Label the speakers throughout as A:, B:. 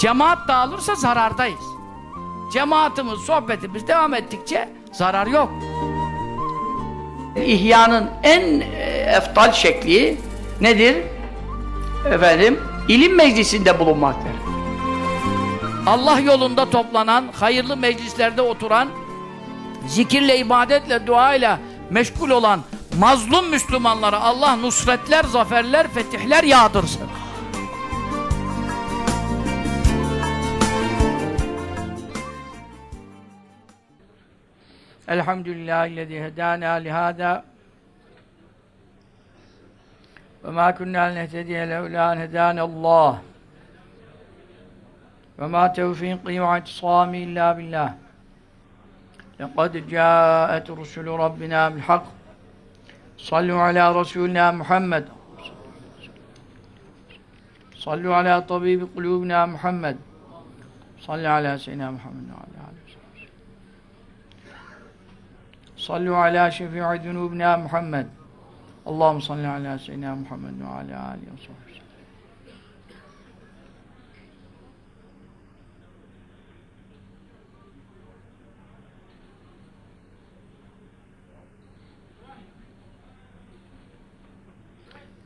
A: Cemaat dağılırsa zarardayız. Cemaatimiz, sohbetimiz devam ettikçe zarar yok. İhyanın en e, eftal şekli nedir? Efendim, ilim meclisinde bulunmaktır. Allah yolunda toplanan, hayırlı meclislerde oturan, zikirle, ibadetle, duayla meşgul olan mazlum Müslümanlara Allah nusretler, zaferler, fetihler yağdırsın. الحمد لله الذي هدانا لهذا. وما كنا لنهتدي لولا أن هدانا الله. وما توفيقي واعتصامي إلا بالله. لقد جاءت رسل ربنا بالحق. صلوا على رسولنا محمد. صلوا على طبيب قلوبنا محمد. صل على سيدنا محمد وعلى Sallu ala şefi'i zunubina Muhammed. Allahum salli ala seyyidina Muhammed ve ala alihi ve sahbihi.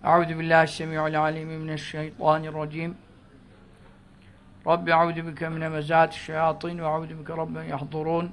A: Euzu billahi semiul alim mineşşeytanirracim. Rabbi euzu bike min hemezatiş şeyatin ve euzu bike rabben yahdurun.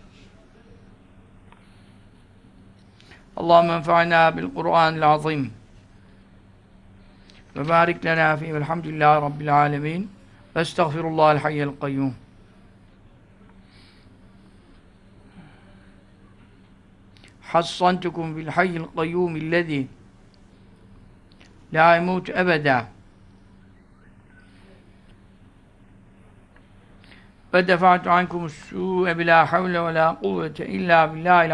A: اللهم انفعنا بالقرآن العظيم. وبارك لنا فيه والحمد لله رب العالمين. واستغفر الله الحي القيوم. حصنتكم بالحي القيوم الذي لا يموت أبداً. ve defa'tu ankum su'e bila havle ve la kuvvete illa billahil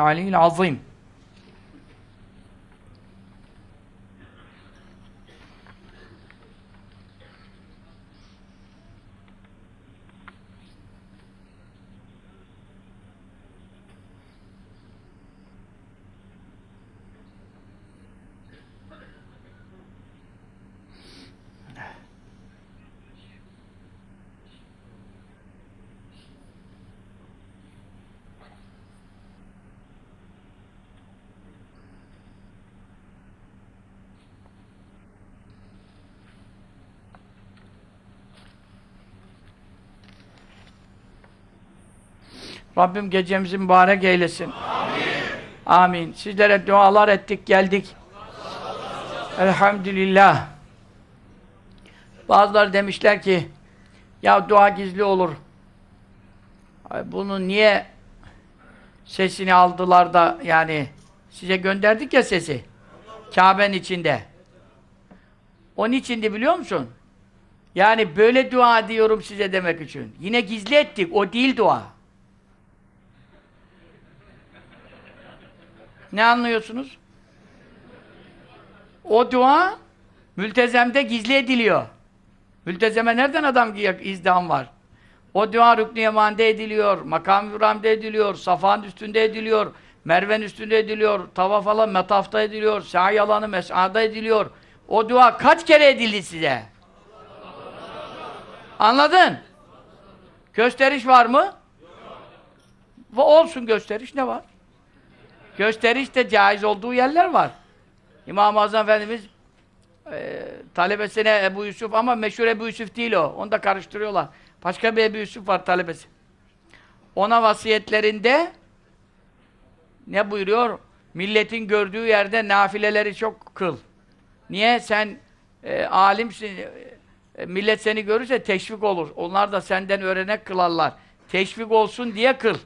A: Rabbim gecemizi mübarek eylesin. Amin. Amin. Sizlere dualar ettik, geldik. Elhamdülillah. Bazıları demişler ki, ya dua gizli olur. Bunu niye sesini aldılar da yani size gönderdik ya sesi. Kabe'nin içinde. Onun içindi biliyor musun? Yani böyle dua diyorum size demek için. Yine gizli ettik. O değil dua. Ne anlıyorsunuz? O dua mültezemde gizli ediliyor. Mültezeme nereden adam izdiham var? O dua Rükn-i Yeman'da ediliyor, makam Hürram'da ediliyor, Safa'nın üstünde ediliyor, Merve'nin üstünde ediliyor, tavaf alan metafta ediliyor, sahi alanı mes'ada ediliyor. O dua kaç kere edildi size? Anladın? Gösteriş var mı? Yok. Olsun gösteriş ne var? Gösteriş de caiz olduğu yerler var. İmam-ı Azam Efendimiz e, talebesine Ebu Yusuf ama meşhur Ebu Yusuf değil o. Onu da karıştırıyorlar. Başka bir Ebu Yusuf var talebesi. Ona vasiyetlerinde ne buyuruyor? Milletin gördüğü yerde nafileleri çok kıl. Niye? Sen e, alimsin, e, millet seni görürse teşvik olur. Onlar da senden öğrenek kılarlar. Teşvik olsun diye kıl.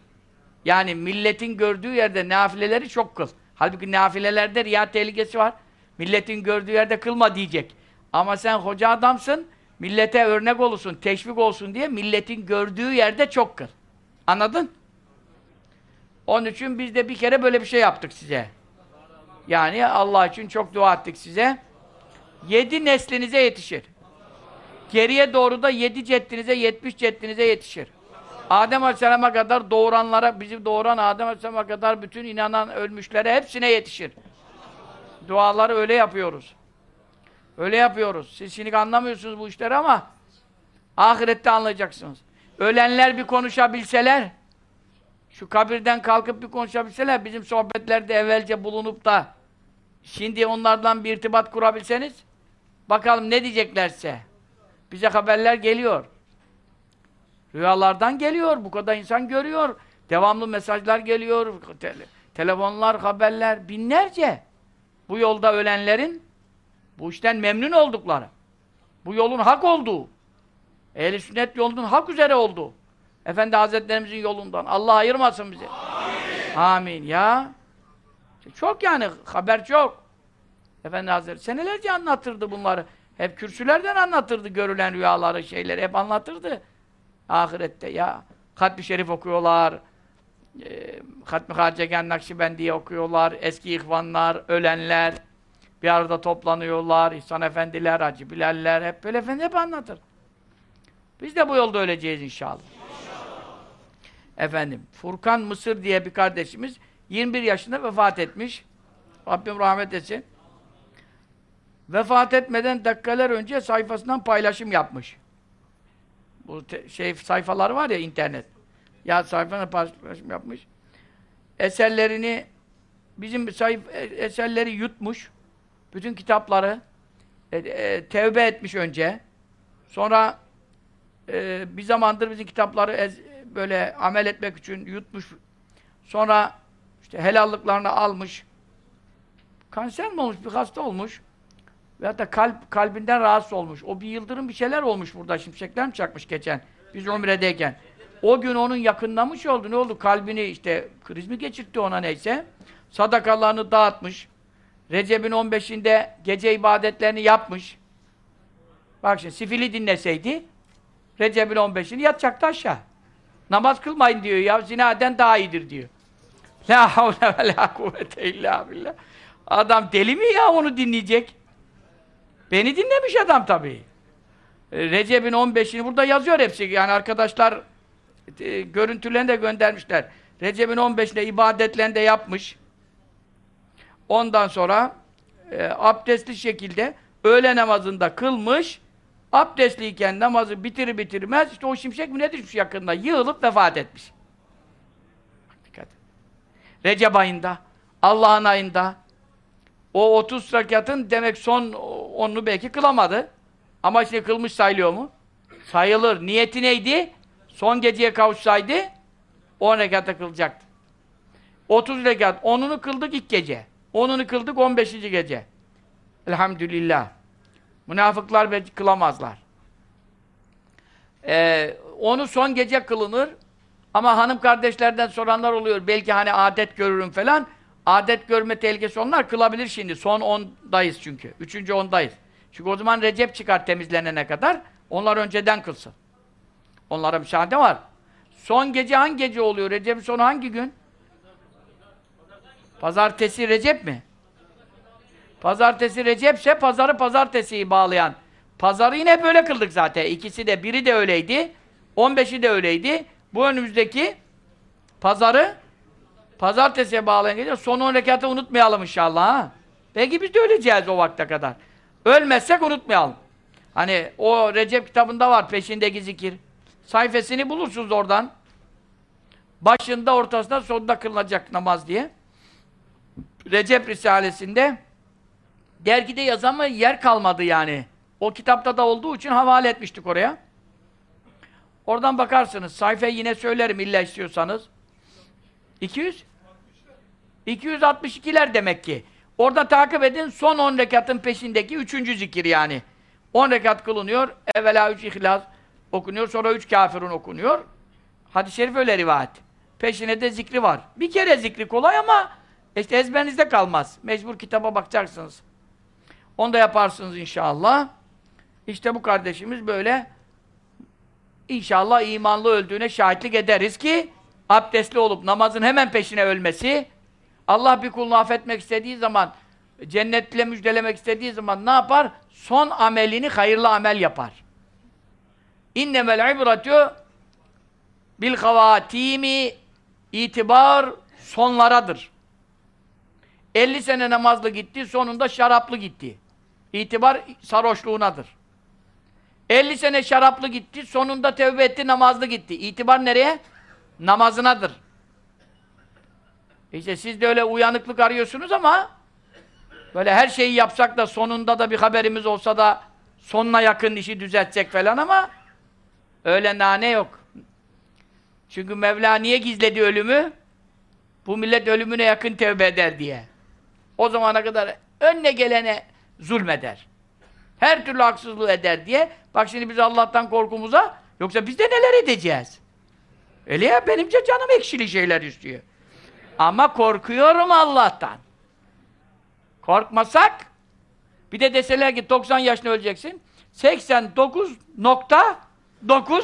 A: Yani milletin gördüğü yerde nafileleri çok kıl. Halbuki nafilelerde riya tehlikesi var. Milletin gördüğü yerde kılma diyecek. Ama sen hoca adamsın, millete örnek olursun, teşvik olsun diye milletin gördüğü yerde çok kıl. Anladın? Onun için biz de bir kere böyle bir şey yaptık size. Yani Allah için çok dua ettik size. Yedi neslinize yetişir. Geriye doğru da yedi ceddinize, yetmiş ceddinize yetişir. Adem Aleyhisselam'a kadar doğuranlara, bizi doğuran Adem Aleyhisselam'a kadar bütün inanan ölmüşlere hepsine yetişir. Duaları öyle yapıyoruz. Öyle yapıyoruz. Siz şimdi anlamıyorsunuz bu işleri ama ahirette anlayacaksınız. Ölenler bir konuşabilseler, şu kabirden kalkıp bir konuşabilseler, bizim sohbetlerde evvelce bulunup da şimdi onlardan bir irtibat kurabilseniz, bakalım ne diyeceklerse. Bize haberler geliyor. Rüyalardan geliyor. Bu kadar insan görüyor. Devamlı mesajlar geliyor. Te telefonlar, haberler. Binlerce. Bu yolda ölenlerin bu işten memnun oldukları. Bu yolun hak olduğu. Ehl-i sünnet yolunun hak üzere olduğu. Efendi Hazretlerimizin yolundan. Allah ayırmasın bizi. Amin. Amin. Ya. Çok yani. Haber çok. Efendi Hazretleri senelerce anlatırdı bunları. Hep kürsülerden anlatırdı görülen rüyaları, şeyleri hep anlatırdı. Ahirette ya. Hatmi Şerif okuyorlar. E, Hatmi Harcegen Nakşibendiye okuyorlar. Eski ihvanlar, ölenler. Bir arada toplanıyorlar. İhsan Efendiler, Hacı Bilaller hep böyle efendi hep anlatır. Biz de bu yolda öleceğiz inşallah. inşallah. Efendim, Furkan Mısır diye bir kardeşimiz 21 yaşında vefat etmiş. Rabbim rahmet etsin. Vefat etmeden dakikalar önce sayfasından paylaşım yapmış. Bu şey sayfalar var ya internet. Ya sayfana paylaşım yapmış. Eserlerini bizim sayf eserleri yutmuş. Bütün kitapları e, e, tevbe etmiş önce. Sonra e, bir zamandır bizim kitapları ez, böyle amel etmek için yutmuş. Sonra işte helallıklarını almış. Kanser mi olmuş? Bir hasta olmuş. Ve hatta kalp, kalbinden rahatsız olmuş. O bir yıldırım bir şeyler olmuş burada. Şimşekler mi çakmış geçen? Biz umredeyken. O gün onun yakınlamış oldu. Ne oldu? Kalbini işte kriz mi geçirtti ona neyse. Sadakalarını dağıtmış. Recep'in 15'inde gece ibadetlerini yapmış. Bak şimdi sifili dinleseydi Recep'in 15'ini yatacaktı aşağı. Namaz kılmayın diyor ya. Zinaden daha iyidir diyor. La havle ve la kuvvete illa billah. Adam deli mi ya onu dinleyecek? Beni dinlemiş adam tabii. E, Recep'in 15'ini burada yazıyor hepsi. Yani arkadaşlar e, görüntülerini de göndermişler. Recep'in 15'inde ibadetlerini de yapmış. Ondan sonra e, abdestli şekilde öğle namazında kılmış. Abdestliyken namazı bitir bitirmez işte o şimşek mi ne düşmüş yakında yığılıp vefat etmiş. Dikkat. Recep ayında, Allah'ın ayında o 30 rekatın demek son onu belki kılamadı. Ama şimdi kılmış sayılıyor mu? Sayılır. Niyeti neydi? Son geceye kavuşsaydı 10 rekata kılacaktı. 30 rekat. 10'unu kıldık ilk gece. 10'unu kıldık 15. gece. Elhamdülillah. Münafıklar belki kılamazlar. Ee, onu son gece kılınır. Ama hanım kardeşlerden soranlar oluyor. Belki hani adet görürüm falan. Adet görme tehlikesi onlar kılabilir şimdi. Son ondayız çünkü. Üçüncü ondayız. Çünkü o zaman Recep çıkar temizlenene kadar. Onlar önceden kılsın. Onlara müsaade var. Son gece hangi gece oluyor? Recep'in sonu hangi gün? Pazartesi Recep mi? Pazartesi Recep'se pazarı pazartesiyi bağlayan. Pazarı yine böyle kıldık zaten. İkisi de, biri de öyleydi. 15'i de öyleydi. Bu önümüzdeki pazarı Pazartesiye bağlayan gece son 10 rekatı unutmayalım inşallah ha. Belki biz de öleceğiz o vakte kadar. Ölmezsek unutmayalım. Hani o Recep kitabında var peşindeki zikir. Sayfasını bulursunuz oradan. Başında, ortasında, sonunda kılınacak namaz diye. Recep Risalesi'nde dergide yazan mı yer kalmadı yani. O kitapta da olduğu için havale etmiştik oraya. Oradan bakarsınız. Sayfayı yine söylerim illa istiyorsanız. 200 262'ler demek ki. Orada takip edin son 10 rekatın peşindeki üçüncü zikir yani. 10 rekat kılınıyor. Evvela 3 ihlas okunuyor. Sonra 3 kafirun okunuyor. Hadis-i şerif öyle rivayet. Peşine de zikri var. Bir kere zikri kolay ama işte ezberinizde kalmaz. Mecbur kitaba bakacaksınız. Onu da yaparsınız inşallah. İşte bu kardeşimiz böyle inşallah imanlı öldüğüne şahitlik ederiz ki abdestli olup namazın hemen peşine ölmesi, Allah bir kulunu affetmek istediği zaman, cennetle müjdelemek istediği zaman ne yapar? Son amelini hayırlı amel yapar. İnnemel ibretu bil havatimi itibar sonlaradır. 50 sene namazlı gitti, sonunda şaraplı gitti. İtibar sarhoşluğunadır. 50 sene şaraplı gitti, sonunda tevbe etti, namazlı gitti. İtibar nereye? Namazınadır. İşte siz de öyle uyanıklık arıyorsunuz ama böyle her şeyi yapsak da sonunda da bir haberimiz olsa da sonuna yakın işi düzeltecek falan ama öyle nane yok. Çünkü Mevla niye gizledi ölümü? Bu millet ölümüne yakın tevbe eder diye. O zamana kadar önüne gelene zulmeder. Her türlü haksızlığı eder diye. Bak şimdi biz Allah'tan korkumuza yoksa biz de neler edeceğiz? Öyle ya benimce canım ekşili şeyler istiyor. Ama korkuyorum Allah'tan. Korkmasak bir de deseler ki 90 yaşında öleceksin. 89.9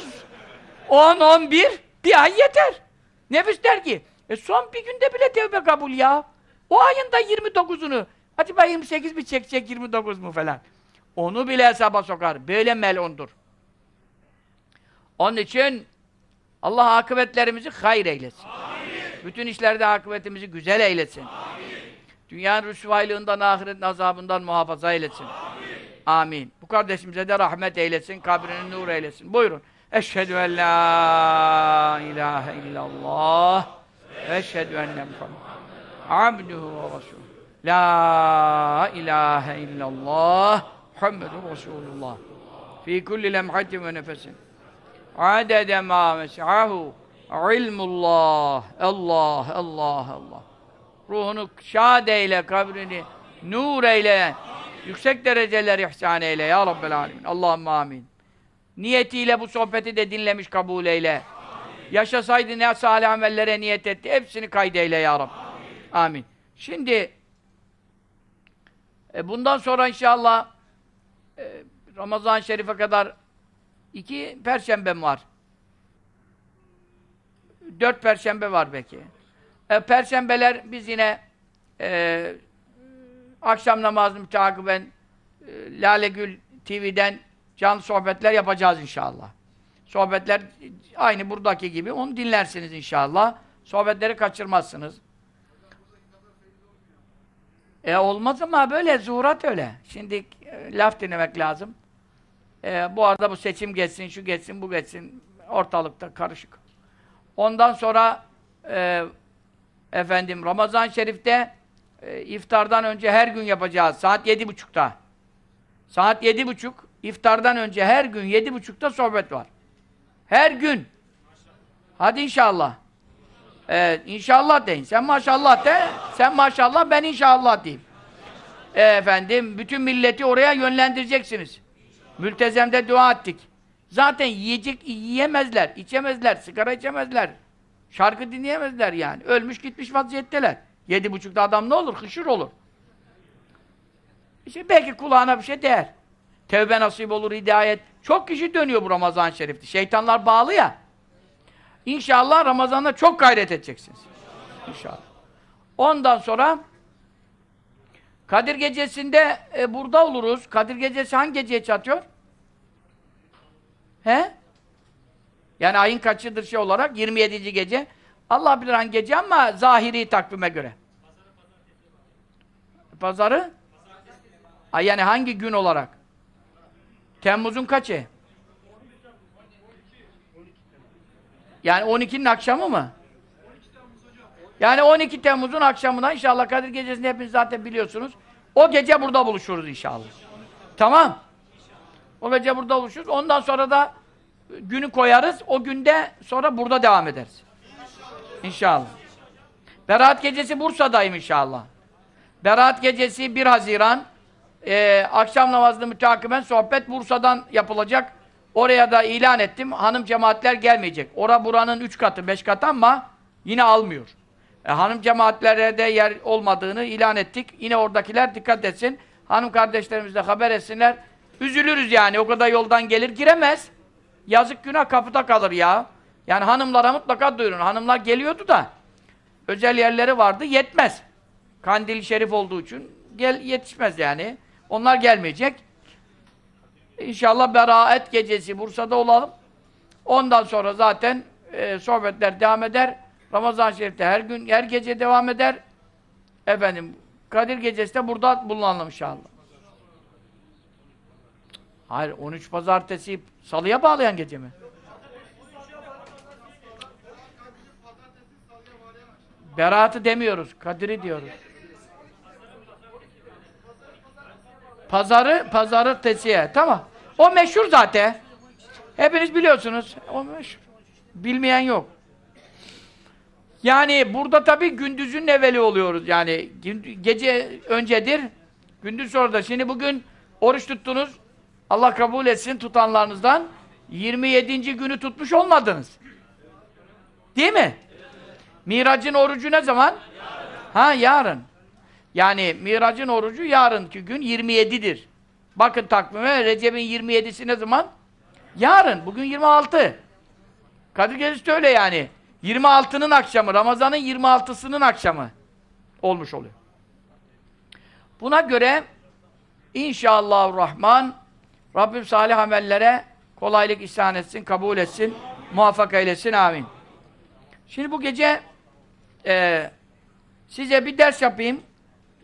A: 10 11 bir ay yeter. Nefis der ki e son bir günde bile tevbe kabul ya. O ayın da 29'unu. Acaba 28 mi çekecek 29 mu falan. Onu bile hesaba sokar. Böyle melondur. Onun için Allah akıbetlerimizi hayır eylesin. Amin. Bütün işlerde akıbetimizi güzel eylesin. Amin. Dünyanın rüsvaylığından, ahiretin azabından muhafaza eylesin. Amin. Amin. Bu kardeşimize de rahmet eylesin, kabrini nur eylesin. Buyurun. Eşhedü en la ilahe illallah ve eşhedü enne Muhammed abduhu ve resulü. La ilahe illallah Muhammedun Resulullah. Fi kulli lemhatin ve nefesin. Adede ma mes'ahu ilmullah. Allah, Allah, Allah. Ruhunu şad eyle, kabrini nur eyle. Yüksek dereceler ihsan eyle ya Rabbel Alemin. Allahümme amin. Niyetiyle bu sohbeti de dinlemiş kabul eyle. Yaşasaydı ne salih amellere niyet etti. Hepsini kaydeyle ya Rabbi. Amin. amin. Şimdi e, bundan sonra inşallah e, Ramazan-ı Şerif'e kadar iki perşembem var. Dört perşembe var belki. E, perşembeler biz yine e, akşam namazını müteakiben e, Lale Gül TV'den canlı sohbetler yapacağız inşallah. Sohbetler aynı buradaki gibi. Onu dinlersiniz inşallah. Sohbetleri kaçırmazsınız. E olmaz ama böyle, zuhurat öyle. Şimdi e, laf dinlemek lazım. E, bu arada bu seçim geçsin, şu geçsin, bu geçsin. Ortalıkta karışık. Ondan sonra e, efendim Ramazan-ı Şerif'te e, iftardan önce her gün yapacağız. Saat yedi buçukta. Saat yedi buçuk iftardan önce her gün yedi buçukta sohbet var. Her gün. Hadi inşallah. Evet, inşallah deyin. Sen maşallah de, sen maşallah, ben inşallah diyeyim. E, efendim, bütün milleti oraya yönlendireceksiniz. Mültezemde dua ettik. Zaten yiyecek, yiyemezler, içemezler, sigara içemezler. Şarkı dinleyemezler yani. Ölmüş gitmiş vaziyetteler. Yedi buçukta adam ne olur? Hışır olur. İşte belki kulağına bir şey değer. Tevbe nasip olur, hidayet. Çok kişi dönüyor bu Ramazan-ı Şerif'te. Şeytanlar bağlı ya. İnşallah Ramazan'da çok gayret edeceksiniz. İnşallah. Ondan sonra Kadir Gecesi'nde e, burada oluruz. Kadir Gecesi hangi geceye çatıyor? He? Yani ayın kaçıdır şey olarak? 27. gece. Allah bilir hangi gece ama zahiri takvime göre. Pazarı? Ay yani hangi gün olarak? Temmuz'un kaçı? Yani 12'nin akşamı mı? Yani 12 Temmuz'un akşamına inşallah Kadir Gecesi'ni hepiniz zaten biliyorsunuz. O gece burada buluşuruz inşallah. Tamam. O gece burada buluşuruz. Ondan sonra da günü koyarız. O günde sonra burada devam ederiz. İnşallah. Berat Gecesi Bursa'dayım inşallah. Berat Gecesi 1 Haziran e, akşam namazını müteakiben sohbet Bursa'dan yapılacak. Oraya da ilan ettim. Hanım cemaatler gelmeyecek. Ora buranın üç katı, beş katı ama yine almıyor. E, hanım cemaatlere de yer olmadığını ilan ettik. Yine oradakiler dikkat etsin. Hanım kardeşlerimiz de haber etsinler. Üzülürüz yani. O kadar yoldan gelir giremez. Yazık günah kapıda kalır ya. Yani hanımlara mutlaka duyurun. Hanımlar geliyordu da özel yerleri vardı. Yetmez. Kandil şerif olduğu için gel yetişmez yani. Onlar gelmeyecek. İnşallah beraat gecesi Bursa'da olalım. Ondan sonra zaten e, sohbetler devam eder. Ramazan-ı Şerif'te her gün, her gece devam eder. Efendim, Kadir Gecesi de burada bulunalım inşallah. Hayır, 13 pazartesi salıya bağlayan gece mi? Beratı demiyoruz, Kadir'i diyoruz. Pazarı, pazarı tesiye. Tamam. O meşhur zaten. Hepiniz biliyorsunuz. O meşhur. Bilmeyen yok. Yani burada tabii gündüzün evveli oluyoruz. Yani gece öncedir, gündüz sonra da. Şimdi bugün oruç tuttunuz. Allah kabul etsin tutanlarınızdan. 27. günü tutmuş olmadınız. Değil mi? Miracın orucu ne zaman? Ha yarın. Yani Miracın orucu yarınki gün 27'dir. Bakın takvime Recep'in 27'si ne zaman? Yarın. Bugün 26. Kadir Gecesi öyle yani. 26'nın akşamı, Ramazan'ın 26'sının akşamı olmuş oluyor. Buna göre inşallah Rahman Rabbim salih amellere kolaylık ihsan etsin, kabul etsin, muvaffak eylesin. Amin. Şimdi bu gece e, size bir ders yapayım.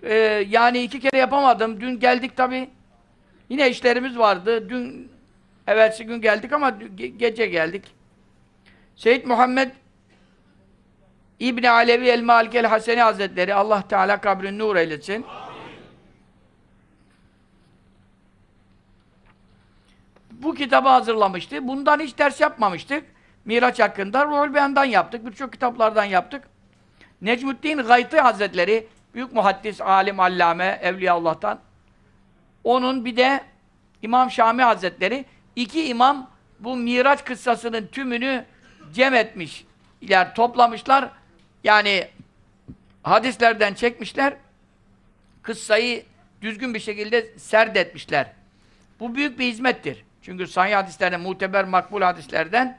A: E, yani iki kere yapamadım. Dün geldik tabi. Yine işlerimiz vardı. Dün evvelsi gün geldik ama ge gece geldik. Seyyid Muhammed İbni Alevi el-Malik el-Haseni Hazretleri Allah Teala kabrini nur eylesin. Amin. Bu kitabı hazırlamıştı. Bundan hiç ders yapmamıştık. Miraç hakkında Ruhul Beyan'dan yaptık. Birçok kitaplardan yaptık. Necmuddin Gaytı Hazretleri büyük muhaddis, alim, allame, Evliyaullah'tan. Onun bir de İmam Şami Hazretleri iki imam bu Miraç kıssasının tümünü cem etmişler, toplamışlar. Yani hadislerden çekmişler. Kıssayı düzgün bir şekilde serdetmişler. Bu büyük bir hizmettir. Çünkü sahih hadislerden, muteber makbul hadislerden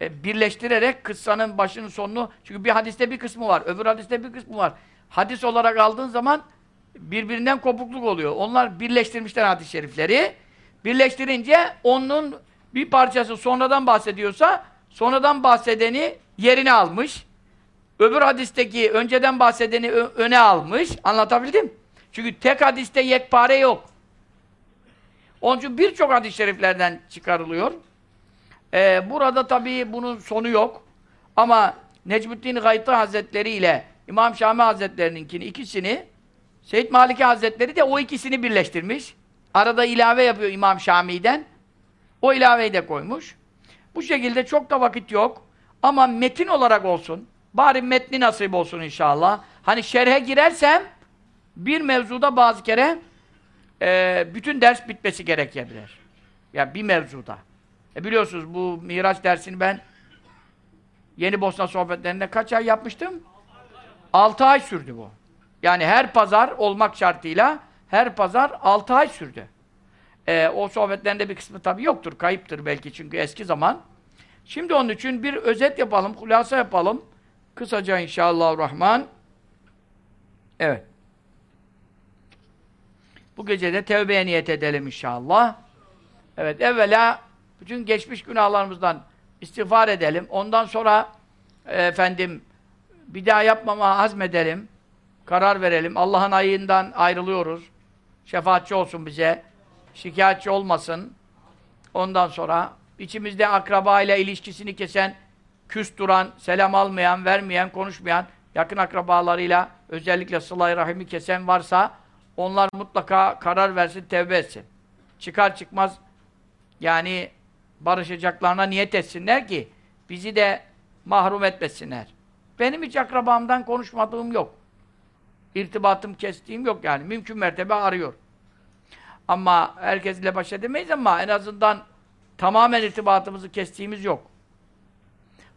A: e, birleştirerek kıssanın başının sonunu çünkü bir hadiste bir kısmı var, öbür hadiste bir kısmı var. Hadis olarak aldığın zaman birbirinden kopukluk oluyor. Onlar birleştirmişler hadis-i şerifleri. Birleştirince onun bir parçası sonradan bahsediyorsa sonradan bahsedeni yerine almış. Öbür hadisteki önceden bahsedeni öne almış. Anlatabildim? Çünkü tek hadiste yekpare yok. Onun için birçok hadis-i şeriflerden çıkarılıyor. Ee, burada tabii bunun sonu yok. Ama Necmuddin Gaytı Hazretleri ile İmam Şami Hazretleri'ninkini ikisini Seyyid Maliki Hazretleri de o ikisini birleştirmiş. Arada ilave yapıyor İmam Şami'den. O ilaveyi de koymuş. Bu şekilde çok da vakit yok. Ama metin olarak olsun. Bari metni nasip olsun inşallah. Hani şerhe girersem bir mevzuda bazı kere e, bütün ders bitmesi gerekebilir. Ya yani bir mevzuda. E biliyorsunuz bu Miraç dersini ben Yeni Bosna sohbetlerinde kaç ay yapmıştım? 6 ay sürdü bu. Yani her pazar olmak şartıyla her pazar 6 ay sürdü. E, o sohbetlerinde bir kısmı tabii yoktur, kayıptır belki çünkü eski zaman. Şimdi onun için bir özet yapalım, hulasa yapalım. Kısaca inşallah rahman. Evet. Bu gece de tevbeye niyet edelim inşallah. Evet, evvela bütün geçmiş günahlarımızdan istiğfar edelim. Ondan sonra e, efendim bir daha yapmama azmedelim. Karar verelim. Allah'ın ayından ayrılıyoruz. Şefaatçi olsun bize. Şikayetçi olmasın. Ondan sonra içimizde akraba ile ilişkisini kesen, küs duran, selam almayan, vermeyen, konuşmayan, yakın akrabalarıyla özellikle sıla rahimi kesen varsa onlar mutlaka karar versin, tevbe etsin. Çıkar çıkmaz yani barışacaklarına niyet etsinler ki bizi de mahrum etmesinler. Benim hiç akrabamdan konuşmadığım yok. İrtibatım kestiğim yok yani. Mümkün mertebe arıyor. Ama herkesle baş edemeyiz ama en azından tamamen irtibatımızı kestiğimiz yok.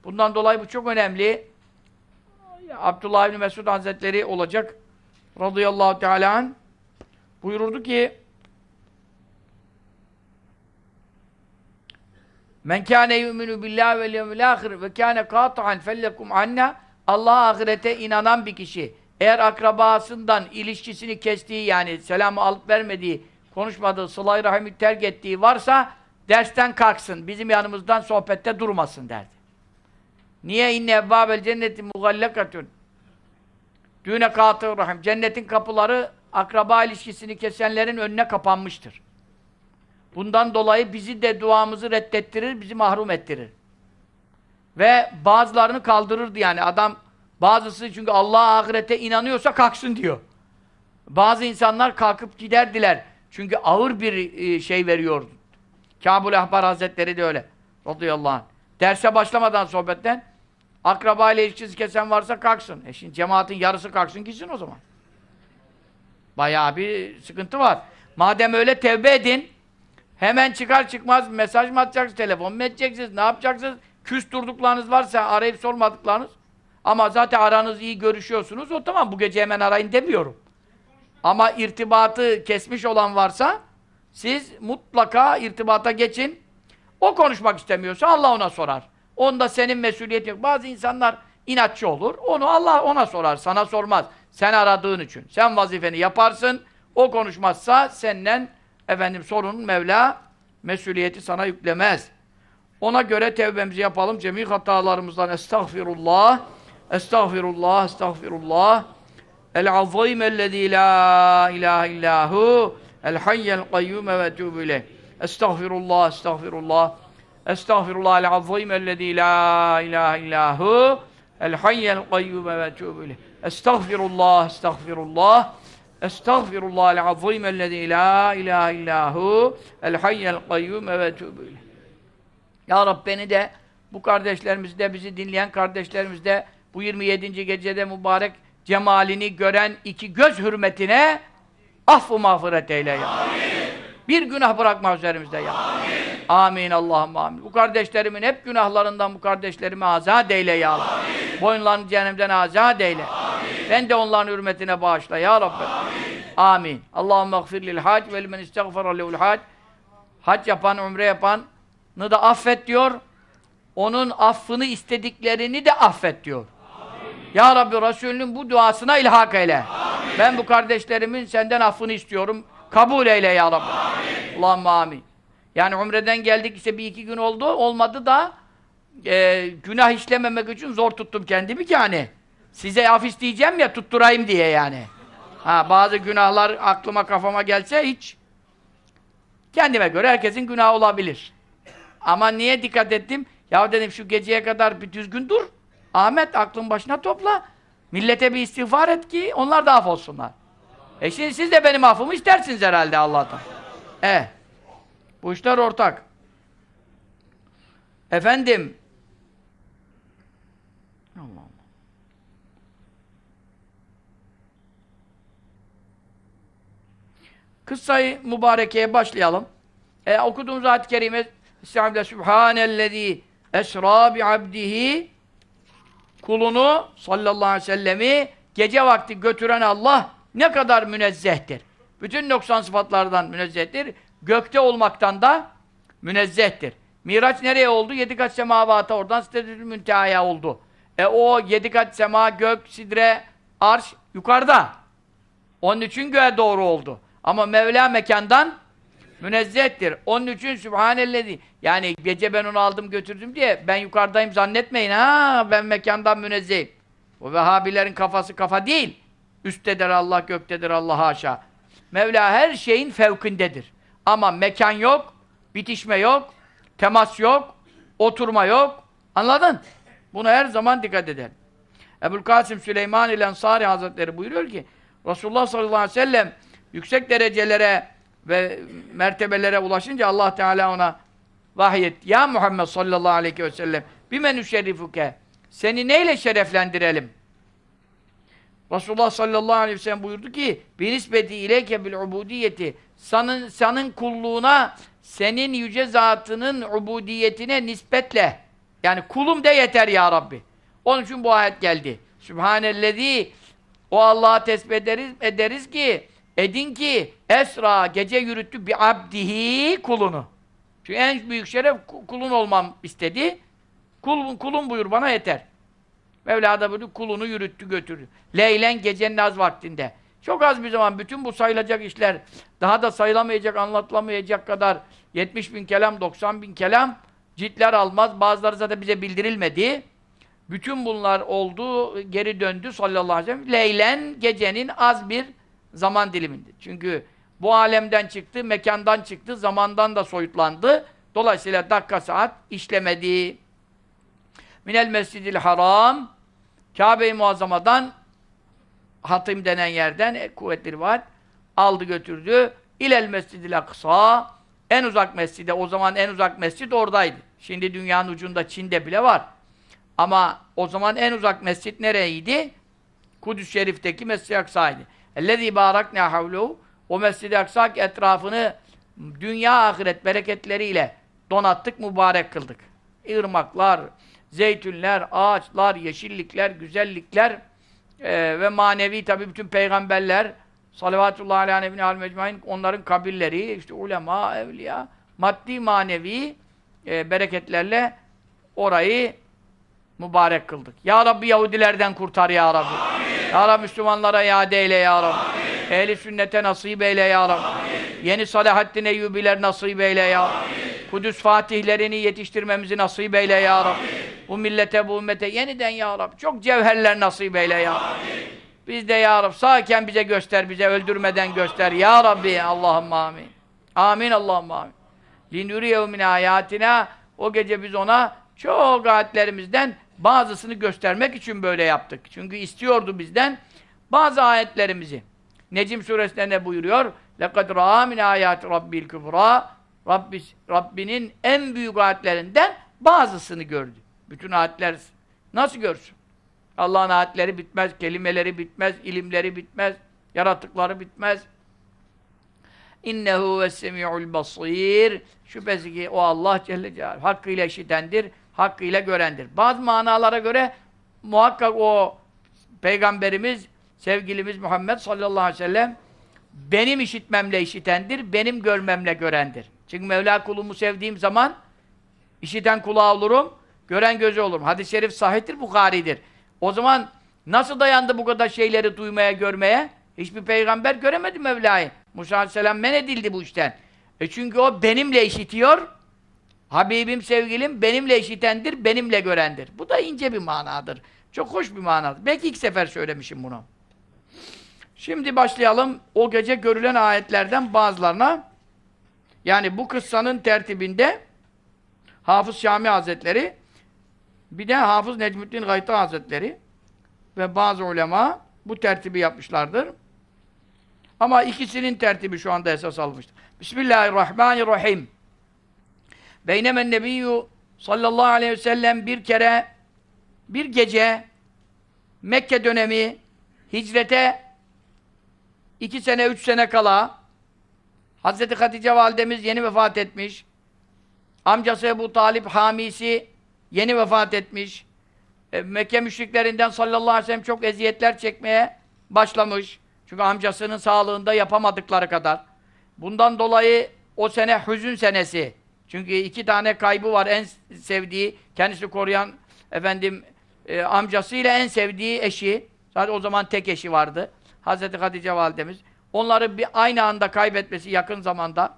A: Bundan dolayı bu çok önemli. Abdullah İbni Mesud Hazretleri olacak. Radıyallahu Teala anh buyururdu ki Men kâne yu'minu billahi vel yevmil âhir ve kâne kâtı'an fellekum anna Allah'a ahirete inanan bir kişi eğer akrabasından ilişkisini kestiği yani selamı alıp vermediği, konuşmadığı, sıla-i rahimi terk ettiği varsa dersten kalksın, bizim yanımızdan sohbette durmasın derdi. Niye inne ebbâbel cenneti mugallekatun düğüne kâtı rahim. Cennetin kapıları akraba ilişkisini kesenlerin önüne kapanmıştır. Bundan dolayı bizi de duamızı reddettirir, bizi mahrum ettirir. Ve bazılarını kaldırırdı yani adam bazısı çünkü Allah'a ahirete inanıyorsa kalksın diyor. Bazı insanlar kalkıp giderdiler. Çünkü ağır bir e, şey veriyordu. Kâbul Ahbar Hazretleri de öyle. Radıyallahu anh. Derse başlamadan sohbetten akraba ile ilişkisi kesen varsa kalksın. E şimdi cemaatin yarısı kalksın gitsin o zaman. Bayağı bir sıkıntı var. Madem öyle tevbe edin. Hemen çıkar çıkmaz mesaj mı atacaksınız, telefon mu edeceksiniz, ne yapacaksınız? Küs durduklarınız varsa arayıp sormadıklarınız. Ama zaten aranız iyi görüşüyorsunuz. O tamam bu gece hemen arayın demiyorum. Ama irtibatı kesmiş olan varsa siz mutlaka irtibata geçin. O konuşmak istemiyorsa Allah ona sorar. Onda senin mesuliyetin yok. Bazı insanlar inatçı olur. Onu Allah ona sorar. Sana sormaz. Sen aradığın için. Sen vazifeni yaparsın. O konuşmazsa senden efendim sorunun Mevla mesuliyeti sana yüklemez. Ona göre tevbemizi yapalım. Cemi hatalarımızdan estağfirullah. Estağfirullah, estağfirullah. El-azîm ellezî lâ ilâhe illâhu el-hayyel kayyûme ve ileyh. Estağfirullah, estağfirullah. Estağfirullah el-azîm ellezî lâ ilâhe illâhu el-hayyel kayyûme ve etûbü ileyh. Estağfirullah, estağfirullah. Estağfirullah el-azîm ellezî lâ ilâhe illâhu el-hayyel kayyûme ve etûbü ileyh. Ya Rabbi beni de bu kardeşlerimizi de bizi dinleyen kardeşlerimiz de bu 27. gecede mübarek cemalini gören iki göz hürmetine affı mağfiret eyle ya. Amin. Bir günah bırakma üzerimizde ya. Amin. Amin Allah'ım amin. Bu kardeşlerimin hep günahlarından bu kardeşlerimi azat eyle ya Allah. Amin. Boyunlarını cehennemden azat eyle. Amin. Ben de onların hürmetine bağışla ya Rabbi. Amin. Amin. Allahümme gfir lil hac ve limen istagfara lehul hac. Hac yapan, umre yapanı da affet diyor. Onun affını istediklerini de affet diyor. Ya Rabbi Resulünün bu duasına ilhak eyle. Amin. Ben bu kardeşlerimin senden affını istiyorum. Kabul eyle ya Rabbi. Amin. Allahümme amin. Yani umreden geldik işte bir iki gün oldu. Olmadı da e, günah işlememek için zor tuttum kendimi ki hani. Size af isteyeceğim ya tutturayım diye yani. Ha, bazı günahlar aklıma kafama gelse hiç kendime göre herkesin günahı olabilir. Ama niye dikkat ettim? Ya dedim şu geceye kadar bir düzgün dur. Ahmet aklın başına topla. Millete bir istiğfar et ki onlar da af olsunlar. E şimdi siz de benim affımı istersiniz herhalde Allah'tan. E. Bu işler ortak. Efendim. Allah Allah. Kıssayı mübarekeye başlayalım. E, okuduğumuz ayet-i kerime Estağfirullah Sübhanellezî esrâ bi abdihi kulunu sallallahu aleyhi ve sellemi gece vakti götüren Allah ne kadar münezzehtir. Bütün noksan sıfatlardan münezzehtir. Gökte olmaktan da münezzehtir. Miraç nereye oldu? Yedi kat semavata oradan Sidretül Münteha'ya oldu. E o yedi kat sema, gök, sidre, arş yukarıda. Onun için göğe doğru oldu. Ama Mevla mekandan münezzehtir. Onun için Sübhanellezi yani gece ben onu aldım götürdüm diye ben yukarıdayım zannetmeyin ha ben mekandan münezzehim. O Vehhabilerin kafası kafa değil. Üsttedir Allah, göktedir Allah haşa. Mevla her şeyin fevkindedir. Ama mekan yok, bitişme yok, temas yok, oturma yok. Anladın? Buna her zaman dikkat edelim. Ebu'l Kasım Süleyman ile Ensari Hazretleri buyuruyor ki Resulullah sallallahu aleyhi ve sellem yüksek derecelere ve mertebelere ulaşınca Allah Teala ona vahyet. Ya Muhammed sallallahu aleyhi ve sellem bimen şerifuke seni neyle şereflendirelim? Resulullah sallallahu aleyhi ve sellem buyurdu ki binisbeti ileyke bil ubudiyeti senin, senin kulluğuna senin yüce zatının ubudiyetine nispetle yani kulum de yeter ya Rabbi. Onun için bu ayet geldi. Sübhanellezi o Allah'a tesbih ederiz, ederiz ki edin ki esra gece yürüttü bir abdihi kulunu. Çünkü en büyük şeref ku- kulun olmam istedi. Kul, kulun buyur bana yeter. Mevla da buyurdu, kulunu yürüttü götürdü. Leylen gecenin az vaktinde. Çok az bir zaman bütün bu sayılacak işler, daha da sayılamayacak, anlatılamayacak kadar 70 bin kelam, 90 bin kelam ciltler almaz. Bazıları zaten bize bildirilmedi. Bütün bunlar oldu, geri döndü sallallahu aleyhi ve sellem. Leylen gecenin az bir zaman diliminde. Çünkü bu alemden çıktı, mekandan çıktı, zamandan da soyutlandı. Dolayısıyla dakika saat işlemedi. Minel mescidil haram Kabe-i Muazzama'dan Hatim denen yerden e, kuvvetli rivayet aldı götürdü. İlel Mescidil Aksa en uzak mescide o zaman en uzak mescid oradaydı. Şimdi dünyanın ucunda Çin'de bile var. Ama o zaman en uzak mescit nereydi? Kudüs-i Şerif'teki Mescid-i Aksa'ydı. Ellezî bâraknâ havlû O Mescid-i Aksa etrafını dünya ahiret bereketleriyle donattık, mübarek kıldık. Irmaklar, zeytünler, ağaçlar, yeşillikler, güzellikler e, ve manevi tabi bütün peygamberler salavatullahi aleyhi nebine al mecmain onların kabirleri, işte ulema, evliya, maddi manevi e, bereketlerle orayı mübarek kıldık. Ya Rabbi Yahudilerden kurtar ya Rabbi. Amin. Ya Rabbi Müslümanlara iade eyle ya Rabbi. Amin. Ehli sünnete nasip eyle ya Rabbi. Amin. Yeni Salahaddin Eyyubiler nasip eyle ya Rabbi. Amin. Kudüs fatihlerini yetiştirmemizi nasip eyle ya Rabbi. Amin. Bu millete, bu ümmete yeniden ya Rabbi. Çok cevherler nasip eyle ya Rabbi. Amin. Biz de ya Rabbi sağken bize göster, bize öldürmeden göster. Ya Rabbi Allah'ım amin. Amin Allah'ım amin. Linuriyev min ayatina o gece biz ona çok ayetlerimizden bazısını göstermek için böyle yaptık. Çünkü istiyordu bizden bazı ayetlerimizi. Necim suresinde ne buyuruyor? لَقَدْ رَآ مِنْ آيَاتِ رَبِّ الْكُبْرَى Rabbi, Rabbinin en büyük ayetlerinden bazısını gördü. Bütün ayetler nasıl görsün? Allah'ın ayetleri bitmez, kelimeleri bitmez, ilimleri bitmez, yaratıkları bitmez. İnnehu ves-semi'ul basir. Şüphesiz ki o Allah Celle Celaluhu hakkıyla işitendir, hakkıyla görendir. Bazı manalara göre muhakkak o peygamberimiz, sevgilimiz Muhammed sallallahu aleyhi ve sellem benim işitmemle işitendir, benim görmemle görendir. Çünkü Mevla kulumu sevdiğim zaman işiten kulağı olurum, gören gözü olurum. Hadis-i şerif sahihtir, Bukhari'dir. O zaman nasıl dayandı bu kadar şeyleri duymaya, görmeye? Hiçbir peygamber göremedi Mevla'yı. Musa aleyhisselam men edildi bu işten. E çünkü o benimle işitiyor, Habibim, sevgilim benimle işitendir, benimle görendir. Bu da ince bir manadır. Çok hoş bir manadır. Belki ilk sefer söylemişim bunu. Şimdi başlayalım o gece görülen ayetlerden bazılarına. Yani bu kıssanın tertibinde Hafız Şami Hazretleri bir de Hafız Necmuddin Gayta Hazretleri ve bazı ulema bu tertibi yapmışlardır. Ama ikisinin tertibi şu anda esas almıştır. Bismillahirrahmanirrahim. Beynemen nebiyyü sallallahu aleyhi ve sellem bir kere bir gece Mekke dönemi hicrete iki sene, üç sene kala Hazreti Hatice validemiz yeni vefat etmiş. Amcası Ebu Talip hamisi yeni vefat etmiş. E, Mekke müşriklerinden sallallahu aleyhi ve sellem çok eziyetler çekmeye başlamış. Çünkü amcasının sağlığında yapamadıkları kadar. Bundan dolayı o sene hüzün senesi. Çünkü iki tane kaybı var en sevdiği, kendisi koruyan efendim e, amcasıyla en sevdiği eşi. Zaten o zaman tek eşi vardı. Hazreti Hatice validemiz. Onları bir aynı anda kaybetmesi yakın zamanda.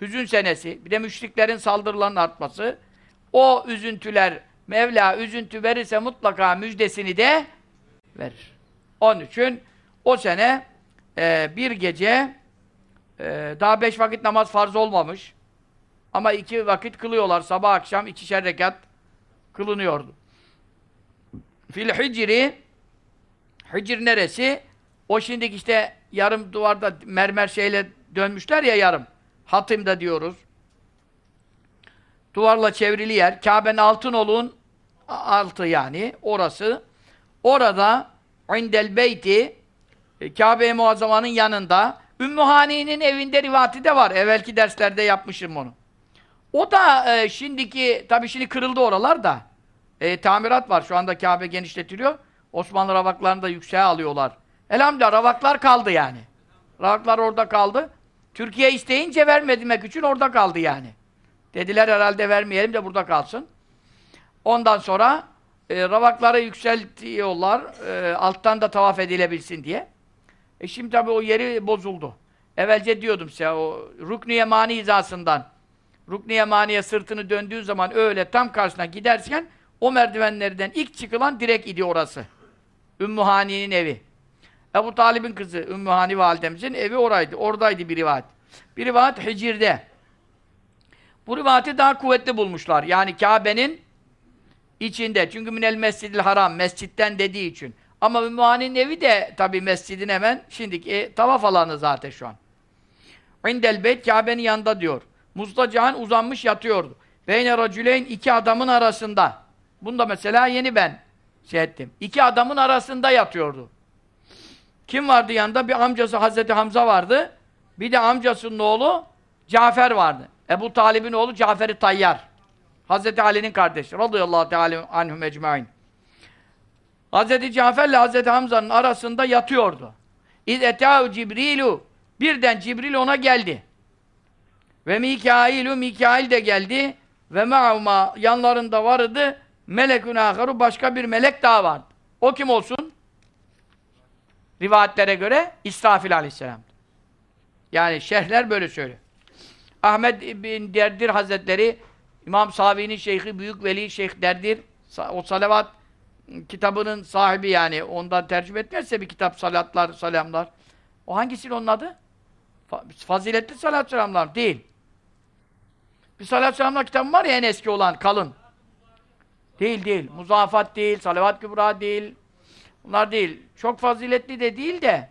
A: Hüzün senesi. Bir de müşriklerin saldırılarının artması. O üzüntüler, Mevla üzüntü verirse mutlaka müjdesini de verir. Onun için o sene e, bir gece e, daha beş vakit namaz farz olmamış. Ama iki vakit kılıyorlar. Sabah akşam ikişer rekat kılınıyordu. Fil hicri Hicr neresi? O şimdiki işte yarım duvarda mermer şeyle dönmüşler ya yarım. Hatım'da diyoruz. Duvarla çevrili yer. Kabe'nin altın olun altı yani. Orası. Orada indel beyti e, Kabe-i Muazzama'nın yanında Ümmü Hani'nin evinde rivati de var. Evvelki derslerde yapmışım onu. O da e, şimdiki, tabii şimdi kırıldı oralar da. E, tamirat var. Şu anda Kabe genişletiliyor. Osmanlı ravaklarını da yükseğe alıyorlar. Elhamdülillah ravaklar kaldı yani. Ravaklar orada kaldı. Türkiye isteyince vermemek için orada kaldı yani. Dediler herhalde vermeyelim de burada kalsın. Ondan sonra e, ravakları yükseltiyorlar. E, alttan da tavaf edilebilsin diye. E şimdi tabii o yeri bozuldu. Evvelce diyordum size o Rukn-i Yemani hizasından Rukn-i sırtını döndüğün zaman öyle tam karşısına giderken o merdivenlerden ilk çıkılan direk idi orası. Ümmü Hani'nin evi. Ebu Talib'in kızı Ümmü Hani validemizin evi oraydı. Oradaydı bir rivayet. Bir rivayet Hicir'de. Bu rivayeti daha kuvvetli bulmuşlar. Yani Kabe'nin içinde. Çünkü minel mescidil haram, mescitten dediği için. Ama Ümmü Hani'nin evi de tabi mescidin hemen şimdiki e, tavaf alanı zaten şu an. İndel beyt Kabe'nin yanında diyor. Mustacahan uzanmış yatıyordu. Beyne racüleyn iki adamın arasında. Bunda mesela yeni ben şey ettim. İki adamın arasında yatıyordu. Kim vardı yanında? Bir amcası Hazreti Hamza vardı. Bir de amcasının oğlu Cafer vardı. Ebu Talib'in oğlu Cafer-i Tayyar. Hazreti Ali'nin kardeşi. Radıyallahu teala anhum ecmain. Hazreti Cafer ile Hazreti Hamza'nın arasında yatıyordu. İz etâhu Cibrilu. Birden Cibril ona geldi. Ve Mikailu, Mikail de geldi. Ve ma'uma yanlarında vardı. Melekün âharu başka bir melek daha vardı. O kim olsun? Rivayetlere göre İsrafil aleyhisselam. Yani şerhler böyle söylüyor. Ahmet bin Derdir Hazretleri İmam Savi'nin şeyhi, Büyük Veli Şeyh Derdir o salavat kitabının sahibi yani ondan tercüme etmezse bir kitap salatlar, salamlar. O hangisinin onun adı? Faziletli salat selamlar değil. Bir salat selamlar kitabı var ya en eski olan, kalın. Değil değil. Muzafat değil, salavat kübra değil. Bunlar değil. Çok faziletli de değil de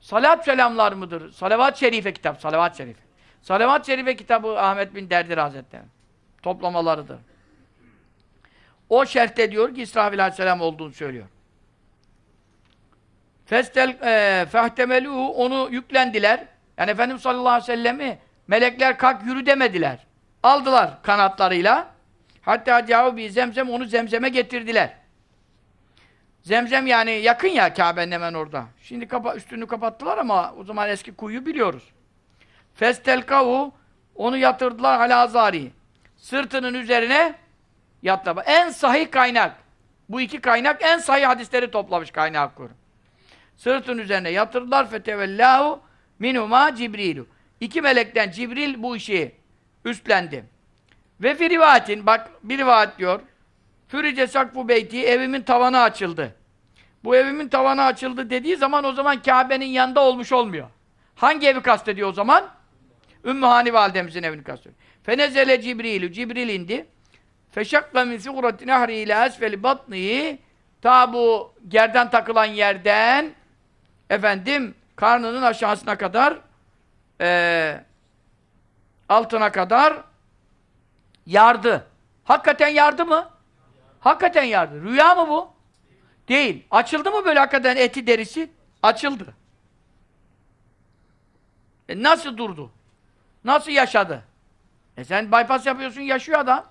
A: salat selamlar mıdır? Salavat şerife kitap, salavat şerife. Salavat şerife kitabı Ahmet bin Derdir Hazretleri. Toplamalarıdır. O şerhte diyor ki İsrafil Aleyhisselam olduğunu söylüyor. Festel e, onu yüklendiler. Yani Efendimiz sallallahu aleyhi ve sellemi melekler kalk yürü demediler. Aldılar kanatlarıyla. Hatta bir zemzem onu zemzeme getirdiler. Zemzem yani yakın ya Kabe'nin hemen orada. Şimdi kapa üstünü kapattılar ama o zaman eski kuyu biliyoruz. Festelkavu onu yatırdılar halazari. Sırtının üzerine yatla. En sahih kaynak. Bu iki kaynak en sahih hadisleri toplamış kaynak kur. Sırtın üzerine yatırdılar fetevellahu minuma Cibrilu. İki melekten Cibril bu işi üstlendi. Ve rivayetin, bak bir rivayet diyor. Fürice sakfu beyti, evimin tavanı açıldı. Bu evimin tavanı açıldı dediği zaman o zaman Kabe'nin yanında olmuş olmuyor. Hangi evi kastediyor o zaman? Ümmü Hani validemizin evini kastediyor. Fenezele Cibrilü, Cibril indi. Feşakka min sigurati nehri ila esfeli batnihi ta bu gerden takılan yerden efendim karnının aşağısına kadar e, altına kadar yardı. Hakikaten yardı mı? Hakikaten yardı. Rüya mı bu? Değil. Açıldı mı böyle hakikaten eti derisi? Açıldı. E nasıl durdu? Nasıl yaşadı? E sen bypass yapıyorsun, yaşıyor adam.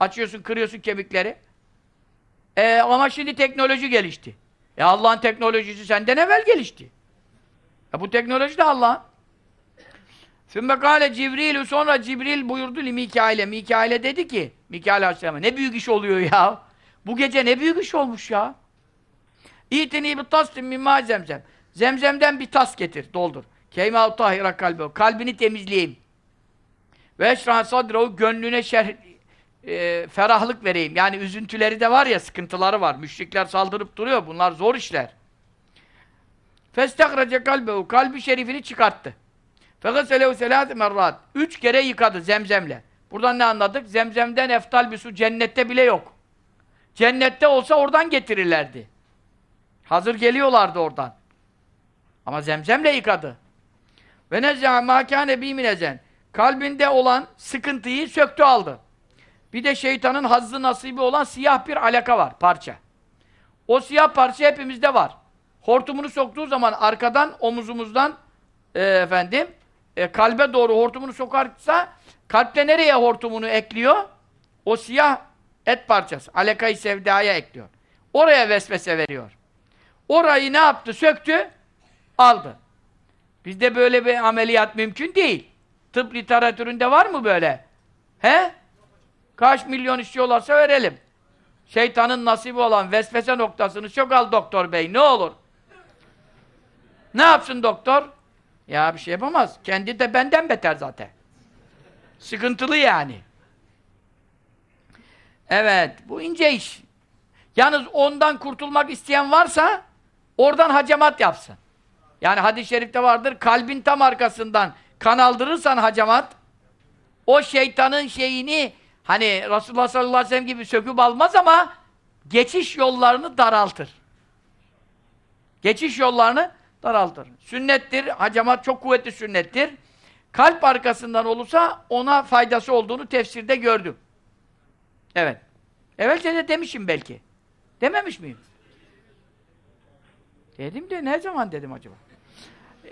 A: Açıyorsun, kırıyorsun kemikleri. E ama şimdi teknoloji gelişti. E Allah'ın teknolojisi senden evvel gelişti. E bu teknoloji de Allah'ın. Sümme kâle Cibril'ü sonra Cibril buyurdu li Mikail'e. Mikail'e dedi ki, Mikail Aleyhisselam'a ne büyük iş oluyor ya. Bu gece ne büyük iş olmuş ya. İtini bir tasdim mimma zemzem. Zemzemden bir tas getir, doldur. Keyma tahira kalbi. Kalbini temizleyeyim. Ve eşrah sadrehu gönlüne şerh, e, ferahlık vereyim. Yani üzüntüleri de var ya, sıkıntıları var. Müşrikler saldırıp duruyor. Bunlar zor işler. Festakrace kalbehu. Kalbi şerifini çıkarttı. Fegaselehu selâti merrat. Üç kere yıkadı zemzemle. Buradan ne anladık? Zemzemden eftal bir su cennette bile yok. Cennette olsa oradan getirirlerdi. Hazır geliyorlardı oradan. Ama zemzemle yıkadı. Ve nezâ mâkâne bîminezen. Kalbinde olan sıkıntıyı söktü aldı. Bir de şeytanın hazzı nasibi olan siyah bir alaka var, parça. O siyah parça hepimizde var. Hortumunu soktuğu zaman arkadan, omuzumuzdan e, efendim, e, kalbe doğru hortumunu sokarsa kalpte nereye hortumunu ekliyor? O siyah et parçası. Alakayı sevdaya ekliyor. Oraya vesvese veriyor. Orayı ne yaptı? Söktü, aldı. Bizde böyle bir ameliyat mümkün değil. Tıp literatüründe var mı böyle? He? Kaç milyon istiyorlarsa verelim. Şeytanın nasibi olan vesvese noktasını çok al doktor bey ne olur. Ne yapsın doktor? Ya bir şey yapamaz. Kendi de benden beter zaten. Sıkıntılı yani. Evet, bu ince iş. Yalnız ondan kurtulmak isteyen varsa oradan hacamat yapsın. Yani hadis-i şerifte vardır, kalbin tam arkasından kan aldırırsan hacamat, o şeytanın şeyini hani Resulullah sallallahu aleyhi ve sellem gibi söküp almaz ama geçiş yollarını daraltır. Geçiş yollarını daraltır. Sünnettir, hacamat çok kuvvetli sünnettir. Kalp arkasından olursa ona faydası olduğunu tefsirde gördüm. Evet. Evvelce de demişim belki. Dememiş miyim? Dedim de ne zaman dedim acaba?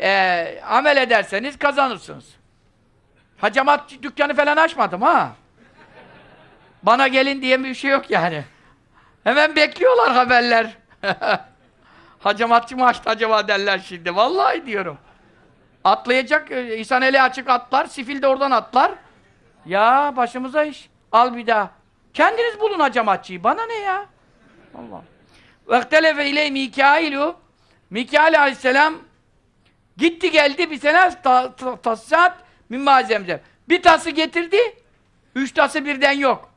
A: Ee, amel ederseniz kazanırsınız. Hacamat dükkanı falan açmadım ha. Bana gelin diye bir şey yok yani. Hemen bekliyorlar haberler. Hacamatçı mı açtı acaba derler şimdi. Vallahi diyorum. Atlayacak, e, İhsan eli açık atlar, sifil de oradan atlar. Ya başımıza iş. Al bir daha. Kendiniz bulun hacamatçıyı. Bana ne ya? Allah. Vektelefe ile Mikailu Mikail aleyhisselam gitti geldi bir sene ta, ta, tasat mimma zemzem. Bir tası getirdi, üç tası birden yok.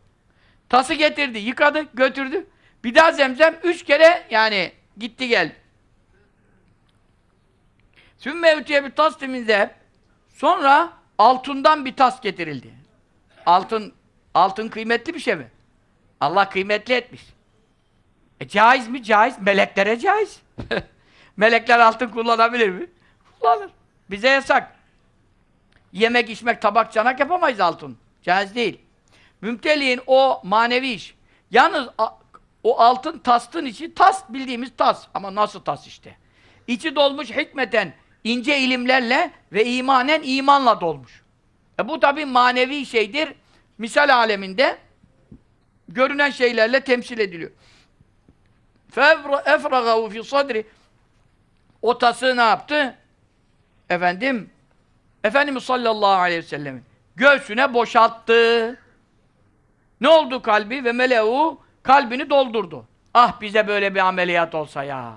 A: Tası getirdi, yıkadı, götürdü. Bir daha zemzem üç kere yani gitti geldi. Sümme ütüye bir tas temizle. Sonra altından bir tas getirildi. Altın altın kıymetli bir şey mi? Allah kıymetli etmiş. E caiz mi? Caiz. Meleklere caiz. Melekler altın kullanabilir mi? Kullanır. Bize yasak. Yemek, içmek, tabak, çanak yapamayız altın. Caiz değil. Mümteliğin o manevi iş. Yalnız o altın tastın içi, tas bildiğimiz tas. Ama nasıl tas işte. İçi dolmuş hikmeten, ince ilimlerle ve imanen imanla dolmuş. E bu tabi manevi şeydir misal aleminde görünen şeylerle temsil ediliyor. Efragahu fi sadri o ne yaptı? Efendim Efendimiz sallallahu aleyhi ve sellemin göğsüne boşalttı. Ne oldu kalbi? Ve melehu kalbini doldurdu. Ah bize böyle bir ameliyat olsa ya.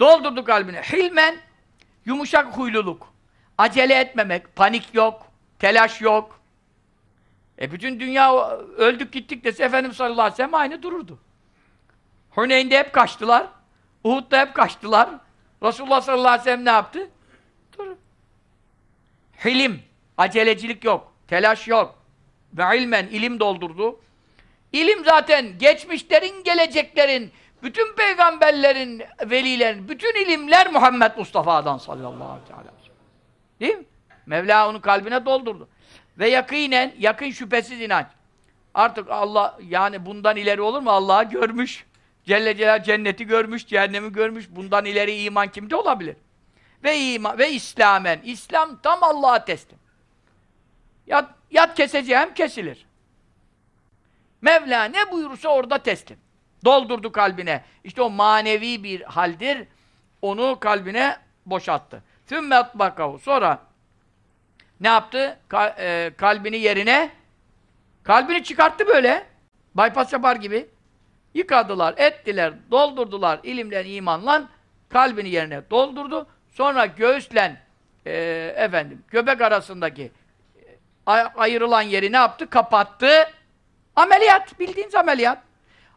A: Doldurdu kalbini. Hilmen yumuşak huyluluk. Acele etmemek, panik yok, telaş yok. E bütün dünya öldük gittik dese Efendimiz sallallahu aleyhi ve sellem aynı dururdu. Huneyn'de hep kaçtılar. Uhud'da hep kaçtılar. Resulullah sallallahu aleyhi ve sellem ne yaptı? Dur. Hilim, acelecilik yok, telaş yok. Ve ilmen, ilim doldurdu. İlim zaten geçmişlerin, geleceklerin, bütün peygamberlerin, velilerin, bütün ilimler Muhammed Mustafa'dan sallallahu aleyhi ve sellem. Değil mi? Mevla onu kalbine doldurdu. Ve yakinen, yakın şüphesiz inanç. Artık Allah, yani bundan ileri olur mu? Allah'ı görmüş. Celle Celal cenneti görmüş, cehennemi görmüş. Bundan ileri iman kimde olabilir? Ve iman ve İslamen. İslam tam Allah'a teslim. Yat, yat keseceğim kesilir. Mevla ne buyurursa orada teslim. Doldurdu kalbine. İşte o manevi bir haldir. Onu kalbine boşalttı. Tüm atbakahu. Sonra ne yaptı? Ka e, kalbini yerine kalbini çıkarttı böyle. Bypass yapar gibi. Yıkadılar, ettiler, doldurdular ilimle, imanla kalbini yerine doldurdu. Sonra göğüsle e, efendim göbek arasındaki e, ayrılan yeri ne yaptı? Kapattı. Ameliyat, bildiğiniz ameliyat.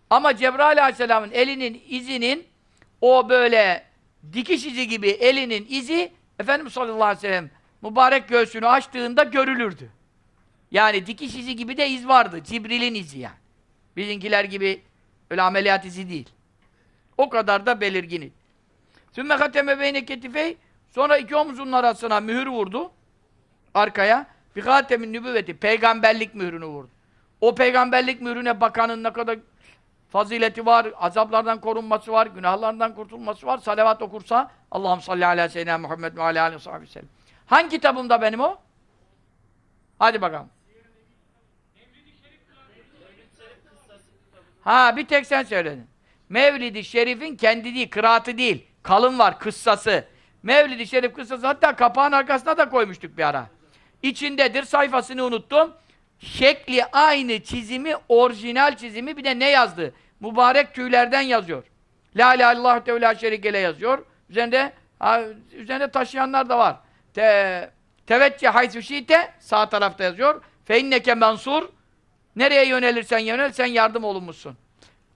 A: Ama Cebrail aleyhisselamın elinin izinin o böyle dikiş izi gibi elinin izi Efendimiz sallallahu aleyhi ve sellem mübarek göğsünü açtığında görülürdü. Yani dikiş izi gibi de iz vardı. Cibril'in izi yani. Bizimkiler gibi öyle ameliyat izi değil. O kadar da belirgini. Sümme hateme beyne ketifey sonra iki omuzun arasına mühür vurdu. Arkaya. Bir hatemin nübüvveti. Peygamberlik mührünü vurdu. O peygamberlik mührüne bakanın ne kadar fazileti var, azaplardan korunması var, günahlardan kurtulması var. Salavat okursa Allah'ım salli ala seyyidina Muhammed ve ala aleyhi ve sellem. Hangi kitabımda benim o? Hadi bakalım. Ha bir tek sen söyledin. Mevlid-i Şerif'in kendi değil, kıraatı değil. Kalın var, kıssası. Mevlid-i Şerif kıssası hatta kapağın arkasına da koymuştuk bir ara. İçindedir, sayfasını unuttum. şekli aynı çizimi, orijinal çizimi bir de ne yazdı? Mübarek tüylerden yazıyor. La ilahe illallah teala şerikele yazıyor. Üzerinde ha, üzerinde taşıyanlar da var. Te, tevecceh haythu sağ tarafta yazıyor. Fe inneke mensur nereye yönelirsen yönel sen yardım olunmuşsun.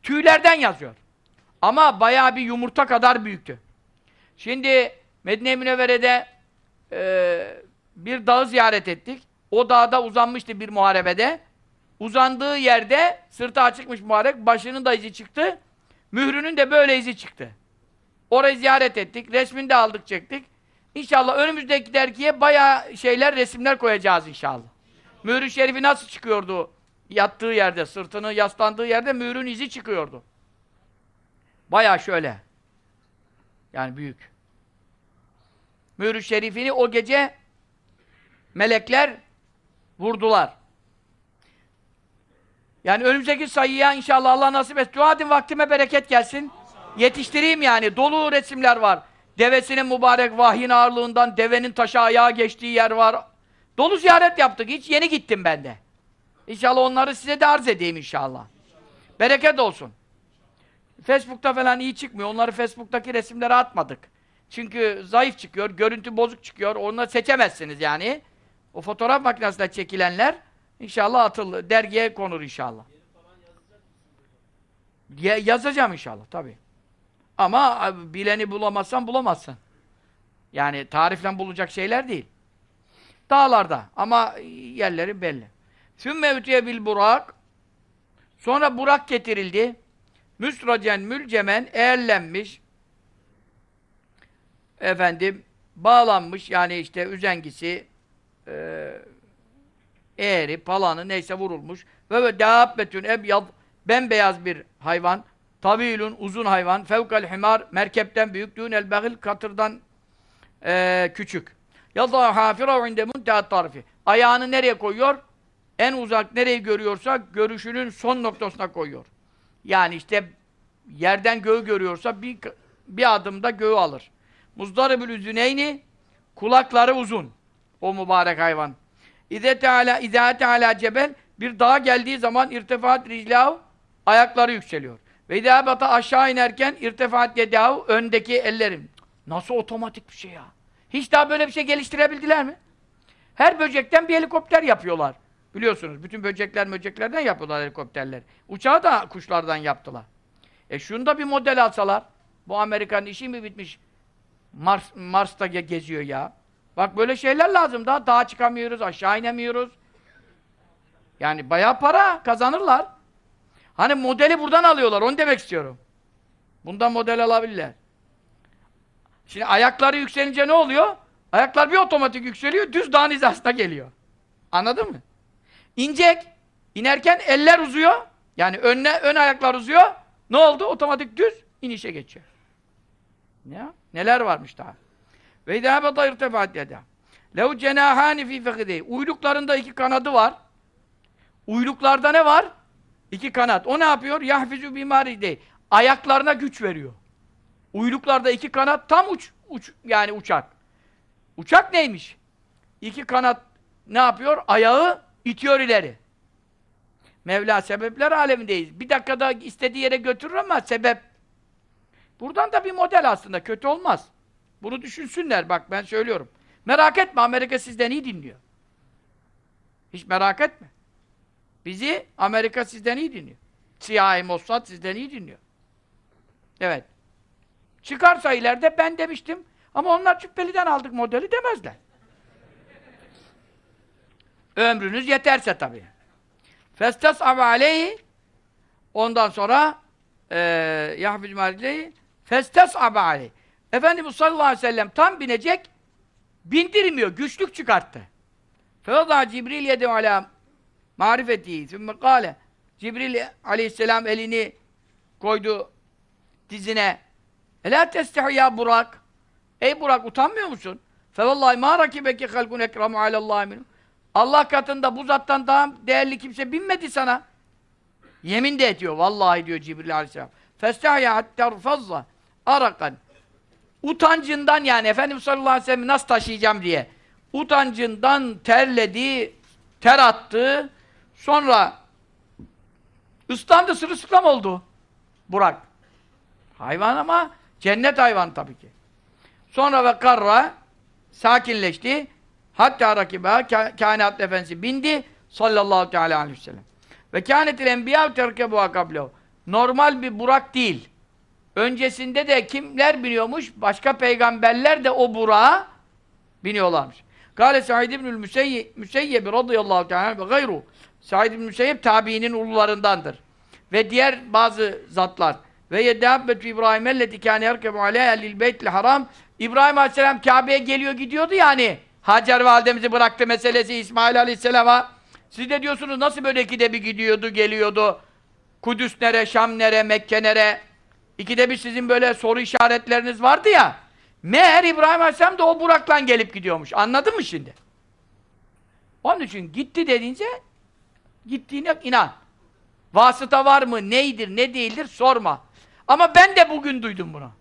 A: Tüylerden yazıyor. Ama bayağı bir yumurta kadar büyüktü. Şimdi Medine-i Münevvere'de e, bir dağı ziyaret ettik. O dağda uzanmıştı bir muharebede. Uzandığı yerde sırtı açıkmış mübarek, başının da izi çıktı. Mührünün de böyle izi çıktı. Orayı ziyaret ettik. Resmini de aldık çektik. İnşallah önümüzdeki dergiye bayağı şeyler, resimler koyacağız inşallah. Mührü şerifi nasıl çıkıyordu? Yattığı yerde, sırtını yaslandığı yerde mührün izi çıkıyordu. Bayağı şöyle. Yani büyük. Mührü şerifini o gece melekler vurdular. Yani önümüzdeki sayıya inşallah Allah nasip et. Dua edin vaktime bereket gelsin. Yetiştireyim yani. Dolu resimler var. Devesinin mübarek vahyin ağırlığından devenin taşa ayağa geçtiği yer var. Dolu ziyaret yaptık. Hiç yeni gittim ben de. İnşallah onları size de arz edeyim inşallah. Bereket olsun. Facebook'ta falan iyi çıkmıyor. Onları Facebook'taki resimlere atmadık. Çünkü zayıf çıkıyor, görüntü bozuk çıkıyor. Onları seçemezsiniz yani. O fotoğraf makinesinde çekilenler inşallah atıl, dergiye konur inşallah. Ya, yazacağım inşallah tabii. Ama e, bileni bulamazsan bulamazsın. Yani tarifle bulacak şeyler değil. Dağlarda ama yerleri belli. Sümme ütüye bil burak Sonra burak getirildi. Müsracen mülcemen eğerlenmiş. Efendim bağlanmış yani işte üzengisi e, eğri, palanı neyse vurulmuş. Ve ve dâbbetün ebyad bembeyaz bir hayvan. Tavilun uzun hayvan. Fevkal himar merkepten büyük. Dûnel behil katırdan e, küçük. Yadâ hâfirav inde muntehat tarifi. Ayağını nereye koyuyor? En uzak nereyi görüyorsa görüşünün son noktasına koyuyor. Yani işte yerden göğü görüyorsa bir, bir adımda göğü alır. Muzdaribül üzüneyni kulakları uzun. O mübarek hayvan. İze teala İze teala cebel bir dağa geldiği zaman irtifaat riclahu ayakları yükseliyor. Ve aşağı inerken irtifaat yedahu öndeki ellerim. Nasıl otomatik bir şey ya? Hiç daha böyle bir şey geliştirebildiler mi? Her böcekten bir helikopter yapıyorlar. Biliyorsunuz bütün böcekler böceklerden yapıyorlar helikopterler. Uçağı da kuşlardan yaptılar. E şunu da bir model alsalar. Bu Amerikan işi mi bitmiş? Mars, Mars'ta ge geziyor ya. Bak böyle şeyler lazım. Daha dağa çıkamıyoruz, aşağı inemiyoruz. Yani bayağı para kazanırlar. Hani modeli buradan alıyorlar, onu demek istiyorum. Bundan model alabilirler. Şimdi ayakları yükselince ne oluyor? Ayaklar bir otomatik yükseliyor, düz dağın hizasına geliyor. Anladın mı? İnecek, inerken eller uzuyor, yani önüne, ön ayaklar uzuyor, ne oldu? Otomatik düz inişe geçiyor. Ne? Neler varmış daha? Ve idâbeta irtefaat yedâ. Lev cenâhâni fî fekideyh. Uyluklarında iki kanadı var. Uyluklarda ne var? İki kanat. O ne yapıyor? Yahfizu bimârideyh. Ayaklarına güç veriyor. Uyluklarda iki kanat tam uç, uç yani uçak. Uçak neymiş? İki kanat ne yapıyor? Ayağı itiyor ileri. Mevla sebepler alemindeyiz. Bir dakikada istediği yere götürür ama sebep. Buradan da bir model aslında. Kötü olmaz. Bunu düşünsünler. Bak ben söylüyorum. Merak etme Amerika sizden iyi dinliyor. Hiç merak etme. Bizi Amerika sizden iyi dinliyor. CIA, Mossad sizden iyi dinliyor. Evet. Çıkarsa ileride ben demiştim ama onlar cübbeliden aldık modeli demezler. Ömrünüz yeterse tabii. Festas'ab aleyhi ondan sonra e, yahfizm aleyhi festas'ab aleyhi Efendimiz sallallahu aleyhi ve sellem tam binecek bindirmiyor, güçlük çıkarttı. Fevada Cibril yedim ala marifeti sümme kâle Cibril aleyhisselam elini koydu dizine Ela testehi ya Burak Ey Burak utanmıyor musun? Fevallahi ma rakibeki halkun ekramu alallahi minum Allah katında bu zattan daha değerli kimse binmedi sana. Yemin de ediyor. Vallahi diyor Cibril Aleyhisselam. Festahya hatta fazla arakan. Utancından yani Efendimiz sallallahu aleyhi ve sellem nasıl taşıyacağım diye. Utancından terledi, ter attı. Sonra ıslandı, sırılsıklam oldu. Burak. Hayvan ama cennet hayvan tabii ki. Sonra ve karra sakinleşti. Hatta rakiba kainat efendisi bindi sallallahu teala aleyhi ve sellem. Ve kânetil enbiya terkebu akablehu. Normal bir Burak değil. Öncesinde de kimler biniyormuş? Başka peygamberler de o Burak'a biniyorlarmış. Kâle Said ibnül Müseyyeb radıyallahu teala ve gayru. Said ibn Müseyyeb tabiinin ulularındandır. Ve diğer bazı zatlar. Ve yeddâbbetü İbrahim elleti kâne yerkebu aleyha lil beytil haram. İbrahim aleyhisselam Kabe'ye geliyor gidiyordu yani. Hacer validemizi bıraktı meselesi İsmail aleyhisselama. Siz de diyorsunuz nasıl böyle ikide bir gidiyordu, geliyordu. Kudüs nere, Şam nere, Mekke nere. İkide bir sizin böyle soru işaretleriniz vardı ya. Meğer İbrahim Aleyhisselam da o Burak'la gelip gidiyormuş. Anladın mı şimdi? Onun için gitti dediğince gittiğine inan. Vasıta var mı, neydir, ne değildir sorma. Ama ben de bugün duydum bunu.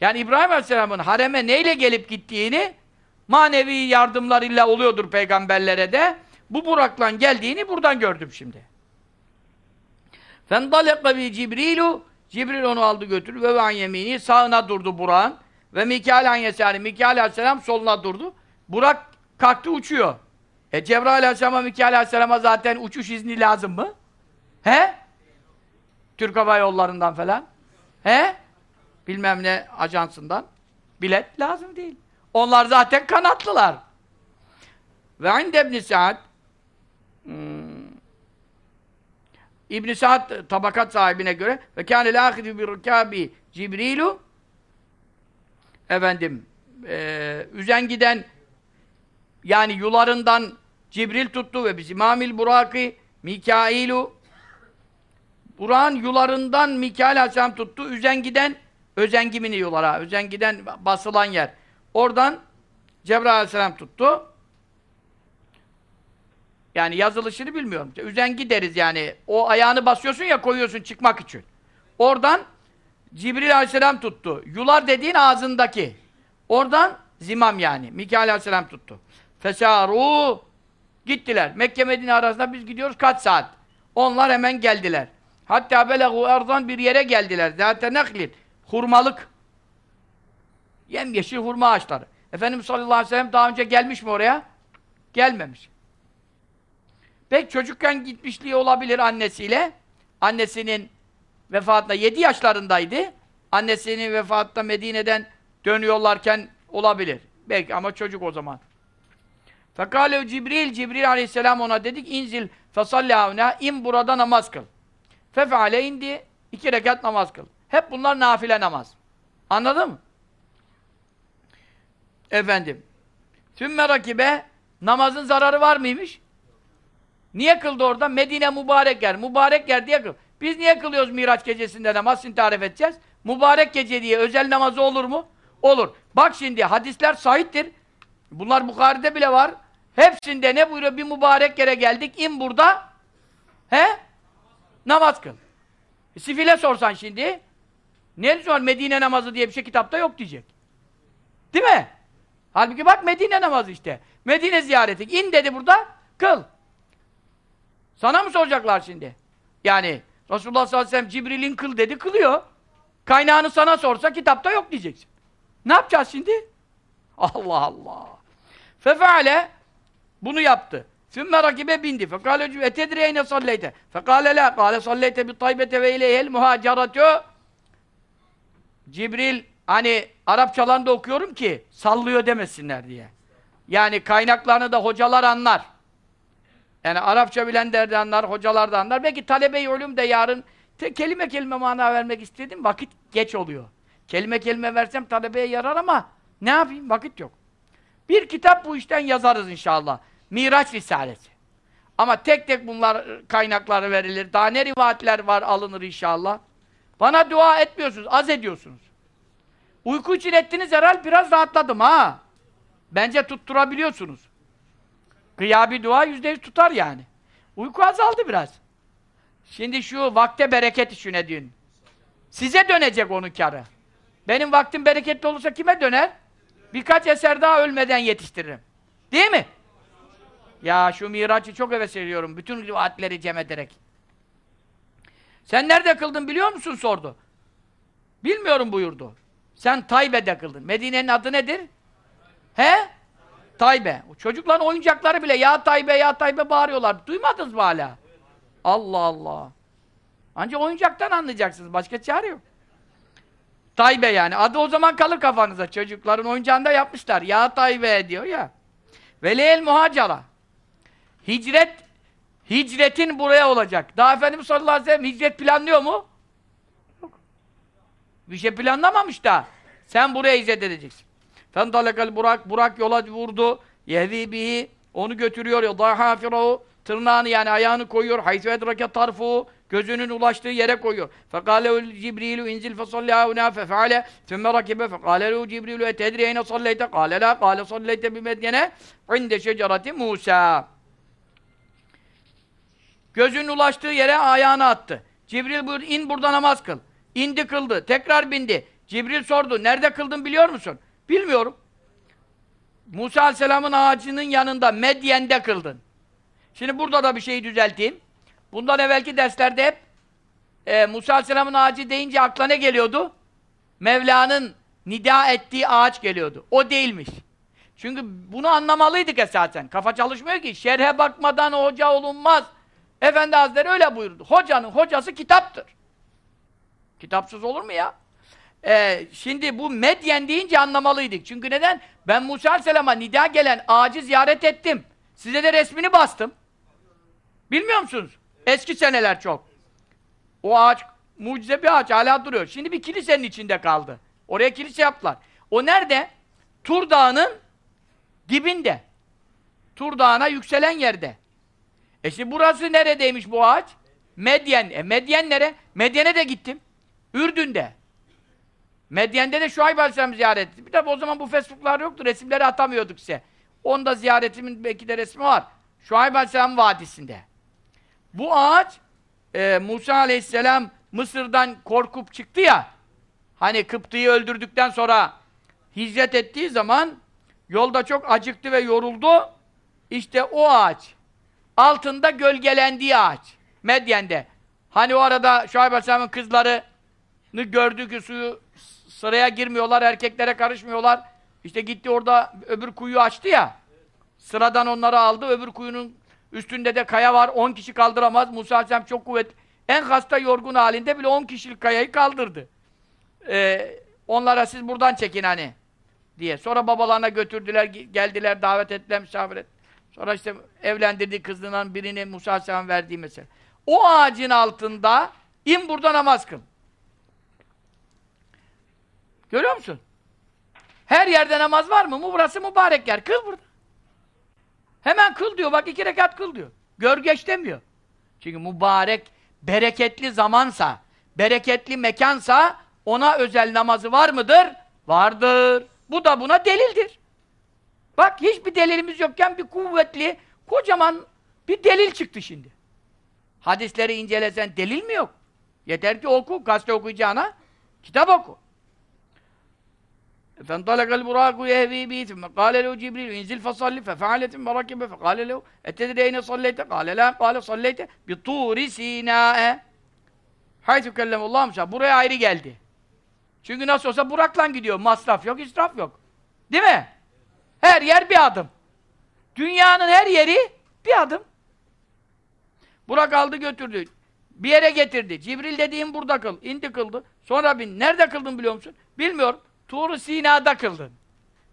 A: Yani İbrahim Aleyhisselam'ın hareme neyle gelip gittiğini manevi yardımlarıyla oluyordur peygamberlere de. Bu Burak'la geldiğini buradan gördüm şimdi. Bi Cibrilu Cibril onu aldı götürdü ve an yemini sağına durdu Burak'ın ve Mikail an yesari Mikail aleyhisselam soluna durdu. Burak kalktı uçuyor. E Cebrail aleyhisselama Mikail aleyhisselama zaten uçuş izni lazım mı? He? Türk Hava Yolları'ndan falan. He? Bilmem ne ajansından. Bilet lazım değil. Onlar zaten kanatlılar. Ve inde ibn Sa'd hmm, ibn Sa'd tabakat sahibine göre ve kâne lâhidu bir rükâbi Cibrilu efendim e, üzen giden yani yularından Cibril tuttu ve biz İmamil Buraki Mikailu Burak'ın yularından Mikail Aleyhisselam tuttu. Üzen giden özengimini yulara, özen giden basılan yer. Oradan Cebrail Aleyhisselam tuttu. Yani yazılışını bilmiyorum. Üzengi deriz yani. O ayağını basıyorsun ya koyuyorsun çıkmak için. Oradan Cibril Aleyhisselam tuttu. Yular dediğin ağzındaki. Oradan zimam yani. Mikail Aleyhisselam tuttu. Fesaru gittiler. Mekke Medine arasında biz gidiyoruz kaç saat? Onlar hemen geldiler. Hatta belegu erdan bir yere geldiler. Zaten naklin. Hurmalık. Yemyeşil hurma ağaçları. Efendimiz sallallahu aleyhi ve sellem daha önce gelmiş mi oraya? Gelmemiş. Pek çocukken gitmişliği olabilir annesiyle. Annesinin vefatında 7 yaşlarındaydı. Annesinin vefatında Medine'den dönüyorlarken olabilir. Belki ama çocuk o zaman. Fekalev Cibril, Cibril aleyhisselam ona dedik, inzil fesalli in burada namaz kıl. Fefale indi, iki rekat namaz kıl. Hep bunlar nafile namaz. Anladın mı? Efendim. Sümme rakibe, namazın zararı var mıymış? Niye kıldı orada? Medine mübarek yer. Mübarek yer diye kıl. Biz niye kılıyoruz Miraç gecesinde namaz? Şimdi tarif edeceğiz. Mübarek gece diye özel namazı olur mu? Olur. Bak şimdi hadisler sahiptir. Bunlar Bukhari'de bile var. Hepsinde ne buyuruyor? Bir mübarek yere geldik. İn burada. He? Namaz kıl. E, sifile sorsan şimdi. Ne var? Medine namazı diye bir şey kitapta yok diyecek. Değil mi? Halbuki bak Medine namazı işte. Medine ziyareti. İn dedi burada. Kıl. Sana mı soracaklar şimdi? Yani Resulullah sallallahu aleyhi ve sellem Cibril'in kıl dedi, kılıyor. Kaynağını sana sorsa kitapta yok diyeceksin. Ne yapacağız şimdi? Allah Allah. Fefeale bunu yaptı. Sümme rakibe bindi. Fekale cüve etedreyne salleyte. Fekale la. Kale salleyte bi taybete ve ileyhel muhaceratü. Cibril hani Arapçalarında okuyorum ki sallıyor demesinler diye. Yani kaynaklarını da hocalar anlar. Yani Arapça bilenler de anlar, hocalar da anlar. Belki talebe-i ulum de yarın te, kelime kelime mana vermek istedim, vakit geç oluyor. Kelime kelime versem talebeye yarar ama ne yapayım, vakit yok. Bir kitap bu işten yazarız inşallah. Miraç Risalesi. Ama tek tek bunlar kaynakları verilir. Daha ne rivayetler var alınır inşallah. Bana dua etmiyorsunuz, az ediyorsunuz. Uyku için ettiniz herhal biraz rahatladım ha. Bence tutturabiliyorsunuz. Gıyabi dua yüzde yüz tutar yani. Uyku azaldı biraz. Şimdi şu vakte bereket işine din. Size dönecek onun karı. Benim vaktim bereketli olursa kime döner? Birkaç eser daha ölmeden yetiştiririm. Değil mi? Ya şu Miraç'ı çok heves ediyorum. Bütün rivayetleri cem ederek. Sen nerede kıldın biliyor musun sordu. Bilmiyorum buyurdu. Sen Taybe'de kıldın. Medine'nin adı nedir? He? Taybe. Çocukların oyuncakları bile ya Taybe ya Taybe bağırıyorlar. Duymadınız mı hala? Allah Allah. Ancak oyuncaktan anlayacaksınız. Başka çare yok. Taybe yani. Adı o zaman kalır kafanıza. Çocukların oyuncağında yapmışlar. Ya Taybe diyor ya. Veleyel muhacara. Hicret hicretin buraya olacak. Daha Efendimiz sallallahu aleyhi ve sellem hicret planlıyor mu? Yok. Bir şey planlamamış da. Sen buraya hicret edeceksin. Fendalekal Burak, Burak yola vurdu. Yehvi bihi, onu götürüyor. Yadaha firahu, tırnağını yani ayağını koyuyor. Haythu edrake tarfu, gözünün ulaştığı yere koyuyor. Fekalehu Cibrilu inzil fesalli hauna fefeale sümme rakibe fekalehu Cibrilu etedri eyne salleyte kale la kale salleyte bimedyene inde şecerati Musa. Gözünün ulaştığı yere ayağını attı. Cibril buyurdu, in burada namaz kıl. İndi kıldı, tekrar bindi. Cibril sordu, nerede kıldın biliyor musun? Bilmiyorum. Musa Aleyhisselam'ın ağacının yanında, Medyen'de kıldın. Şimdi burada da bir şeyi düzelteyim. Bundan evvelki derslerde hep e, Musa Aleyhisselam'ın ağacı deyince akla ne geliyordu? Mevla'nın nida ettiği ağaç geliyordu. O değilmiş. Çünkü bunu anlamalıydık esasen. Kafa çalışmıyor ki. Şerhe bakmadan hoca olunmaz. Efendi Hazretleri öyle buyurdu. Hocanın hocası kitaptır. Kitapsız olur mu ya? Ee, şimdi bu Medyen deyince anlamalıydık. Çünkü neden? Ben Musa Aleyhisselam'a nida gelen ağacı ziyaret ettim. Size de resmini bastım. Bilmiyor musunuz? Eski seneler çok. O ağaç mucize bir ağaç hala duruyor. Şimdi bir kilisenin içinde kaldı. Oraya kilise yaptılar. O nerede? Tur Dağı'nın dibinde. Tur Dağı'na yükselen yerde. E şimdi burası neredeymiş bu ağaç? Medyen. E Medyen nere? Medyen'e de gittim. Ürdün'de. Medyen'de de Şuayb Aleyhisselam ziyaret ettim. Bir tabi o zaman bu Facebook'lar yoktu. Resimleri atamıyorduk size. Onda ziyaretimin belki de resmi var. Şuayb Aleyhisselam Vadisi'nde. Bu ağaç e, Musa Aleyhisselam Mısır'dan korkup çıktı ya hani Kıptı'yı öldürdükten sonra hicret ettiği zaman yolda çok acıktı ve yoruldu. İşte o ağaç altında gölgelendiği ağaç. Medyen'de. Hani o arada Şuayb Aleyhisselam'ın kızlarını gördü ki suyu sıraya girmiyorlar, erkeklere karışmıyorlar. İşte gitti orada öbür kuyu açtı ya. Sıradan onları aldı. Öbür kuyunun üstünde de kaya var. 10 kişi kaldıramaz. Musa Aleyhisselam çok kuvvetli. En hasta yorgun halinde bile 10 kişilik kayayı kaldırdı. Ee, onlara siz buradan çekin hani diye. Sonra babalarına götürdüler, geldiler, davet ettiler, misafir et. Sonra işte evlendirdiği kızından birini Musa Aleyhisselam verdiği mesela. O ağacın altında in burada namaz kıl. Görüyor musun? Her yerde namaz var mı? Burası mübarek yer. Kıl burada. Hemen kıl diyor. Bak iki rekat kıl diyor. Gör geç demiyor. Çünkü mübarek, bereketli zamansa, bereketli mekansa ona özel namazı var mıdır? Vardır. Bu da buna delildir. Bak hiçbir delilimiz yokken bir kuvvetli, kocaman bir delil çıktı şimdi. Hadisleri incelesen delil mi yok? Yeter ki oku, gazete okuyacağına kitap oku. فانطلق البراق يهوي به ثم قال له جبريل انزل فصلي ففعلت فركب فقال له أتدري أين صليت؟ قال لا قال صليت بطور سيناء حيث كلم الله Musa buraya ayrı geldi. Çünkü nasıl olsa Burak'la gidiyor. Masraf yok, israf yok. Değil mi? Her yer bir adım. Dünyanın her yeri bir adım. Burak aldı götürdü. Bir yere getirdi. Cibril dediğim burada kıl. İndi kıldı. Sonra bin. Nerede kıldın biliyor musun? Bilmiyorum. Tur-u Sina'da kıldın.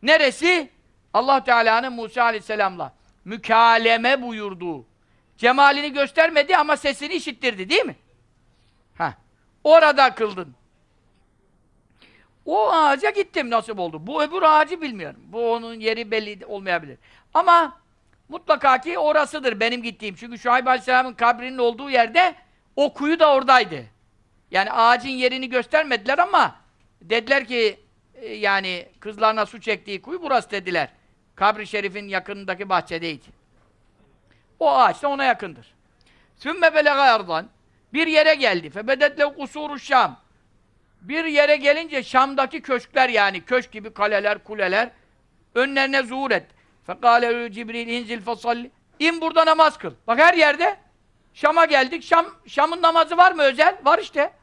A: Neresi? Allah Teala'nın Musa Aleyhisselam'la mükaleme buyurduğu. Cemalini göstermedi ama sesini işittirdi değil mi? Ha. Orada kıldın. O ağaca gittim nasip oldu. Bu öbür ağacı bilmiyorum. Bu onun yeri belli olmayabilir. Ama mutlaka ki orasıdır benim gittiğim. Çünkü Şuayb Aleyhisselam'ın kabrinin olduğu yerde o kuyu da oradaydı. Yani ağacın yerini göstermediler ama dediler ki e, yani kızlarına su çektiği kuyu burası dediler. Kabri şerifin yakınındaki bahçedeydi. O ağaç da ona yakındır. Sümme belega erdan bir yere geldi. Febedetle kusuru Şam. Bir yere gelince Şam'daki köşkler yani köşk gibi kaleler, kuleler önlerine zuhur et. Fekale Cibril inzil fasalli İn burada namaz kıl. Bak her yerde. Şam'a geldik. Şam, Şam'ın namazı var mı özel? Var işte.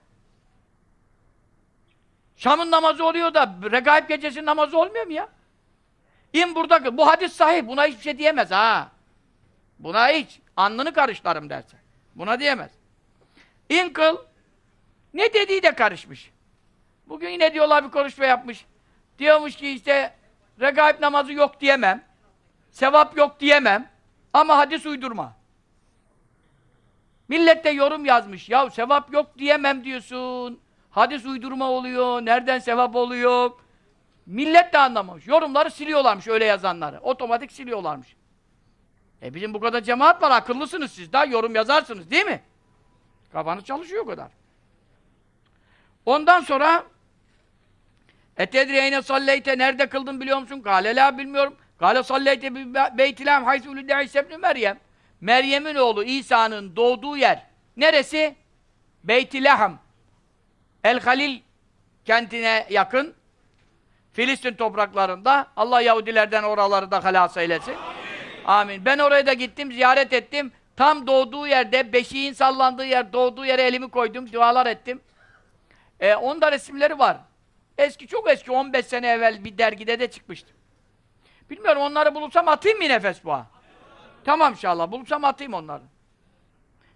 A: Şam'ın namazı oluyor da Regaib gecesinin namazı olmuyor mu ya? İn burada kıl. Bu hadis sahih. Buna hiçbir şey diyemez ha. Buna hiç. Alnını karışlarım derse. Buna diyemez. İn kıl. Ne dediği de karışmış. Bugün yine diyorlar bir konuşma yapmış. Diyormuş ki işte regaib namazı yok diyemem. Sevap yok diyemem. Ama hadis uydurma. Millet de yorum yazmış. Ya sevap yok diyemem diyorsun. Hadis uydurma oluyor. Nereden sevap oluyor? Millet de anlamamış. Yorumları siliyorlarmış öyle yazanları. Otomatik siliyorlarmış. E bizim bu kadar cemaat var. Akıllısınız siz. Daha yorum yazarsınız değil mi? Kafanız çalışıyor o kadar. Ondan sonra Etedriyeyne salleyte nerede kıldın biliyor musun? Kale bilmiyorum. Kale salleyte bi beytilâm haysu ulüde İsa ibn Meryem. Meryem'in oğlu İsa'nın doğduğu yer. Neresi? Beytilaham. El Halil kentine yakın. Filistin topraklarında. Allah Yahudilerden oraları da halas eylesin. Amin. Amin. Ben oraya da gittim, ziyaret ettim. Tam doğduğu yerde, beşiğin sallandığı yer, doğduğu yere elimi koydum, dualar ettim. Ee, onda resimleri var. Eski, çok eski, 15 sene evvel bir dergide de çıkmıştı. Bilmiyorum, onları bulursam atayım mı nefes boğa? Tamam inşallah, bulursam atayım onları.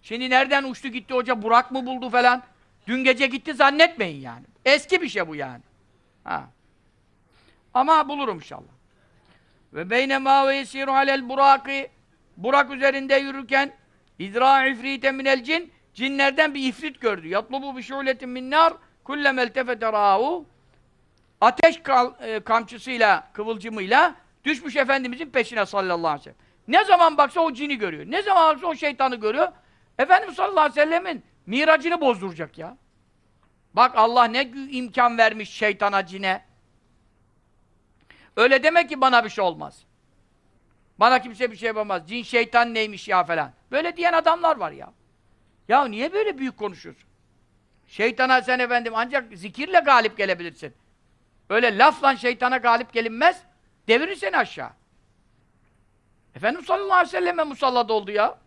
A: Şimdi nereden uçtu gitti hoca, Burak mı buldu falan? Dün gece gitti zannetmeyin yani. Eski bir şey bu yani. Ha. Ama bulurum inşallah. Ve beyne ma ve yesiru alel buraki Burak üzerinde yürürken idra ifrite minel cin cinlerden bir ifrit gördü. Yatlubu bi şuletin min nar kullem eltefete râhu ateş kal, e, kamçısıyla, kıvılcımıyla düşmüş Efendimizin peşine sallallahu aleyhi ve sellem. Ne zaman baksa o cini görüyor. Ne zaman baksa o şeytanı görüyor. Efendimiz sallallahu aleyhi ve sellemin miracını bozduracak ya. Bak Allah ne imkan vermiş şeytana, cine. Öyle demek ki bana bir şey olmaz. Bana kimse bir şey yapamaz. Cin şeytan neymiş ya falan. Böyle diyen adamlar var ya. Ya niye böyle büyük konuşuyorsun? Şeytana sen efendim ancak zikirle galip gelebilirsin. Öyle lafla şeytana galip gelinmez. Devirir seni aşağı. Efendimiz sallallahu aleyhi ve selleme musallat oldu ya.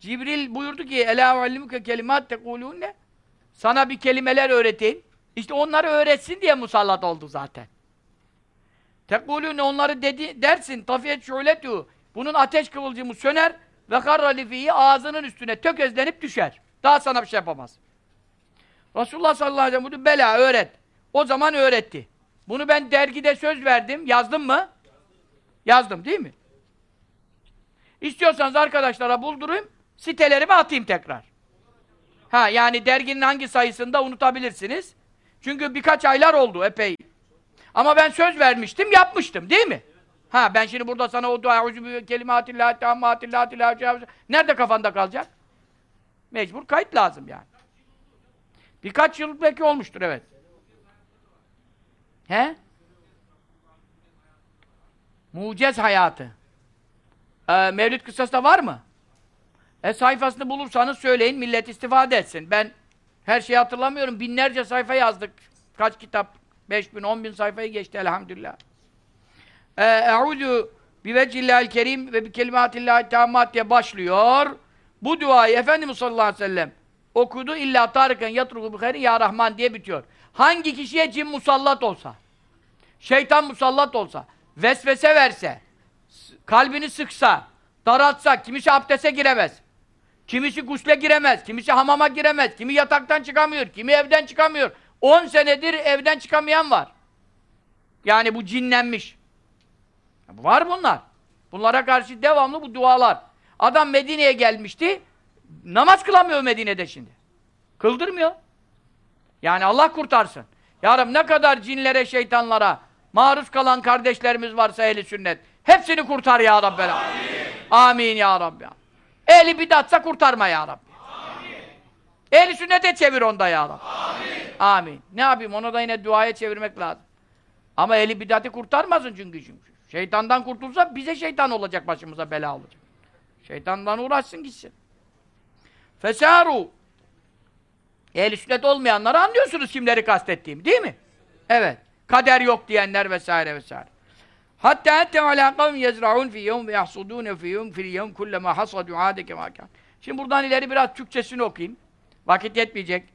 A: Cibril buyurdu ki Ela allimuke kelimat tekulûne Sana bir kelimeler öğreteyim. İşte onları öğretsin diye musallat oldu zaten. Tekulûne onları dedi, dersin tafiyet şuletu Bunun ateş kıvılcımı söner ve karralifiyi ağzının üstüne tökezlenip düşer. Daha sana bir şey yapamaz. Resulullah sallallahu aleyhi ve sellem bela öğret. O zaman öğretti. Bunu ben dergide söz verdim. Yazdım mı? Yazdım değil mi? İstiyorsanız arkadaşlara buldurayım, sitelerime atayım tekrar. Ha yani derginin hangi sayısında unutabilirsiniz. Çünkü birkaç aylar oldu epey. Ama ben söz vermiştim, yapmıştım değil mi? Ha ben şimdi burada sana o dua uzu kelimatillâhi tammâtillâhi Nerede kafanda kalacak? Mecbur kayıt lazım yani. Birkaç yıl belki olmuştur evet. He? Mucez hayatı. Ee, Mevlüt kıssası var mı? E sayfasını bulursanız söyleyin, millet istifade etsin. Ben her şeyi hatırlamıyorum. Binlerce sayfa yazdık. Kaç kitap? Beş bin, on bin sayfayı geçti elhamdülillah. Eûzü bivecillâhil kerim ve bi kelimatillâhi tammat diye başlıyor. Bu duayı Efendimiz sallallahu aleyhi ve sellem okudu. İlla tariken yatruku bi ya Rahman diye bitiyor. Hangi kişiye cin musallat olsa, şeytan musallat olsa, vesvese verse, kalbini sıksa, daratsa, kimisi abdese giremez. Kimisi gusle giremez, kimisi hamama giremez, kimi yataktan çıkamıyor, kimi evden çıkamıyor. 10 senedir evden çıkamayan var. Yani bu cinlenmiş. Var bunlar. Bunlara karşı devamlı bu dualar. Adam Medine'ye gelmişti, namaz kılamıyor Medine'de şimdi. Kıldırmıyor. Yani Allah kurtarsın. Ya ne kadar cinlere, şeytanlara maruz kalan kardeşlerimiz varsa ehli sünnet. Hepsini kurtar ya Rabbi. Amin. Amin ya Rabbi. Ehli bidatsa kurtarma ya Rabbi. Amin. Ehli sünnete çevir onda ya Rabbi. Amin. Amin. Ne yapayım onu da yine duaya çevirmek lazım. Ama ehli bidati kurtarmasın çünkü çünkü. Şeytandan kurtulsa bize şeytan olacak başımıza bela olacak. Şeytandan uğraşsın gitsin. Fesaru Ehl-i sünnet olmayanları anlıyorsunuz kimleri kastettiğimi değil mi? Evet. Kader yok diyenler vesaire vesaire. Hatta ente ala kavmin yezra'un fi yevm yahsudun fi yevm fil yevm kullema hasadu ade kema kan. Şimdi buradan ileri biraz Türkçesini okuyayım. Vakit yetmeyecek.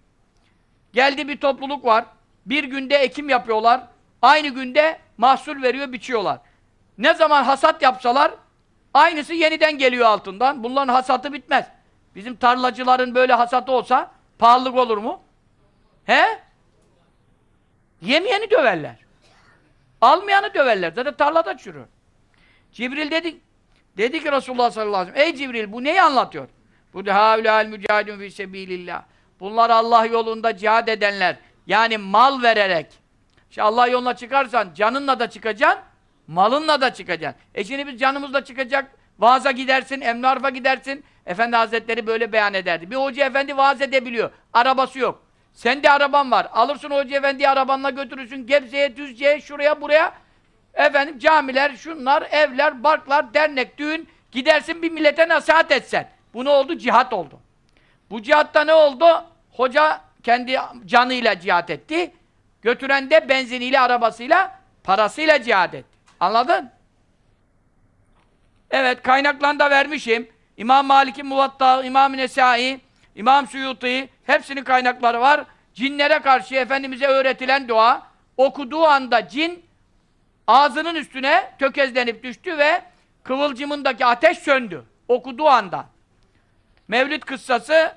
A: Geldi bir topluluk var. Bir günde ekim yapıyorlar. Aynı günde mahsul veriyor, biçiyorlar. Ne zaman hasat yapsalar aynısı yeniden geliyor altından. Bunların hasatı bitmez. Bizim tarlacıların böyle hasatı olsa pahalılık olur mu? He? Yemeyeni döverler. Almayanı döverler. Zaten tarlada çürür. Cibril dedi, dedi ki Resulullah sallallahu aleyhi ve sellem, Ey Cibril bu neyi anlatıyor? Bu da havlâl mücahidun fî sebîlillâh. Bunlar Allah yolunda cihad edenler. Yani mal vererek. İşte Allah yoluna çıkarsan canınla da çıkacaksın, malınla da çıkacaksın. E şimdi biz canımızla çıkacak, vaaza gidersin, emnarfa gidersin. Efendi Hazretleri böyle beyan ederdi. Bir hoca efendi vaaz edebiliyor. Arabası yok. Sende araban var. Alırsın hoca efendiyi arabanla götürürsün. Gebze'ye, Düzce'ye, şuraya, buraya. Efendim camiler, şunlar, evler, barklar, dernek, düğün. Gidersin bir millete nasihat etsen. Bu ne oldu? Cihat oldu. Bu cihatta ne oldu? Hoca kendi canıyla cihat etti. Götüren de benziniyle, arabasıyla, parasıyla cihat etti. Anladın? Evet, kaynaklarını vermişim. İmam Malik'in Muvatta, İmam Nesai, İmam Suyuti, hepsinin kaynakları var. Cinlere karşı Efendimiz'e öğretilen dua, okuduğu anda cin ağzının üstüne tökezlenip düştü ve kıvılcımındaki ateş söndü. Okuduğu anda. Mevlid kıssası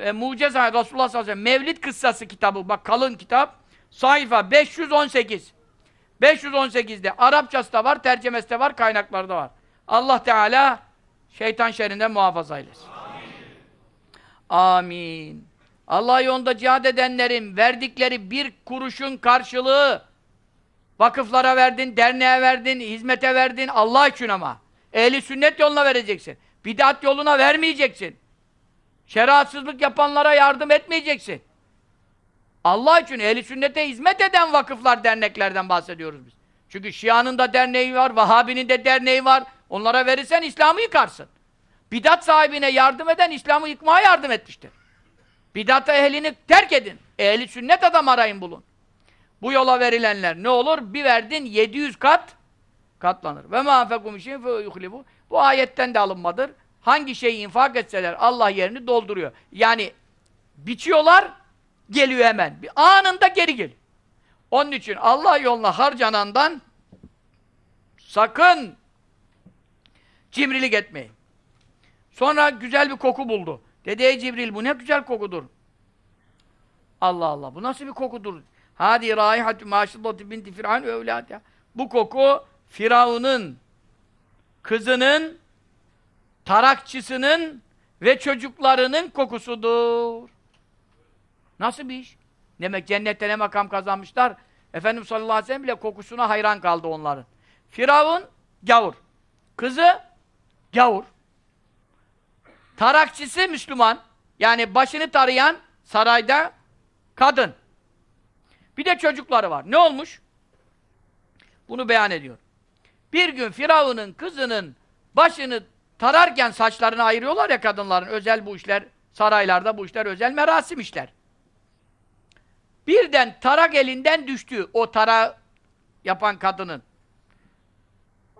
A: e, Mucize Resulullah sallallahu aleyhi ve sellem Mevlid kıssası kitabı, bak kalın kitap, sayfa 518. 518'de Arapçası da var, tercemesi de var, kaynakları da var. Allah Teala şeytan şerrinden muhafaza eylesin. Amin. Allah yolunda cihad edenlerin verdikleri bir kuruşun karşılığı vakıflara verdin, derneğe verdin, hizmete verdin, Allah için ama. Ehli sünnet yoluna vereceksin. Bidat yoluna vermeyeceksin. Şeriatsızlık yapanlara yardım etmeyeceksin. Allah için ehli sünnete hizmet eden vakıflar, derneklerden bahsediyoruz biz. Çünkü Şia'nın da derneği var, Vahabi'nin de derneği var. Onlara verirsen İslam'ı yıkarsın. Bidat sahibine yardım eden İslam'ı yıkmaya yardım etmiştir. Bidat ehlini terk edin. Ehli sünnet adam arayın bulun. Bu yola verilenler ne olur? Bir verdin 700 kat katlanır. Ve ma enfekum işin fe Bu ayetten de alınmadır. Hangi şeyi infak etseler Allah yerini dolduruyor. Yani biçiyorlar, geliyor hemen. Bir anında geri geliyor. Onun için Allah yoluna harcanandan sakın cimrilik etmeyin. Sonra güzel bir koku buldu. Dedi ey Cibril bu ne güzel kokudur. Allah Allah bu nasıl bir kokudur? Hadi raihatü maşallati binti firavun evlâdiha. Bu koku Firavun'un kızının tarakçısının ve çocuklarının kokusudur. Nasıl bir iş? Demek cennette ne makam kazanmışlar? Efendimiz sallallahu aleyhi ve sellem bile kokusuna hayran kaldı onların. Firavun gavur. Kızı gavur. Tarakçısı Müslüman. Yani başını tarayan sarayda kadın. Bir de çocukları var. Ne olmuş? Bunu beyan ediyor. Bir gün Firavun'un kızının başını tararken saçlarını ayırıyorlar ya kadınların. Özel bu işler, saraylarda bu işler özel merasim işler. Birden tarak elinden düştü o tara yapan kadının.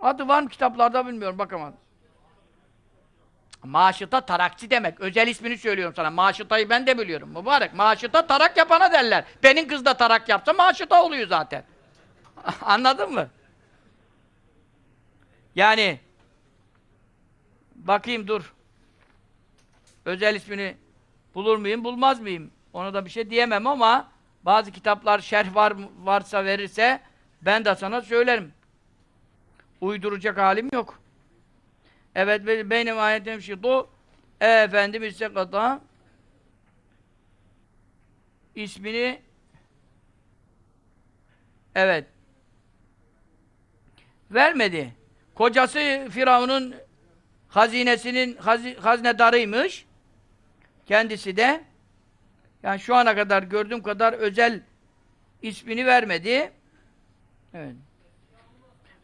A: Adı var mı kitaplarda bilmiyorum bakamadım. Maaşıta tarakçı demek. Özel ismini söylüyorum sana. Maaşıtayı ben de biliyorum. Mübarek. Maaşıta tarak yapana derler. Benim kız da tarak yapsa maaşıta oluyor zaten. Anladın mı? Yani bakayım dur. Özel ismini bulur muyum, bulmaz mıyım? Ona da bir şey diyemem ama bazı kitaplar şerh var varsa verirse ben de sana söylerim. Uyduracak halim yok. Evet benim ayetim şidu efendim istekata ismini evet vermedi. Kocası Firavun'un hazinesinin hazi, haznedarıymış. Kendisi de yani şu ana kadar gördüğüm kadar özel ismini vermedi. Evet.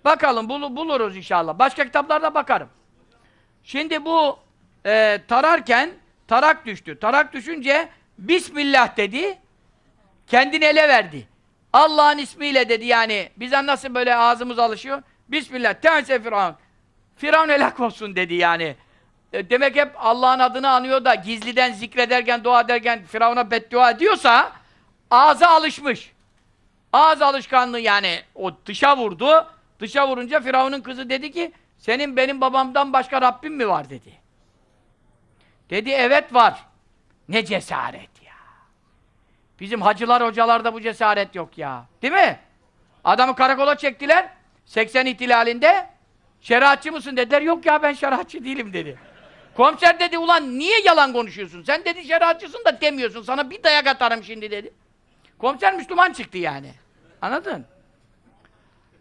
A: Bakalım bul, buluruz inşallah. Başka kitaplarda bakarım. Şimdi bu e, tararken tarak düştü. Tarak düşünce Bismillah dedi. Kendini ele verdi. Allah'ın ismiyle dedi yani. Bize nasıl böyle ağzımız alışıyor? Bismillah. Te'ase Firavun. Firavun helak olsun dedi yani. E, demek hep Allah'ın adını anıyor da gizliden zikrederken, dua ederken Firavun'a beddua ediyorsa ağza alışmış. Ağız alışkanlığı yani o dışa vurdu. Dışa vurunca Firavun'un kızı dedi ki senin benim babamdan başka Rabbim mi var dedi. Dedi evet var. Ne cesaret ya. Bizim hacılar hocalarda bu cesaret yok ya. Değil mi? Adamı karakola çektiler. 80 ihtilalinde şeriatçı mısın dediler. Yok ya ben şeriatçı değilim dedi. Komiser dedi ulan niye yalan konuşuyorsun? Sen dedi şeriatçısın da demiyorsun. Sana bir dayak atarım şimdi dedi. Komiser Müslüman çıktı yani. Anladın?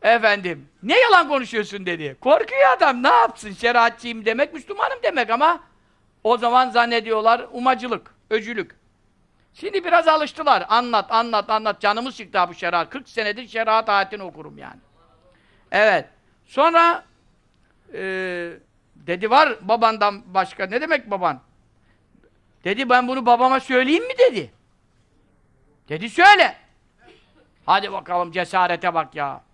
A: Efendim, ne yalan konuşuyorsun dedi. Korkuyor adam, ne yapsın? Şeriatçıyım demek, Müslümanım demek ama o zaman zannediyorlar umacılık, öcülük. Şimdi biraz alıştılar. Anlat, anlat, anlat. Canımız çıktı bu şeriat. 40 senedir şeriat ayetini okurum yani. Evet. Sonra e, dedi var babandan başka. Ne demek baban? Dedi ben bunu babama söyleyeyim mi dedi. Dedi söyle. Hadi bakalım cesarete bak ya.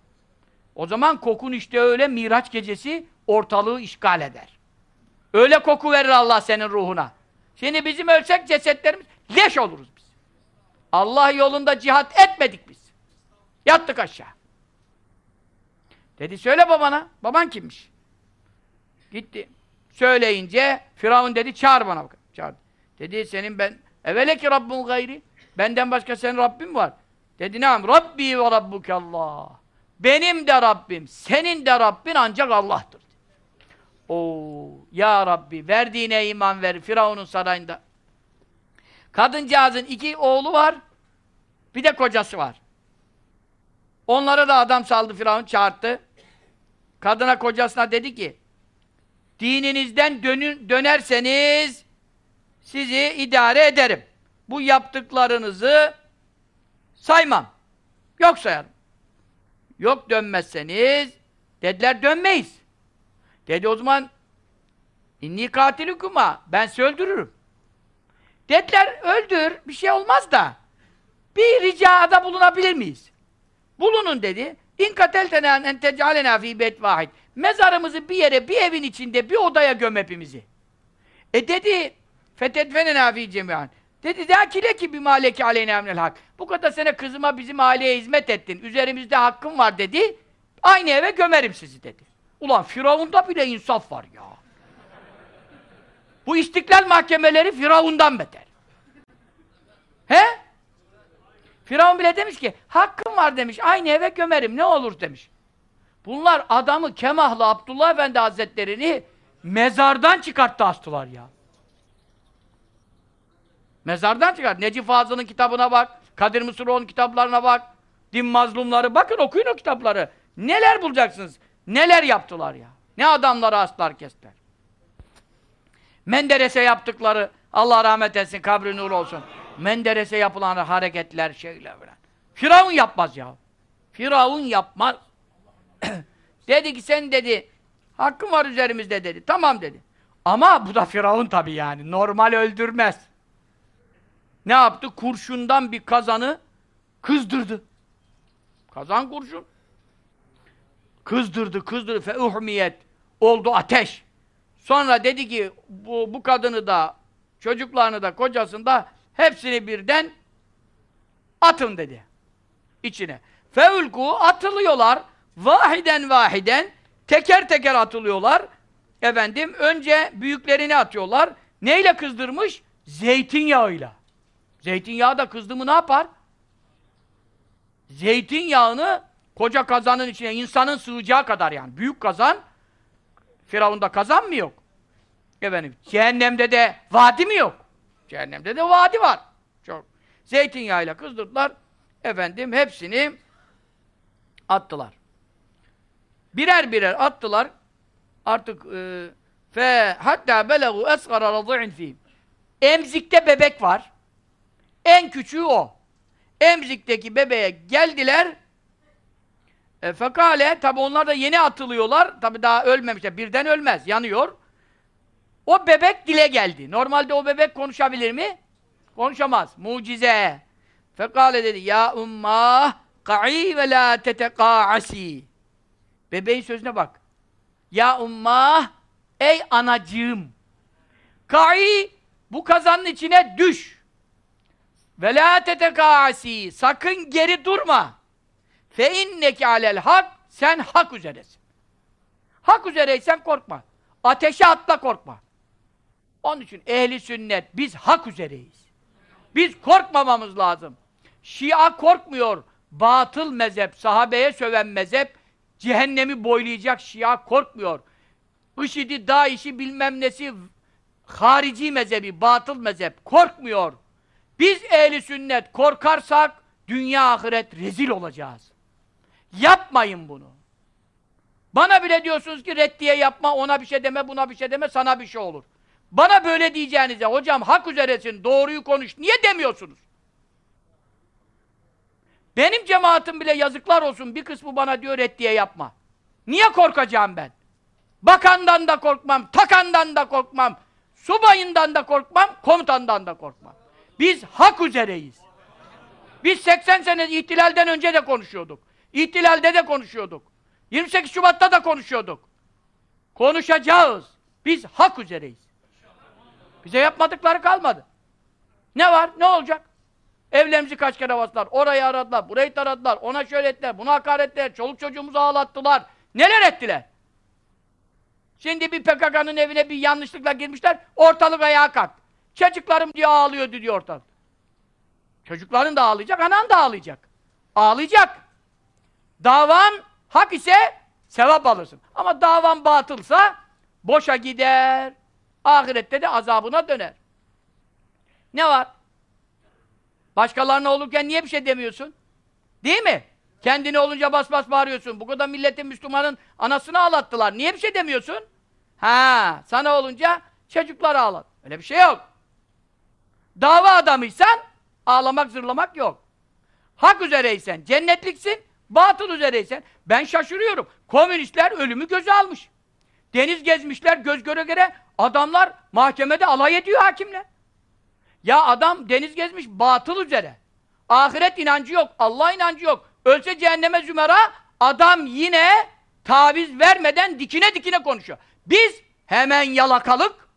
A: O zaman kokun işte öyle Miraç gecesi ortalığı işgal eder. Öyle koku verir Allah senin ruhuna. Şimdi bizim ölsek cesetlerimiz leş oluruz biz. Allah yolunda cihat etmedik biz. Yattık aşağı. Dedi söyle babana. Baban kimmiş? Gitti. Söyleyince Firavun dedi çağır bana bak. Çağır. Dedi senin ben evvele ki Rabbun gayri. Benden başka senin Rabbin var. Dedi neam Rabbi ve Rabbukallah. Benim de Rabbim, senin de Rabbin ancak Allah'tır. Oo, ya Rabbi verdiğine iman ver Firavun'un sarayında. Kadıncağızın iki oğlu var. Bir de kocası var. Onlara da adam saldı Firavun çağırdı. Kadına kocasına dedi ki dininizden dönün, dönerseniz sizi idare ederim. Bu yaptıklarınızı saymam. Yok sayarım. Yok dönmezseniz dediler dönmeyiz. Dedi o zaman inni katilükuma ben sizi öldürürüm. Dediler öldür bir şey olmaz da bir ricada bulunabilir miyiz? Bulunun dedi. İn kateltena en tecalena fi beyt vahid. Mezarımızı bir yere, bir evin içinde, bir odaya göm hepimizi. E dedi fetedfenena fi cemiyan. Dedi zakile ki bir maleki aleyna emnel hak. Bu kadar sene kızıma bizim aileye hizmet ettin. Üzerimizde hakkın var dedi. Aynı eve gömerim sizi dedi. Ulan Firavun'da bile insaf var ya. Bu istiklal mahkemeleri Firavun'dan beter. He? Firavun bile demiş ki hakkım var demiş. Aynı eve gömerim ne olur demiş. Bunlar adamı Kemahlı Abdullah Efendi Hazretleri'ni mezardan çıkarttı astılar ya. Mezardan çıkart. Necip Fazıl'ın kitabına bak. Kadir Mısıroğlu'nun kitaplarına bak. Din mazlumları. Bakın okuyun o kitapları. Neler bulacaksınız? Neler yaptılar ya? Ne adamları aslar kestiler. Menderes'e yaptıkları Allah rahmet etsin, kabri nur olsun. Menderes'e yapılan hareketler, şeyler falan. Firavun yapmaz ya. Firavun yapmaz. dedi ki sen dedi hakkın var üzerimizde dedi. Tamam dedi. Ama bu da Firavun tabii yani. Normal öldürmez. Ne yaptı? Kurşundan bir kazanı kızdırdı. Kazan kurşun. Kızdırdı, kızdırdı. Fe uhmiyet. Oldu ateş. Sonra dedi ki bu, bu kadını da çocuklarını da kocasını da hepsini birden atın dedi. İçine. Feulku atılıyorlar. Vahiden vahiden teker teker atılıyorlar. Efendim önce büyüklerini atıyorlar. Neyle kızdırmış? Zeytinyağıyla. Zeytinyağı da kızdı mı ne yapar? Zeytinyağını koca kazanın içine insanın sığacağı kadar yani. Büyük kazan. Firavunda kazan mı yok? Efendim, cehennemde de vadi mi yok? Cehennemde de vadi var. Çok. Zeytinyağıyla kızdırdılar. Efendim hepsini attılar. Birer birer attılar. Artık e, fe hatta belegu esgara radî'in fîhim. Emzikte bebek var. En küçüğü o. Emzik'teki bebeğe geldiler. E, fekale, tabi onlar da yeni atılıyorlar. Tabi daha ölmemişler. Birden ölmez, yanıyor. O bebek dile geldi. Normalde o bebek konuşabilir mi? Konuşamaz. Mucize. Fekale dedi, ya ummah, ka'i ve la teteka'asi. Bebeğin sözüne bak. Ya ummah, ey anacığım. Ka'i, bu kazanın içine düş. Ve la teteka'asi. Sakın geri durma. Fe inneki alel hak, sen hak üzeresin. Hak üzereysen korkma. Ateşe atla korkma. Onun için ehli sünnet, biz hak üzereyiz. Biz korkmamamız lazım. Şia korkmuyor. Batıl mezhep, sahabeye söven mezhep, cehennemi boylayacak Şia korkmuyor. IŞİD'i, DAEŞ'i bilmem nesi, harici mezhebi, batıl mezhep korkmuyor. Biz ehli sünnet korkarsak, dünya ahiret rezil olacağız. Yapmayın bunu. Bana bile diyorsunuz ki reddiye yapma, ona bir şey deme, buna bir şey deme, sana bir şey olur. Bana böyle diyeceğinize, hocam hak üzeresin, doğruyu konuş, niye demiyorsunuz? Benim cemaatim bile yazıklar olsun, bir kısmı bana diyor reddiye yapma. Niye korkacağım ben? Bakandan da korkmam, takandan da korkmam, subayından da korkmam, komutandan da korkmam. Biz hak üzereyiz. Biz 80 sene ihtilalden önce de konuşuyorduk. İhtilalde de konuşuyorduk. 28 Şubat'ta da konuşuyorduk. Konuşacağız. Biz hak üzereyiz. Bize yapmadıkları kalmadı. Ne var? Ne olacak? Evlerimizi kaç kere bastılar, orayı aradılar, burayı taradılar, ona şöyle ettiler, buna hakaret ettiler, çoluk çocuğumuzu ağlattılar. Neler ettiler? Şimdi bir PKK'nın evine bir yanlışlıkla girmişler, ortalık ayağa kalktı. Çocuklarım diye ağlıyordu diyor ortalık. Çocukların da ağlayacak, anan da ağlayacak. Ağlayacak. Davan hak ise sevap alırsın. Ama davan batılsa boşa gider. Ahirette de azabına döner. Ne var? Başkalarına olurken niye bir şey demiyorsun? Değil mi? Kendini olunca bas bas bağırıyorsun. Bu kadar milletin Müslümanın anasını ağlattılar. Niye bir şey demiyorsun? Ha, sana olunca çocuklar ağlat. Öyle bir şey yok. Dava adamıysan ağlamak zırlamak yok. Hak üzereysen cennetliksin, batıl üzereysen. Ben şaşırıyorum. Komünistler ölümü göze almış. Deniz gezmişler göz göre göre adamlar mahkemede alay ediyor hakimle. Ya adam deniz gezmiş batıl üzere. Ahiret inancı yok, Allah inancı yok. Ölse cehenneme zümera, adam yine taviz vermeden dikine dikine konuşuyor. Biz hemen yalakalık,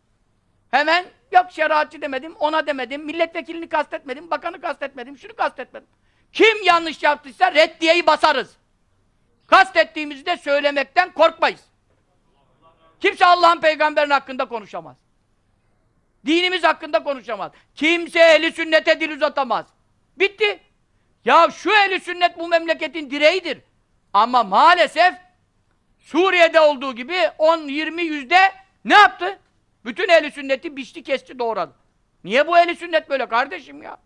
A: hemen yok şeriatçı demedim, ona demedim, milletvekilini kastetmedim, bakanı kastetmedim, şunu kastetmedim. Kim yanlış yaptıysa reddiyeyi basarız. Kastettiğimizi de söylemekten korkmayız. Kimse Allah'ın peygamberin hakkında konuşamaz. Dinimiz hakkında konuşamaz. Kimse ehli sünnete dil uzatamaz. Bitti. Ya şu ehli sünnet bu memleketin direğidir. Ama maalesef Suriye'de olduğu gibi 10-20 yüzde ne yaptı? Bütün ehli sünneti biçti kesti doğradı. Niye bu ehli sünnet böyle kardeşim ya?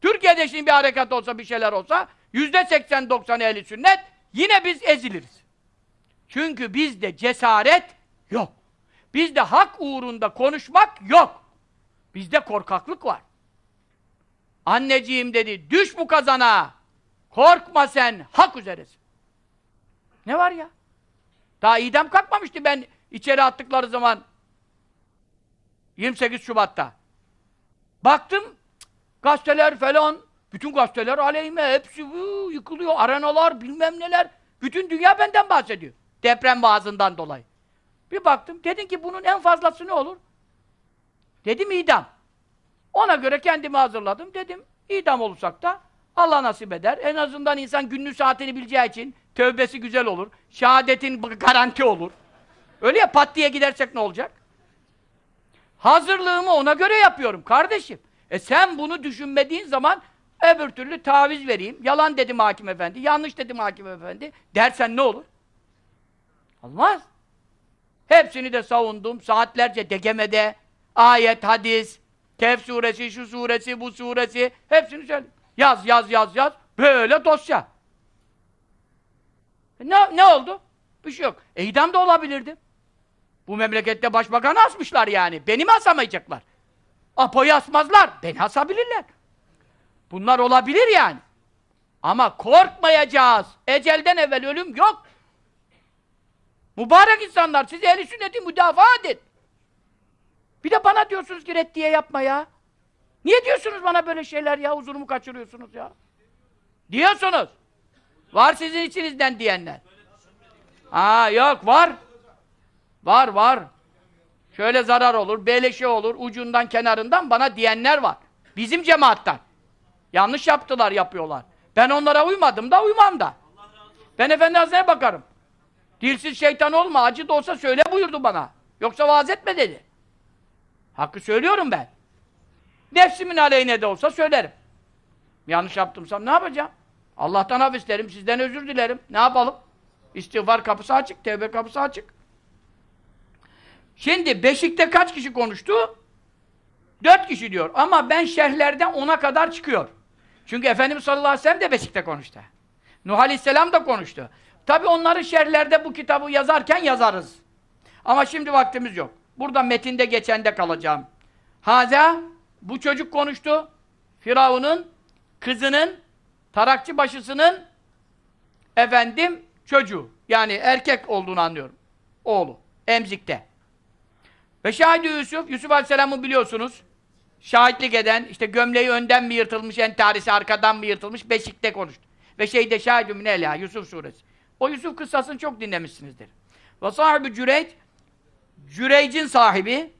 A: Türkiye'de şimdi bir harekat olsa bir şeyler olsa yüzde 80-90 ehli sünnet yine biz eziliriz. Çünkü bizde cesaret yok. Bizde hak uğrunda konuşmak yok. Bizde korkaklık var. Anneciğim dedi, düş bu kazana. Korkma sen, hak üzeresin. Ne var ya? Daha idam kalkmamıştı ben içeri attıkları zaman 28 Şubat'ta. Baktım, gazeteler falan, bütün gazeteler aleyhime, hepsi bu, yıkılıyor, arenalar, bilmem neler. Bütün dünya benden bahsediyor. Deprem vaazından dolayı. Bir baktım, dedin ki bunun en fazlası ne olur? Dedim idam. Ona göre kendimi hazırladım. Dedim idam olursak da Allah nasip eder. En azından insan günlük saatini bileceği için tövbesi güzel olur. Şehadetin garanti olur. Öyle ya pat diye gidersek ne olacak? Hazırlığımı ona göre yapıyorum kardeşim. E sen bunu düşünmediğin zaman öbür türlü taviz vereyim. Yalan dedim hakim efendi, yanlış dedim hakim efendi dersen ne olur? Olmaz. Hepsini de savundum. Saatlerce degemede ayet, hadis, Kehf suresi, şu suresi, bu suresi hepsini söyledim. Yaz, yaz, yaz, yaz. Böyle dosya. E ne, ne oldu? Bir şey yok. E idam da olabilirdi. Bu memlekette başbakanı asmışlar yani. Beni mi asamayacaklar? Apo'yu asmazlar. Beni asabilirler. Bunlar olabilir yani. Ama korkmayacağız. Ecelden evvel ölüm yok. Mübarek insanlar, siz ehl sünneti müdafaa edin. Bir de bana diyorsunuz ki reddiye yapma ya. Niye diyorsunuz bana böyle şeyler ya? Huzurumu kaçırıyorsunuz ya. Diyorsunuz. Var sizin içinizden diyenler. Aa yok var. Var var. Şöyle zarar olur, beleşe olur, ucundan kenarından bana diyenler var. Bizim cemaattan. Yanlış yaptılar, yapıyorlar. Ben onlara uymadım da uymam da. Ben Efendi Hazretleri'ne bakarım. Dilsiz şeytan olma, acı da olsa söyle buyurdu bana. Yoksa vaaz etme dedi. Hakkı söylüyorum ben. Nefsimin aleyhine de olsa söylerim. Yanlış yaptımsam ne yapacağım? Allah'tan af isterim, sizden özür dilerim. Ne yapalım? İstiğfar kapısı açık, tevbe kapısı açık. Şimdi Beşik'te kaç kişi konuştu? Dört kişi diyor. Ama ben şerhlerden ona kadar çıkıyor. Çünkü Efendimiz sallallahu aleyhi ve sellem de Beşik'te konuştu. Nuh aleyhisselam da konuştu. Tabi onları şerhlerde bu kitabı yazarken yazarız. Ama şimdi vaktimiz yok. Burada metinde geçende kalacağım. Haza, bu çocuk konuştu. Firavun'un kızının, tarakçı başısının efendim çocuğu. Yani erkek olduğunu anlıyorum. Oğlu. Emzikte. Ve şahidi Yusuf, Yusuf Aleyhisselam'ı biliyorsunuz. Şahitlik eden, işte gömleği önden mi yırtılmış, entarisi arkadan mı yırtılmış, beşikte konuştu. Ve şeyde şahidü minelâ, Yusuf suresi. O Yusuf kıssasını çok dinlemişsinizdir. Ve sahibi Cüreyc, Cüreyc'in sahibi,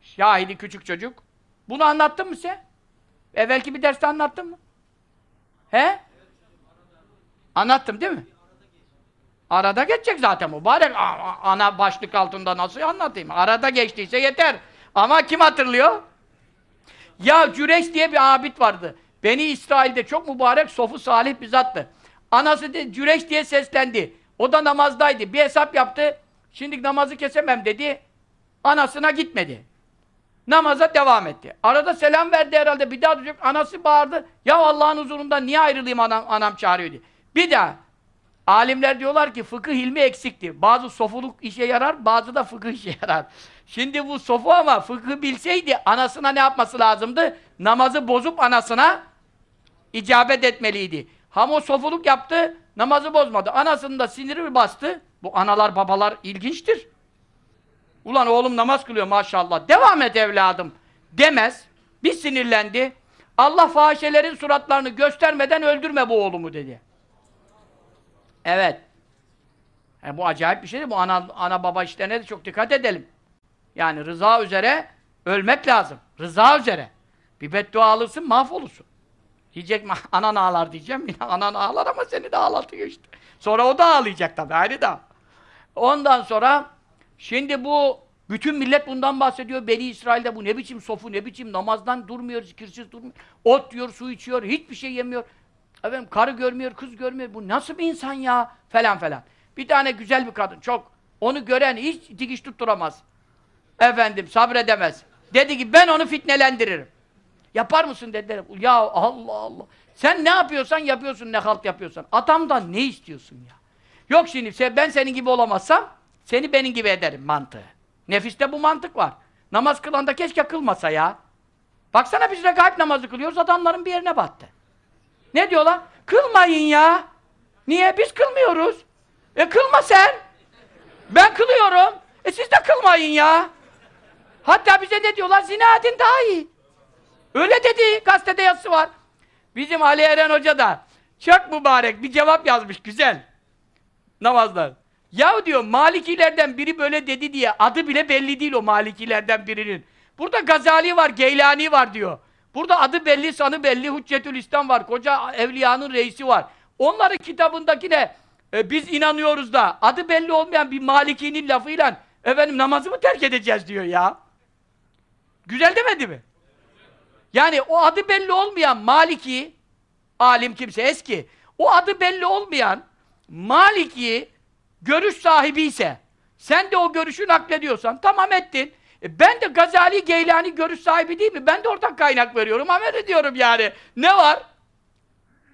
A: şahidi küçük çocuk. Bunu anlattın mı sen? Evvelki bir derste anlattın mı? He? Anlattım değil mi? Arada geçecek zaten mübarek. Ana başlık altında nasıl anlatayım? Arada geçtiyse yeter. Ama kim hatırlıyor? Ya Cüreş diye bir abid vardı. Beni İsrail'de çok mübarek, sofu salih bir zattı. Anası de Cüreş diye seslendi. O da namazdaydı. Bir hesap yaptı. Şimdi namazı kesemem dedi. Anasına gitmedi. Namaza devam etti. Arada selam verdi herhalde. Bir daha duyacak. Anası bağırdı. Ya Allah'ın huzurunda niye ayrılayım anam, anam çağırıyor diye. Bir daha. Alimler diyorlar ki fıkıh ilmi eksikti. Bazı sofuluk işe yarar, bazı da fıkıh işe yarar. Şimdi bu sofu ama fıkıh bilseydi anasına ne yapması lazımdı? Namazı bozup anasına icabet etmeliydi. Ama o sofuluk yaptı, namazı bozmadı. Anasının da siniri bastı. Bu analar babalar ilginçtir. Ulan oğlum namaz kılıyor maşallah. Devam et evladım. Demez. Bir sinirlendi. Allah fahişelerin suratlarını göstermeden öldürme bu oğlumu dedi. Evet. Yani bu acayip bir şey değil. Bu ana, ana baba işlerine de çok dikkat edelim. Yani rıza üzere ölmek lazım. Rıza üzere. Bir beddua alırsın mahvolursun. Diyecek mi? Anan ağlar diyeceğim. Yine anan ağlar ama seni de ağlatıyor işte. Sonra o da ağlayacak tabii. Ayrı da. Ondan sonra şimdi bu bütün millet bundan bahsediyor. Beni İsrail'de bu ne biçim sofu, ne biçim namazdan durmuyor, zikirsiz durmuyor. Ot diyor, su içiyor, hiçbir şey yemiyor. Efendim karı görmüyor, kız görmüyor. Bu nasıl bir insan ya? Falan falan. Bir tane güzel bir kadın, çok. Onu gören hiç dikiş tutturamaz. Efendim sabredemez. Dedi ki ben onu fitnelendiririm. Yapar mısın dediler. Ya Allah Allah. Sen ne yapıyorsan yapıyorsun, ne halt yapıyorsan. Adamdan ne istiyorsun ya? Yok şimdi ben senin gibi olamazsam seni benim gibi ederim mantığı. Nefiste bu mantık var. Namaz kılanda keşke kılmasa ya. Baksana biz regaib namazı kılıyoruz, adamların bir yerine battı. Ne diyorlar? Kılmayın ya. Niye? Biz kılmıyoruz. E kılma sen. Ben kılıyorum. E siz de kılmayın ya. Hatta bize ne diyorlar? Zina edin daha iyi. Öyle dedi. Gazetede yazısı var. Bizim Ali Eren Hoca da çok mübarek bir cevap yazmış. Güzel. Namazlar. Ya diyor Malikilerden biri böyle dedi diye adı bile belli değil o Malikilerden birinin. Burada Gazali var, Geylani var diyor. Burada adı belli, sanı belli, Hüccetül İslam var, koca evliyanın reisi var. Onların kitabındakine e, biz inanıyoruz da adı belli olmayan bir Maliki'nin lafıyla efendim namazı mı terk edeceğiz diyor ya. Güzel demedi mi? Yani o adı belli olmayan Maliki, alim kimse eski, o adı belli olmayan Maliki görüş sahibi ise, sen de o görüşü naklediyorsan, tamam ettin. E ben de Gazali, Geylani görüş sahibi değil mi? Ben de oradan kaynak veriyorum, amel ediyorum yani. Ne var?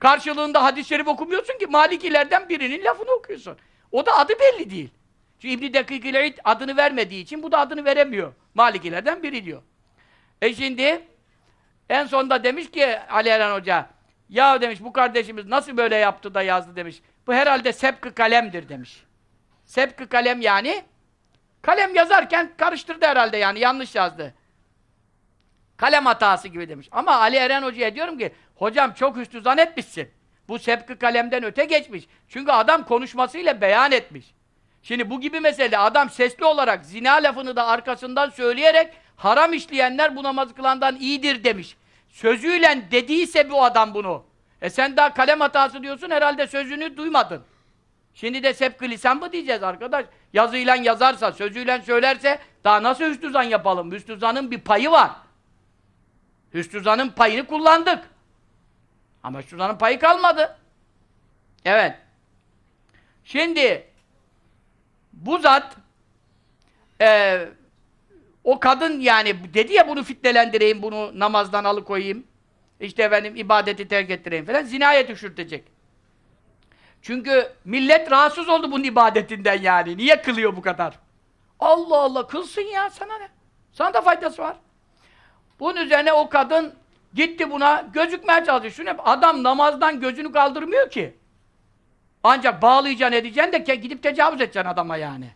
A: Karşılığında hadis-i şerif okumuyorsun ki, Malikilerden birinin lafını okuyorsun. O da adı belli değil. Çünkü İbn-i Dekik adını vermediği için bu da adını veremiyor. Malikilerden biri diyor. E şimdi en sonunda demiş ki Ali Eren Hoca ya demiş bu kardeşimiz nasıl böyle yaptı da yazdı demiş. Bu herhalde sepkı kalemdir demiş. Sepkı kalem yani kalem yazarken karıştırdı herhalde yani yanlış yazdı. Kalem hatası gibi demiş. Ama Ali Eren Hoca'ya diyorum ki hocam çok üstü zan etmişsin. Bu sepkı kalemden öte geçmiş. Çünkü adam konuşmasıyla beyan etmiş. Şimdi bu gibi mesele adam sesli olarak zina lafını da arkasından söyleyerek haram işleyenler bu namaz kılandan iyidir demiş. Sözüyle dediyse bu adam bunu. E sen daha kalem hatası diyorsun herhalde sözünü duymadın. Şimdi de sepkı lisan mı diyeceğiz arkadaş? Yazıyla yazarsa, sözüyle söylerse daha nasıl hüsnü zan yapalım? Hüsnü zanın bir payı var. Hüsnü zanın payını kullandık. Ama hüsnü zanın payı kalmadı. Evet. Şimdi bu zat e, o kadın yani dedi ya bunu fitnelendireyim, bunu namazdan alıkoyayım. İşte efendim ibadeti terk ettireyim falan. Zinaya düşürtecek. Çünkü millet rahatsız oldu bunun ibadetinden yani. Niye kılıyor bu kadar? Allah Allah kılsın ya sana ne? Sana da faydası var. Bunun üzerine o kadın gitti buna gözükmeye çalışıyor. Şunu adam namazdan gözünü kaldırmıyor ki. Ancak bağlayacaksın edeceksin de gidip tecavüz edeceksin adama yani.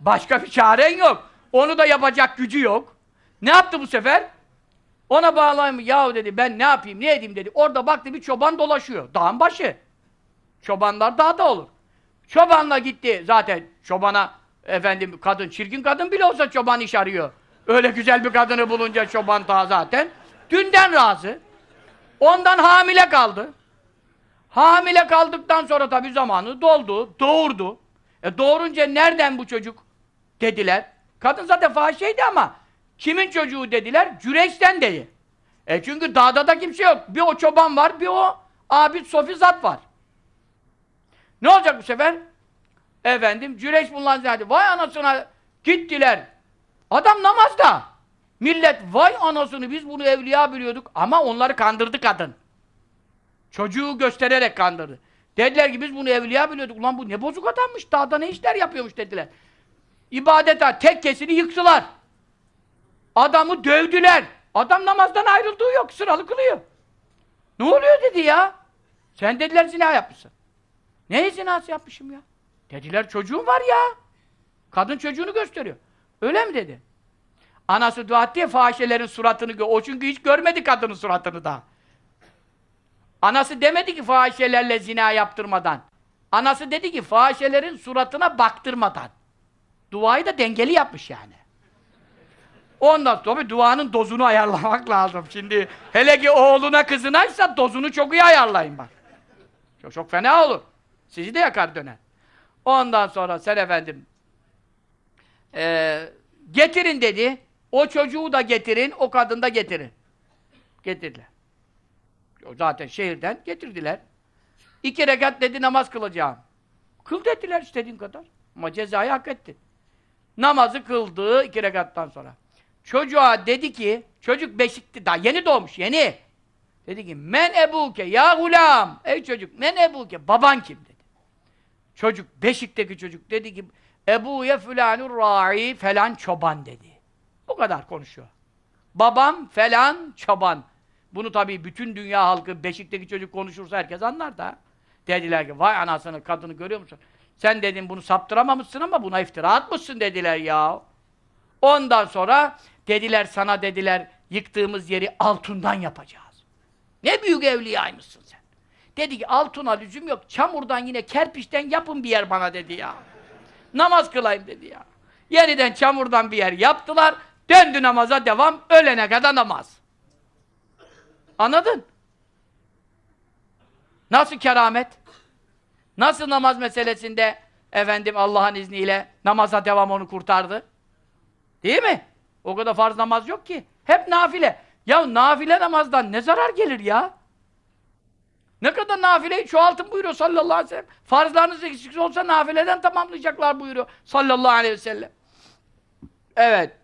A: Başka bir çaren yok. Onu da yapacak gücü yok. Ne yaptı bu sefer? Ona bağlayayım. Yahu dedi ben ne yapayım ne edeyim dedi. Orada baktı bir çoban dolaşıyor. Dağın başı. Çobanlar dağda olur. Çobanla gitti. Zaten çobana efendim kadın, çirkin kadın bile olsa çoban iş arıyor. Öyle güzel bir kadını bulunca çoban daha zaten. Dünden razı. Ondan hamile kaldı. Hamile kaldıktan sonra tabii zamanı doldu, doğurdu. E doğurunca nereden bu çocuk dediler. Kadın zaten fahişeydi ama kimin çocuğu dediler? Cüreş'ten değil. E çünkü dağda da kimse yok. Bir o çoban var, bir o abid Sofizat var. Ne olacak bu sefer? Efendim, Cüreş bundan ziyade. Vay anasına gittiler. Adam namazda. Millet vay anasını biz bunu evliya biliyorduk ama onları kandırdı kadın. Çocuğu göstererek kandırdı. Dediler ki biz bunu evliya biliyorduk. Ulan bu ne bozuk adammış. Dağda ne işler yapıyormuş dediler. İbadet ha, tekkesini yıktılar. Adamı dövdüler. Adam namazdan ayrıldığı yok. Sıralı kılıyor. Ne oluyor dedi ya. Sen dediler zina yapmışsın. Ne zinası yapmışım ya? Dediler çocuğum var ya. Kadın çocuğunu gösteriyor. Öyle mi dedi? Anası dua etti fahişelerin suratını gör. O çünkü hiç görmedi kadının suratını da. Anası demedi ki fahişelerle zina yaptırmadan. Anası dedi ki fahişelerin suratına baktırmadan. Duayı da dengeli yapmış yani. Ondan sonra duanın dozunu ayarlamak lazım. Şimdi hele ki oğluna kızınaysa dozunu çok iyi ayarlayın bak. Çok çok fena olur. Sizi de yakar döner. Ondan sonra sen efendim e, getirin dedi. O çocuğu da getirin, o kadını da getirin. Getirdiler. Zaten şehirden getirdiler. İki rekat dedi namaz kılacağım. Kıl dediler istediğin kadar. Ama cezayı hak etti. Namazı kıldı iki rekattan sonra. Çocuğa dedi ki, çocuk beşikti, daha yeni doğmuş, yeni. Dedi ki, men ebuke ya gulam. Ey çocuk, men ebuke, baban kim dedi. Çocuk, beşikteki çocuk dedi ki, ebuye fülanur ra'i falan çoban dedi. Bu kadar konuşuyor. Babam falan çoban. Bunu tabii bütün dünya halkı Beşik'teki çocuk konuşursa herkes anlar da. Dediler ki vay anasını kadını görüyor musun? Sen dedin bunu saptıramamışsın ama buna iftira atmışsın dediler ya. Ondan sonra dediler sana dediler yıktığımız yeri altından yapacağız. Ne büyük evliyaymışsın sen. Dedi ki altına lüzum yok. Çamurdan yine kerpiçten yapın bir yer bana dedi ya. Namaz kılayım dedi ya. Yeniden çamurdan bir yer yaptılar. Döndü namaza devam. Ölene kadar namaz. Anladın? Nasıl keramet? Nasıl namaz meselesinde efendim Allah'ın izniyle namaza devam onu kurtardı? Değil mi? O kadar farz namaz yok ki. Hep nafile. Ya nafile namazdan ne zarar gelir ya? Ne kadar nafileyi çoğaltın buyuruyor sallallahu aleyhi ve sellem. Farzlarınız eksik olsa nafileden tamamlayacaklar buyuruyor sallallahu aleyhi ve sellem. Evet.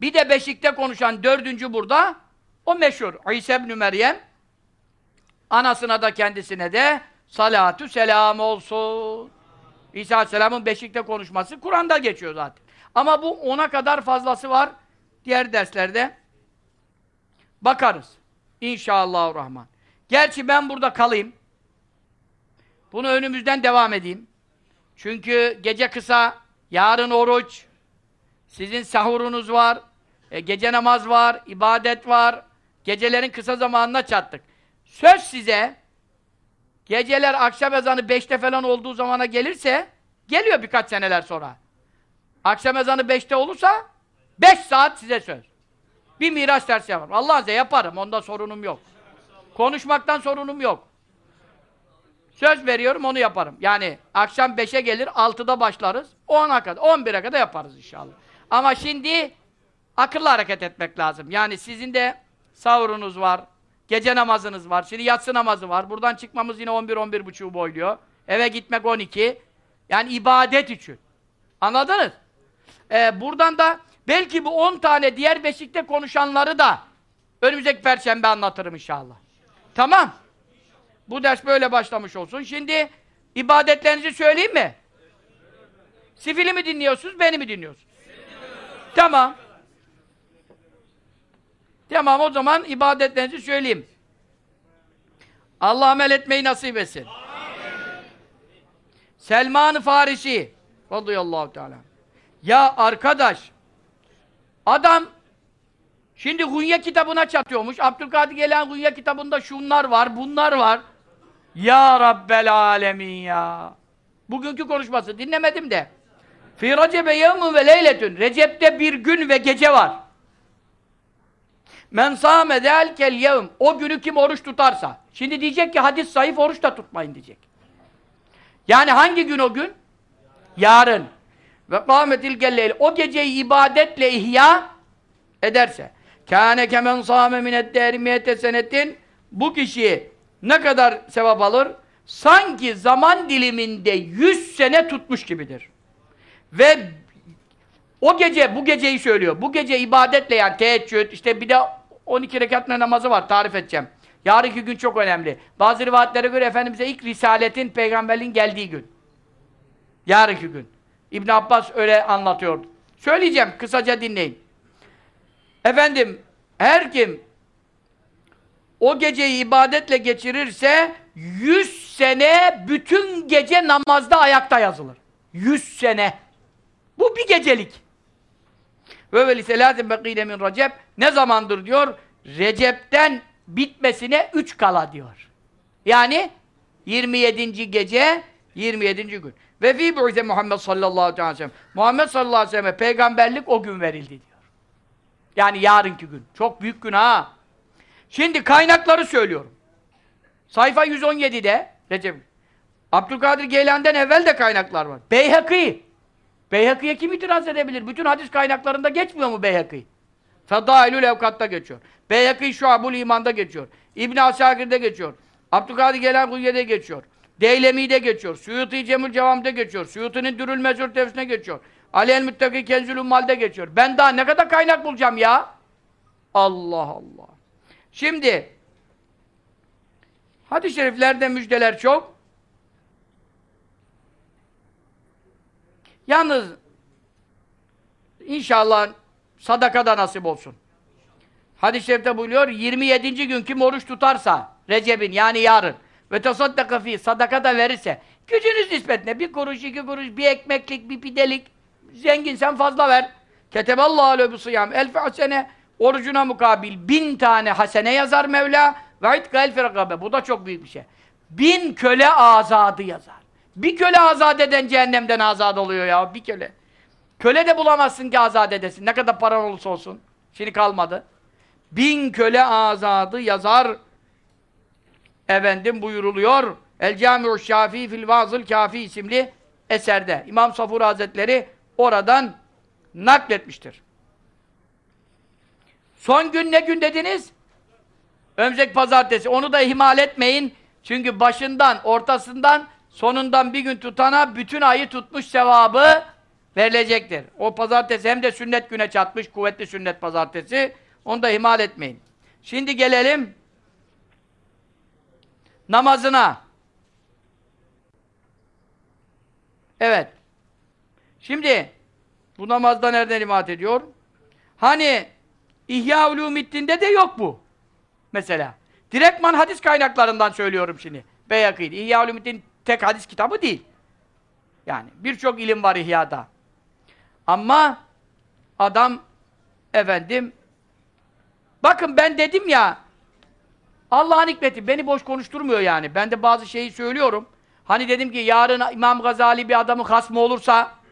A: Bir de beşikte konuşan dördüncü burada o meşhur İsa ibn Meryem anasına da kendisine de salatü selam olsun. İsa Aleyhisselam'ın beşikte konuşması Kur'an'da geçiyor zaten. Ama bu ona kadar fazlası var. Diğer derslerde bakarız. İnşallahurrahman. Gerçi ben burada kalayım. Bunu önümüzden devam edeyim. Çünkü gece kısa, yarın oruç, sizin sahurunuz var, e, gece namaz var, ibadet var. Gecelerin kısa zamanına çattık. Söz size, geceler akşam ezanı beşte falan olduğu zamana gelirse geliyor birkaç seneler sonra. Akşam ezanı beşte olursa beş saat size söz. Bir miraç dersi yaparım. Allah size yaparım. Onda sorunum yok. Konuşmaktan sorunum yok. Söz veriyorum onu yaparım. Yani akşam 5'e gelir, 6'da başlarız. 10'a kadar, 11'e kadar yaparız inşallah. Ama şimdi akıllı hareket etmek lazım. Yani sizin de sahurunuz var, gece namazınız var, şimdi yatsı namazı var. Buradan çıkmamız yine 11 buçuğu boyluyor. Eve gitmek 12. Yani ibadet için. Anladınız? Ee, buradan da belki bu 10 tane diğer beşikte konuşanları da önümüzdeki perşembe anlatırım inşallah. Tamam. Bu ders böyle başlamış olsun. Şimdi ibadetlerinizi söyleyeyim mi? Sifili mi dinliyorsunuz, beni mi dinliyorsunuz? Tamam. Tamam o zaman ibadetlerinizi söyleyeyim. Allah amel etmeyi nasip etsin. Selman-ı Farisi radıyallahu teala. Ya arkadaş adam şimdi Hunya kitabına çatıyormuş. Abdülkadir gelen Hunya kitabında şunlar var, bunlar var. Ya Rabbel Alemin ya. Bugünkü konuşması dinlemedim de. Fi Recebe yevmun ve leyletün. Recep'te bir gün ve gece var. Men sâme zelkel yevm. O günü kim oruç tutarsa. Şimdi diyecek ki hadis zayıf oruç da tutmayın diyecek. Yani hangi gün o gün? Yarın. Ve kâmetil gelleyl. O geceyi ibadetle ihya ederse. Kâne kemen sâme mined dârimiyete senetin. Bu kişi ne kadar sevap alır? Sanki zaman diliminde yüz sene tutmuş gibidir. Ve o gece, bu geceyi söylüyor. Bu gece ibadetle yani teheccüd, işte bir de 12 rekat namazı var, tarif edeceğim. Yarınki gün çok önemli. Bazı rivayetlere göre Efendimiz'e ilk Risaletin, peygamberliğin geldiği gün. Yarınki gün. İbn Abbas öyle anlatıyordu. Söyleyeceğim, kısaca dinleyin. Efendim, her kim o geceyi ibadetle geçirirse yüz sene bütün gece namazda ayakta yazılır. Yüz sene. Bu bir gecelik. Ve veli selâtin bekîne min Recep ne zamandır diyor? Recep'ten bitmesine üç kala diyor. Yani 27. gece 27. gün. Ve fî bu'ze Muhammed sallallahu aleyhi ve sellem. Muhammed sallallahu aleyhi ve sellem peygamberlik o gün verildi diyor. Yani yarınki gün. Çok büyük gün ha. Şimdi kaynakları söylüyorum. Sayfa 117'de Recep. Abdülkadir Geylan'dan evvel de kaynaklar var. Beyhakî. Beyhakî'ye kim itiraz edebilir? Bütün hadis kaynaklarında geçmiyor mu Beyhakî? Fedailül Evkat'ta geçiyor. Beyhakî Şuabul İman'da geçiyor. İbn Asakir'de geçiyor. Abdülkadir Geylan Guyye'de geçiyor. Deylemi'de geçiyor. Suyuti Cemül Cevam'da geçiyor. Suyuti'nin Dürül Mezur tefsine geçiyor. Ali el Müttaki Kenzül Ummal'de geçiyor. Ben daha ne kadar kaynak bulacağım ya? Allah Allah. Şimdi hadis-i şeriflerde müjdeler çok. Yalnız inşallah sadaka da nasip olsun. Hadis-i şerifte buyuruyor 27. gün kim oruç tutarsa Recep'in yani yarın ve tasaddaka fi sadaka da verirse gücünüz nispetine bir kuruş, iki kuruş, bir ekmeklik, bir pidelik zenginsen fazla ver. Keteballahu aleyhi sıyam elfi hasene orucuna mukabil bin tane hasene yazar Mevla ve itka elfi rakabe. Bu da çok büyük bir şey. Bin köle azadı yazar. Bir köle azat eden cehennemden azat oluyor ya, bir köle. Köle de bulamazsın ki azat edesin. Ne kadar paran olursa olsun. Şimdi kalmadı. Bin köle azadı yazar. Efendim buyuruluyor. El Camiu Şafii fil Vazıl Kafi isimli eserde. İmam Safur Hazretleri oradan nakletmiştir. Son gün ne gün dediniz? Önümüzdeki pazartesi. Onu da ihmal etmeyin. Çünkü başından, ortasından, sonundan bir gün tutana bütün ayı tutmuş sevabı verilecektir. O pazartesi hem de sünnet güne çatmış, kuvvetli sünnet pazartesi. Onu da ihmal etmeyin. Şimdi gelelim namazına. Evet. Şimdi bu namazda nereden imat ediyor? Hani İhya Ulumiddin'de de yok bu. Mesela. Direktman hadis kaynaklarından söylüyorum şimdi. Beyakî. İhya Ulumiddin tek hadis kitabı değil. Yani birçok ilim var İhya'da. Ama adam efendim bakın ben dedim ya Allah'ın hikmeti beni boş konuşturmuyor yani. Ben de bazı şeyi söylüyorum. Hani dedim ki yarın İmam Gazali bir adamın hasmı olursa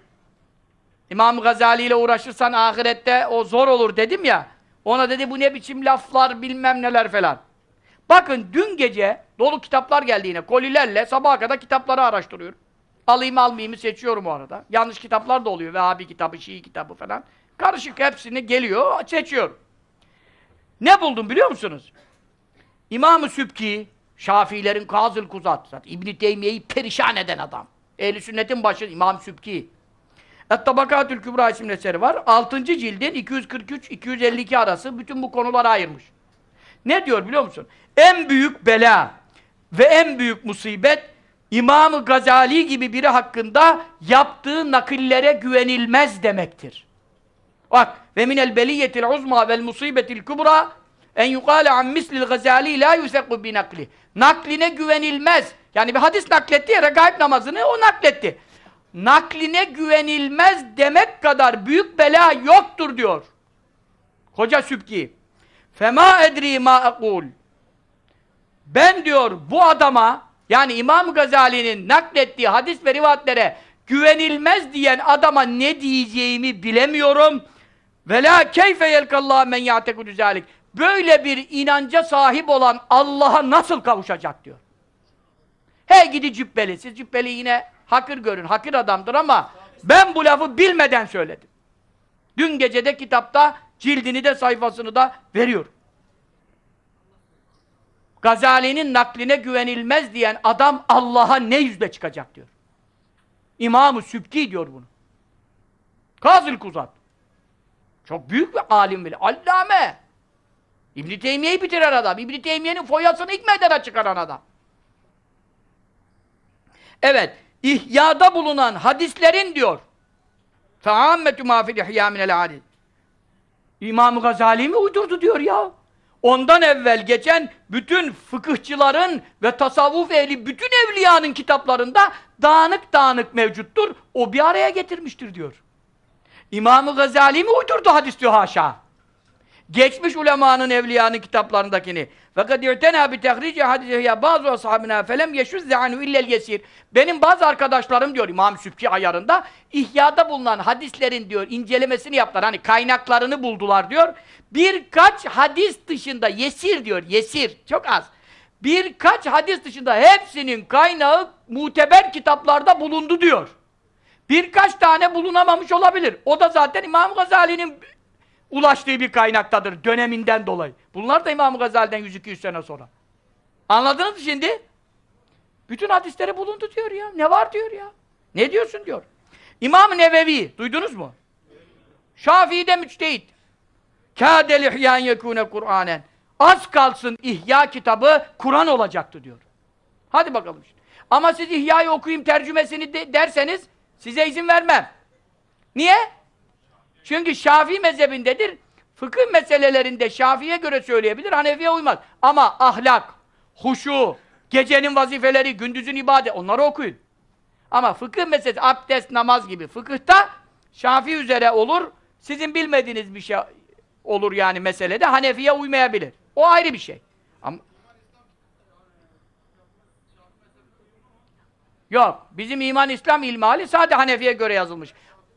A: İmam Gazali ile uğraşırsan ahirette o zor olur dedim ya. Ona dedi bu ne biçim laflar bilmem neler falan. Bakın dün gece dolu kitaplar geldi yine kolilerle sabaha kadar kitapları araştırıyorum. Alayım almayayım seçiyorum o arada. Yanlış kitaplar da oluyor. Vehhabi kitabı, Şii kitabı falan. Karışık hepsini geliyor, seçiyorum. Ne buldum biliyor musunuz? İmam-ı Sübki, Şafiilerin Kazıl Kuzat, İbn-i Teymiye'yi perişan eden adam. Ehl-i Sünnet'in başı İmam Sübki. Et-Tabakatül Kübra isimli eseri var. 6. cildin 243-252 arası bütün bu konulara ayırmış. Ne diyor biliyor musun? En büyük bela ve en büyük musibet İmam-ı Gazali gibi biri hakkında yaptığı nakillere güvenilmez demektir. Bak ve minel beliyetil uzma vel musibetil kubra en yukale an mislil gazali la yusekku bi nakli. Nakline güvenilmez. Yani bir hadis nakletti ya regaib namazını o nakletti. Nakline güvenilmez demek kadar büyük bela yoktur diyor. Hoca Sübki. Fema edri ma akul. Ben diyor bu adama yani İmam Gazali'nin naklettiği hadis ve rivayetlere güvenilmez diyen adama ne diyeceğimi bilemiyorum. Ve la keyfe yelkallahu men ya'tekudü zalik. Böyle bir inanca sahip olan Allah'a nasıl kavuşacak diyor. He gidi cübbeli. Siz cübbeli yine hakır görün. Hakir adamdır ama ben bu lafı bilmeden söyledim. Dün gecede kitapta cildini de sayfasını da veriyorum. Gazali'nin nakline güvenilmez diyen adam Allah'a ne yüzle çıkacak diyor. İmam-ı Sübki diyor bunu. Kazıl Kuzat. Çok büyük bir alim bile. Allame. İbn-i Teymiye'yi bitiren adam. İbn-i Teymiye'nin foyasını ilk meydana çıkaran adam. Evet. İhya'da bulunan hadislerin diyor. Feammetü mâfil ihya minel hadis. İmam-ı Gazali mi uydurdu diyor ya. Ondan evvel geçen bütün fıkıhçıların ve tasavvuf ehli bütün evliyanın kitaplarında dağınık dağınık mevcuttur. O bir araya getirmiştir diyor. İmam-ı Gazali mi uydurdu hadis diyor haşa. Geçmiş ulemanın evliyanın kitaplarındakini. Fakat irtena bi tehrici hadisihi bazı ashabina felem yeşuzze anhu illel yesir. Benim bazı arkadaşlarım diyor İmam Sübki ayarında İhya'da bulunan hadislerin diyor incelemesini yaptılar. Hani kaynaklarını buldular diyor. Birkaç hadis dışında yesir diyor. Yesir. Çok az. Birkaç hadis dışında hepsinin kaynağı muteber kitaplarda bulundu diyor. Birkaç tane bulunamamış olabilir. O da zaten İmam Gazali'nin ulaştığı bir kaynaktadır döneminden dolayı. Bunlar da İmam Gazali'den 100-200 sene sonra. Anladınız mı şimdi? Bütün hadisleri bulundu diyor ya. Ne var diyor ya. Ne diyorsun diyor. İmam Nevevi duydunuz mu? Şafii'de müçtehit. Kâdel ihyân yekûne Kur'anen. Az kalsın ihya kitabı Kur'an olacaktı diyor. Hadi bakalım işte. Ama siz İhya'yı okuyayım tercümesini de derseniz size izin vermem. Niye? Çünkü Şafii mezhebindedir. Fıkıh meselelerinde Şafii'ye göre söyleyebilir, Hanefi'ye uymaz. Ama ahlak, huşu, gecenin vazifeleri, gündüzün ibadet, onları okuyun. Ama fıkıh meselesi, abdest, namaz gibi fıkıhta Şafii üzere olur, sizin bilmediğiniz bir şey olur yani meselede, Hanefi'ye uymayabilir. O ayrı bir şey. Ama Yok. Bizim iman İslam ilmali sadece Hanefi'ye göre yazılmış.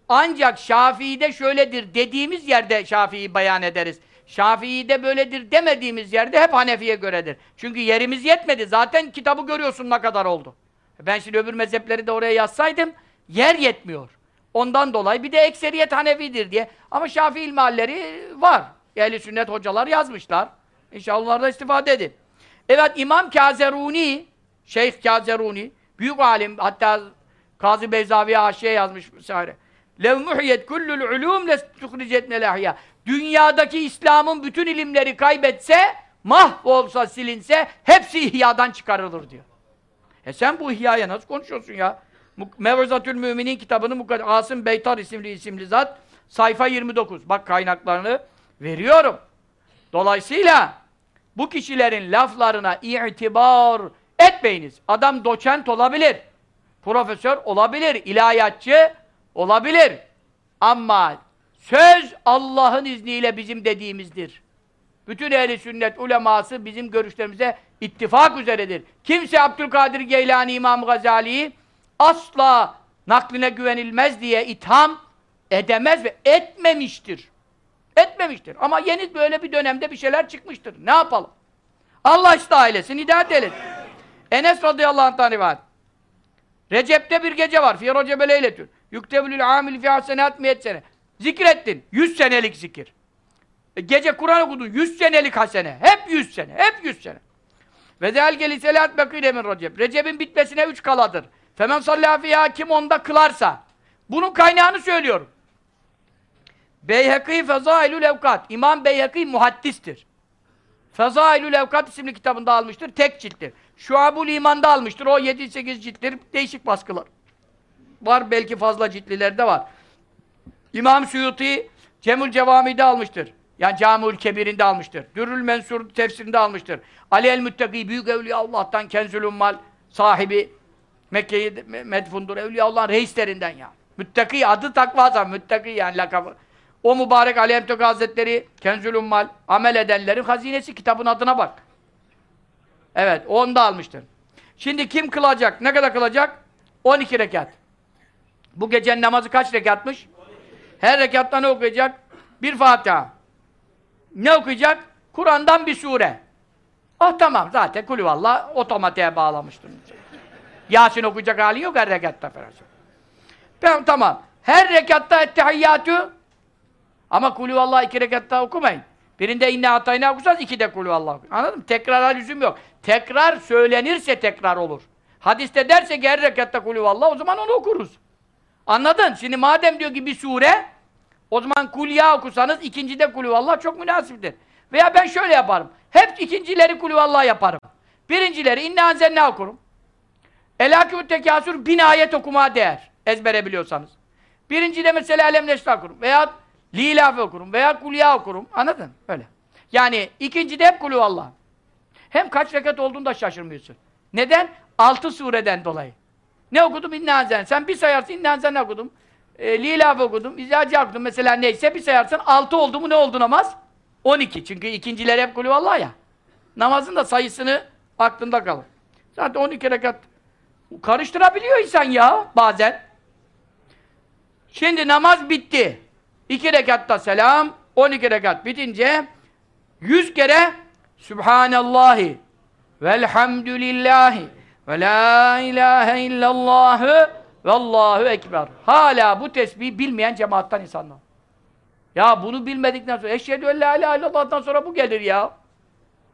A: Ancak Şafii'de şöyledir dediğimiz yerde Şafii'yi beyan ederiz. Şafii'de böyledir demediğimiz yerde hep Hanefi'ye göredir. Çünkü yerimiz yetmedi. Zaten kitabı görüyorsun ne kadar oldu. Ben şimdi öbür mezhepleri de oraya yazsaydım yer yetmiyor. Ondan dolayı bir de ekseriyet Hanefi'dir diye. Ama Şafii ilmihalleri var. Ehli sünnet hocalar yazmışlar. İnşallah onlardan istifade edin. Evet İmam Kazeruni, Şeyh Kazeruni, büyük alim hatta Kazı Beyzavi'ye haşiye yazmış vesaire lev muhiyet kullul ulûm lestuhricet nelahya. Dünyadaki İslam'ın bütün ilimleri kaybetse, mahvolsa, silinse hepsi ihyadan çıkarılır diyor. E sen bu ihyaya nasıl konuşuyorsun ya? Mevzatül Mümin'in kitabını Asım Beytar isimli isimli zat sayfa 29. Bak kaynaklarını veriyorum. Dolayısıyla bu kişilerin laflarına itibar etmeyiniz. Adam doçent olabilir. Profesör olabilir. ilahiyatçı olabilir. Ama söz Allah'ın izniyle bizim dediğimizdir. Bütün ehli sünnet uleması bizim görüşlerimize ittifak üzeredir. Kimse Abdülkadir Geylani İmam Gazali'yi asla nakline güvenilmez diye itham edemez ve etmemiştir. Etmemiştir. Ama yeni böyle bir dönemde bir şeyler çıkmıştır. Ne yapalım? Allah ıslah eylesin, hidayet eylesin. Enes radıyallahu anh'tan rivayet. Recep'te bir gece var. Fi Recebe leyletün. Yüktebülül amil fi hasenat miyet sene. Zikrettin. Yüz senelik zikir. E, gece Kur'an okudun. Yüz senelik hasene. Hep yüz sene. Hep yüz sene. Ve zelgeli selat bekile min Recep. Recep'in bitmesine üç kaladır. Femen sallâ fiyâ kim onda kılarsa. Bunun kaynağını söylüyorum. Beyhekî Fezailül Evkat. İmam Beyhekî muhaddistir. Fezailül Evkat isimli kitabında almıştır. Tek cilttir. Şuabul İman'da almıştır. O 7-8 cilttir. Değişik baskılar. Var belki fazla ciltliler de var. İmam Suyuti Cemül Cevami'de almıştır. Yani Camül Kebir'inde almıştır. Dürrül Mensur tefsirinde almıştır. Ali el-Müttaki büyük evliya Allah'tan Kenzül Ummal sahibi Mekke'yi medfundur. Evliya Allah'ın reislerinden ya. Müttaki adı takva Müttaki yani lakabı. O mübarek Ali Emtek Hazretleri Kenzül Ummal amel edenlerin hazinesi kitabın adına bak. Evet, onu da almıştır. Şimdi kim kılacak? Ne kadar kılacak? 12 rekat. Bu gecenin namazı kaç rekatmış? Her rekatta ne okuyacak? Bir Fatiha. Ne okuyacak? Kur'an'dan bir sure. Ah tamam zaten kulüvallah otomatiğe bağlamıştır. Yasin okuyacak hali yok her rekatta falan. Ben, tamam. Her rekatta ettehiyyatü ama kulüvallah iki rekatta okumayın. Birinde inne hatayına okursanız iki de kulüvallah okuyun. Anladın mı? Tekrara lüzum yok. Tekrar söylenirse tekrar olur. Hadiste derse ki her rekatta kulüvallah o zaman onu okuruz. Anladın? Şimdi madem diyor ki bir sure o zaman kulya okusanız ikincide kulüvallah çok münasiptir. Veya ben şöyle yaparım. Hep ikincileri kulüvallah yaparım. Birincileri inne anzenne okurum. Elâkû tekâsür bin ayet okumaya değer. Ezbere biliyorsanız. Birincide mesela Alem Neşra okurum. Veya Lilafe okurum. Veya Kulya okurum. Anladın? Öyle. Yani ikincide hep kulüvallah. Hem kaç rekat olduğunu da şaşırmıyorsun. Neden? Altı sureden dolayı. Ne okudum? İnne Sen bir sayarsın İnne okudum. E, Lilaf okudum. İzacı okudum. Mesela neyse bir sayarsın. Altı oldu mu ne oldu namaz? On iki. Çünkü ikinciler hep kulüvallah ya. Namazın da sayısını aklında kalır. Zaten on iki rekat karıştırabiliyor insan ya bazen. Şimdi namaz bitti. İki rekatta selam, on iki rekat bitince yüz kere Sübhanallahi velhamdülillahi ve la ilahe illallahü vallahu ekber. Hala bu tesbihi bilmeyen cemaattan insanlar. Ya bunu bilmedikten sonra eşhedü en la ilahe illallah'tan sonra bu gelir ya.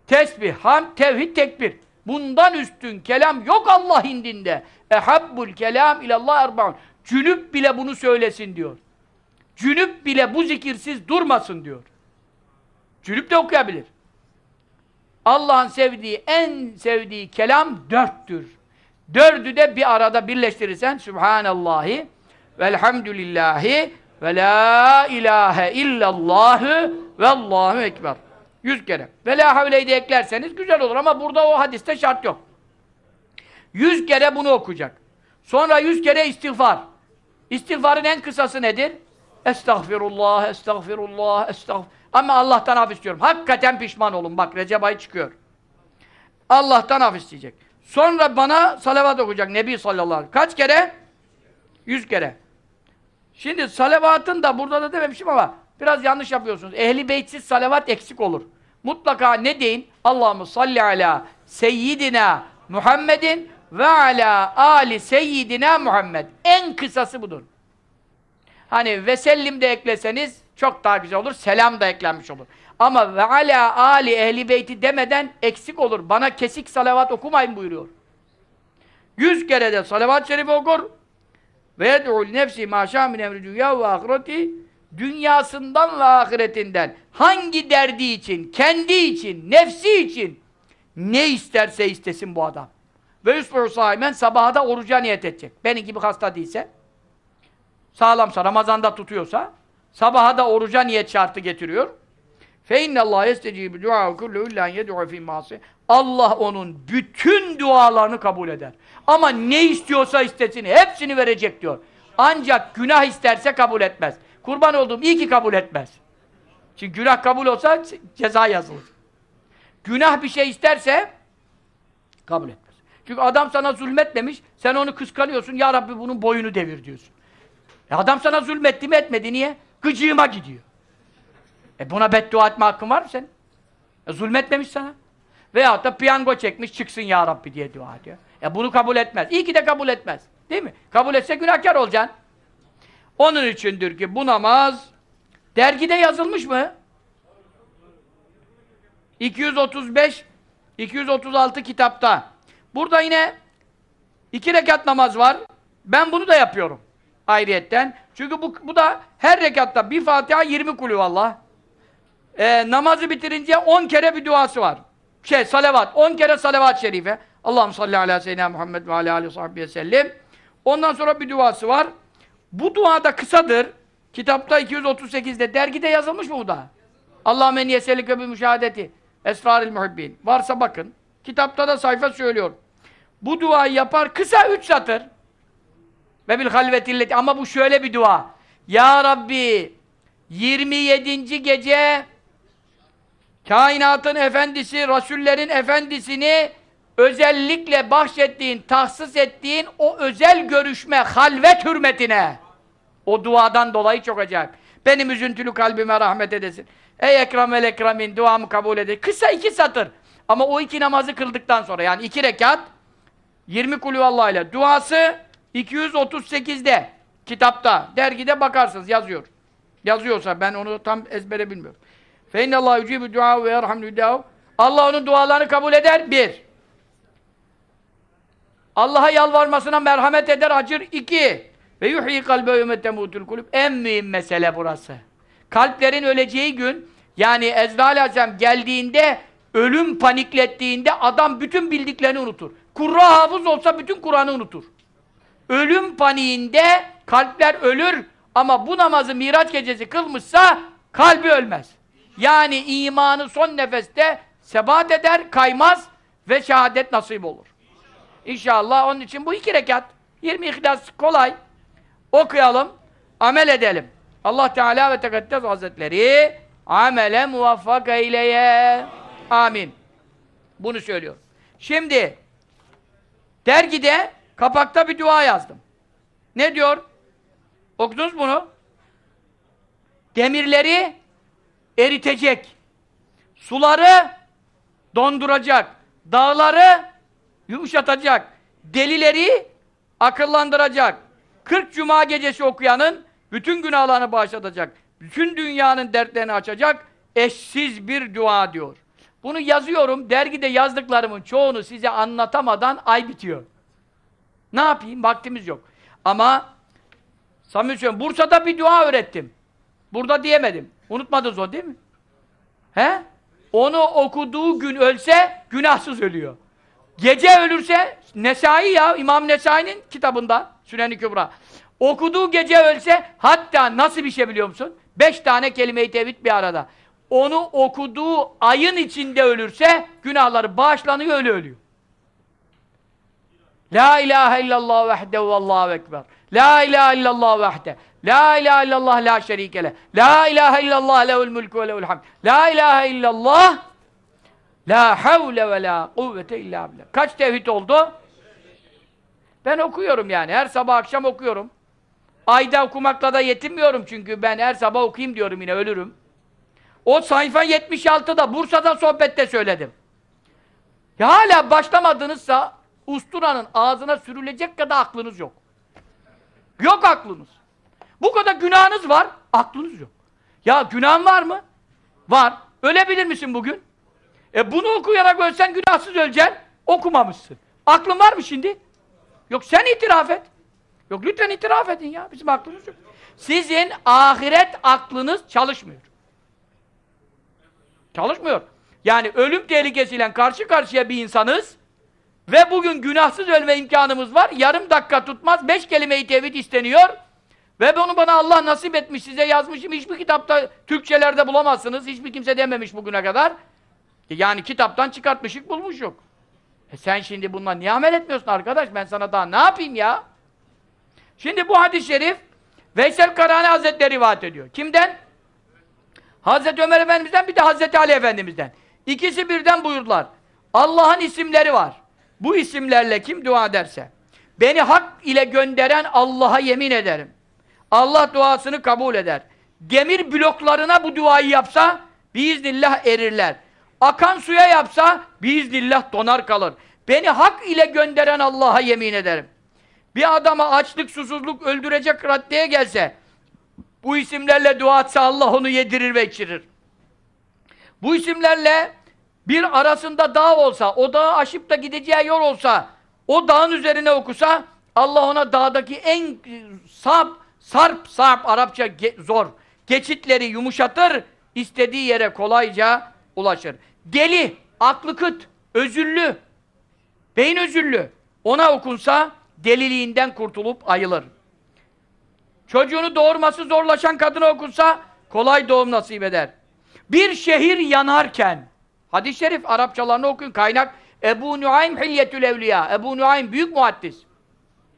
A: Tesbih, ham, tevhid, tekbir. Bundan üstün kelam yok Allah indinde. Ehabbul kelam ilallah erbaun. Cünüp bile bunu söylesin diyor. Cünüp bile bu zikirsiz durmasın diyor. Cünüp de okuyabilir. Allah'ın sevdiği, en sevdiği kelam dörttür. Dördü de bir arada birleştirirsen Sübhanallahi velhamdülillahi ve la ilahe illallahü ve Allahu ekber. Yüz kere. Ve la havleyi de eklerseniz güzel olur ama burada o hadiste şart yok. Yüz kere bunu okuyacak. Sonra yüz kere istiğfar. İstiğfarın en kısası nedir? Estağfirullah, estağfirullah, estağfir. Ama Allah'tan af istiyorum. Hakikaten pişman olun. Bak Recep ayı çıkıyor. Allah'tan af isteyecek. Sonra bana salavat okuyacak Nebi sallallahu aleyhi ve sellem. Kaç kere? Yüz kere. Şimdi salavatın da burada da dememişim ama biraz yanlış yapıyorsunuz. Ehli beytsiz salavat eksik olur. Mutlaka ne deyin? Allahu salli ala seyyidina Muhammedin ve ala ali seyyidina Muhammed. En kısası budur. Hani vesellim de ekleseniz çok daha güzel olur. Selam da eklenmiş olur. Ama ve ala ali ehli beyti demeden eksik olur. Bana kesik salavat okumayın buyuruyor. Yüz kere de salavat-ı şerife okur. Ve yed'ul nefsi maşâ min emri dünya ve ahireti dünyasından ve ahiretinden hangi derdi için, kendi için, nefsi için ne isterse istesin bu adam. Ve yusbuhu sahimen sabaha da oruca niyet edecek. Benim gibi hasta değilse, sağlamsa, Ramazan'da tutuyorsa, sabaha da oruca niyet şartı getiriyor. Fe innallâh yestecibu duâ kullu illâ yed'u fî mâsi. Allah onun bütün dualarını kabul eder. Ama ne istiyorsa istesin, hepsini verecek diyor. Ancak günah isterse kabul etmez. Kurban olduğum iyi ki kabul etmez. Çünkü günah kabul olsa ceza yazılır. Günah bir şey isterse kabul etmez. Çünkü adam sana zulmetmemiş, sen onu kıskanıyorsun, Ya Rabbi bunun boyunu devir diyorsun. E adam sana zulmetti mi etmedi, niye? Gıcığıma gidiyor. E buna beddua etme hakkın var mı senin? E zulmetmemiş sana. Veyahut da piyango çekmiş, çıksın Ya Rabbi diye dua ediyor. E bunu kabul etmez. İyi ki de kabul etmez. Değil mi? Kabul etse günahkar olacaksın. Onun içindir ki bu namaz dergide yazılmış mı? 235 236 kitapta. Burada yine iki rekat namaz var. Ben bunu da yapıyorum. Ayrıyetten. Çünkü bu, bu da her rekatta bir Fatiha 20 kulü vallah. Ee, namazı bitirince 10 kere bir duası var. Şey salavat. 10 kere salavat-ı şerife. Allah'ım salli ala seyyidina Muhammed ve ala aleyhi sellem. Ondan sonra bir duası var. Bu dua da kısadır. Kitapta 238'de dergide yazılmış mı bu da? Allah men yeselike bi müşahadeti esraril muhibbin. Varsa bakın. Kitapta da sayfa söylüyor. Bu duayı yapar kısa üç satır. Ve bil halvetilleti ama bu şöyle bir dua. Ya Rabbi 27. gece kainatın efendisi, rasullerin efendisini özellikle bahşettiğin, tahsis ettiğin o özel görüşme, halvet hürmetine o duadan dolayı çok acayip. Benim üzüntülü kalbime rahmet edesin. Ey ekremel ekremin duamı kabul edin. Kısa iki satır. Ama o iki namazı kıldıktan sonra yani iki rekat 20 kulüvallah ile duası 238'de kitapta, dergide bakarsınız yazıyor. Yazıyorsa ben onu tam ezbere bilmiyorum. İnnallahu yucibu dua ve yerhamdü dua. Allah onun dualarını kabul eder. Bir. Allah'a yalvarmasına merhamet eder, acır. İki. Ve yuhyi kalbe yevme temutul kulüp. En mühim mesele burası. Kalplerin öleceği gün, yani Ezrail Aleyhisselam geldiğinde, ölüm paniklettiğinde adam bütün bildiklerini unutur. Kurra hafız olsa bütün Kur'an'ı unutur. Ölüm paniğinde kalpler ölür ama bu namazı Miraç gecesi kılmışsa kalbi ölmez. Yani imanı son nefeste sebat eder, kaymaz ve şehadet nasip olur. İnşallah onun için bu iki rekat. 20 ihlas kolay. Okuyalım, amel edelim. Allah Teala ve Tekaddes Hazretleri amele muvaffak eyleye. Amin. Bunu söylüyor. Şimdi dergide kapakta bir dua yazdım. Ne diyor? Okudunuz bunu? Demirleri eritecek. Suları donduracak. Dağları yumuşatacak. Delileri akıllandıracak. 40 cuma gecesi okuyanın bütün günahlarını bağışlatacak. Bütün dünyanın dertlerini açacak. Eşsiz bir dua diyor. Bunu yazıyorum. Dergide yazdıklarımın çoğunu size anlatamadan ay bitiyor. Ne yapayım? Vaktimiz yok. Ama samimi söylüyorum. Bursa'da bir dua öğrettim. Burada diyemedim. Unutmadınız o değil mi? He? Onu okuduğu gün ölse günahsız ölüyor. Gece ölürse Nesai ya İmam Nesai'nin kitabında Sünen-i Kübra. Okuduğu gece ölse hatta nasıl bir şey biliyor musun? Beş tane kelime-i tevhid bir arada. Onu okuduğu ayın içinde ölürse günahları bağışlanıyor öyle ölüyor. La ilahe illallah vahdehu vallahu ekber. La ilahe illallah vahde. La ilahe illallah la şerike le. La ilahe illallah lehul mulku ve lehul hamd. La ilahe illallah la havle ve la kuvvete illa billah. Kaç tevhid oldu? Ben okuyorum yani. Her sabah akşam okuyorum. Ayda okumakla da yetinmiyorum çünkü ben her sabah okuyayım diyorum yine ölürüm. O sayfa 76'da Bursa'da sohbette söyledim. Ya hala başlamadınızsa usturanın ağzına sürülecek kadar aklınız yok. Yok aklınız. Bu kadar günahınız var, aklınız yok. Ya günahın var mı? Var. Ölebilir misin bugün? E bunu okuyarak ölsen günahsız öleceksin. Okumamışsın. Aklın var mı şimdi? Yok sen itiraf et. Yok lütfen itiraf edin ya. Bizim aklımız yok. Sizin ahiret aklınız çalışmıyor. Çalışmıyor. Yani ölüm tehlikesiyle karşı karşıya bir insanız ve bugün günahsız ölme imkanımız var. Yarım dakika tutmaz. Beş kelime-i tevhid isteniyor. Ve bunu bana Allah nasip etmiş, size yazmışım. Hiçbir kitapta, Türkçelerde bulamazsınız. Hiçbir kimse dememiş bugüne kadar. Yani kitaptan çıkartmışık bulmuş yok. E sen şimdi bundan niye amel etmiyorsun arkadaş? Ben sana daha ne yapayım ya? Şimdi bu hadis-i şerif Veysel Karani Hazretleri rivayet ediyor. Kimden? Hazreti Ömer Efendimiz'den bir de Hazreti Ali Efendimiz'den. İkisi birden buyurdular. Allah'ın isimleri var. Bu isimlerle kim dua ederse beni hak ile gönderen Allah'a yemin ederim. Allah duasını kabul eder. Demir bloklarına bu duayı yapsa biiznillah erirler. Akan suya yapsa biiznillah donar kalır. Beni hak ile gönderen Allah'a yemin ederim. Bir adama açlık, susuzluk öldürecek raddeye gelse bu isimlerle dua etse Allah onu yedirir ve içirir. Bu isimlerle bir arasında dağ olsa, o dağı aşıp da gideceği yol olsa, o dağın üzerine okusa, Allah ona dağdaki en sap, sarp, sarp, Arapça ge zor, geçitleri yumuşatır, istediği yere kolayca ulaşır. Deli, aklı kıt, özüllü, beyin özüllü, ona okunsa deliliğinden kurtulup ayılır. Çocuğunu doğurması zorlaşan kadına okunsa kolay doğum nasip eder. Bir şehir yanarken hadis-i şerif Arapçalarını okuyun kaynak Ebu Nuaym Hilyetül Evliya Ebu Nuaym büyük muhaddis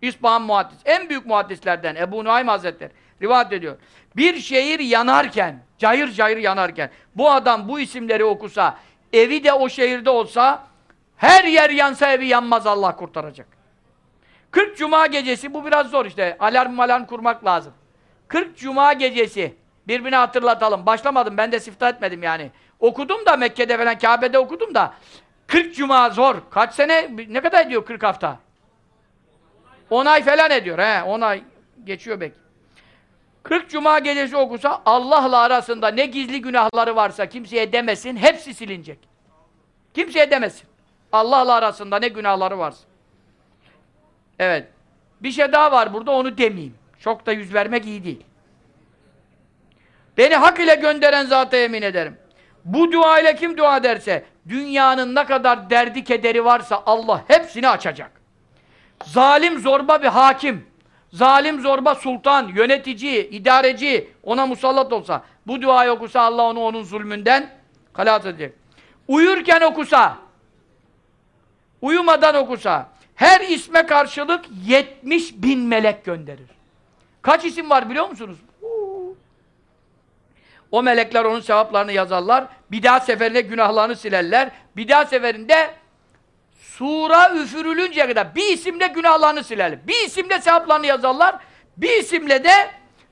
A: İspahan muhaddis en büyük muhaddislerden Ebu Nuaym Hazretleri rivayet ediyor. Bir şehir yanarken cayır cayır yanarken bu adam bu isimleri okusa evi de o şehirde olsa her yer yansa evi yanmaz Allah kurtaracak. 40 cuma gecesi bu biraz zor işte. Alarm alarm kurmak lazım. 40 cuma gecesi birbirine hatırlatalım. Başlamadım ben de siftah etmedim yani. Okudum da Mekke'de falan Kabe'de okudum da 40 cuma zor. Kaç sene ne kadar ediyor 40 hafta? 10 ay falan ediyor he 10 ay geçiyor belki. 40 cuma gecesi okusa Allah'la arasında ne gizli günahları varsa kimseye demesin hepsi silinecek. Kimseye demesin. Allah'la arasında ne günahları varsa. Evet. Bir şey daha var burada onu demeyeyim. Çok da yüz vermek iyi değil. Beni hak ile gönderen zata yemin ederim. Bu dua ile kim dua ederse dünyanın ne kadar derdi kederi varsa Allah hepsini açacak. Zalim zorba bir hakim, zalim zorba sultan, yönetici, idareci ona musallat olsa bu duayı okusa Allah onu onun zulmünden halat edecek. Uyurken okusa uyumadan okusa her isme karşılık 70 bin melek gönderir. Kaç isim var biliyor musunuz? O melekler onun sevaplarını yazarlar. Bir daha seferinde günahlarını silerler. Bir daha seferinde sura üfürülünceye kadar bir isimle günahlarını silerler. Bir isimle sevaplarını yazarlar. Bir isimle de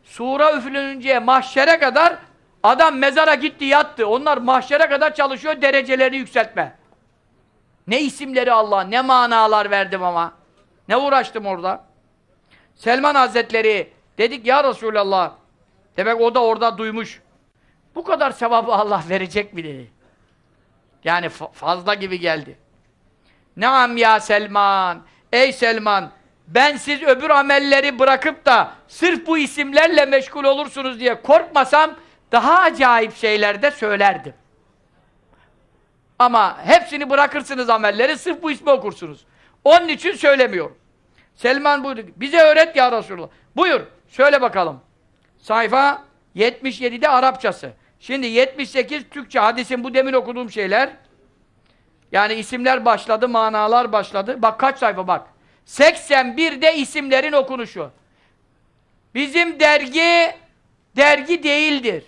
A: sura üfürülünceye mahşere kadar adam mezara gitti yattı. Onlar mahşere kadar çalışıyor derecelerini yükseltme. Ne isimleri Allah, ne manalar verdim ama. Ne uğraştım orada. Selman Hazretleri dedik ya Resulallah. Demek o da orada duymuş. Bu kadar sevabı Allah verecek mi dedi. Yani fazla gibi geldi. Naam ya Selman. Ey Selman. Ben siz öbür amelleri bırakıp da sırf bu isimlerle meşgul olursunuz diye korkmasam daha acayip şeyler de söylerdim. Ama hepsini bırakırsınız amelleri, sırf bu ismi okursunuz. Onun için söylemiyorum. Selman buyurdu. Bize öğret ya Resulullah. Buyur, söyle bakalım. Sayfa 77'de Arapçası. Şimdi 78 Türkçe hadisin bu demin okuduğum şeyler. Yani isimler başladı, manalar başladı. Bak kaç sayfa bak. 81'de isimlerin okunuşu. Bizim dergi dergi değildir.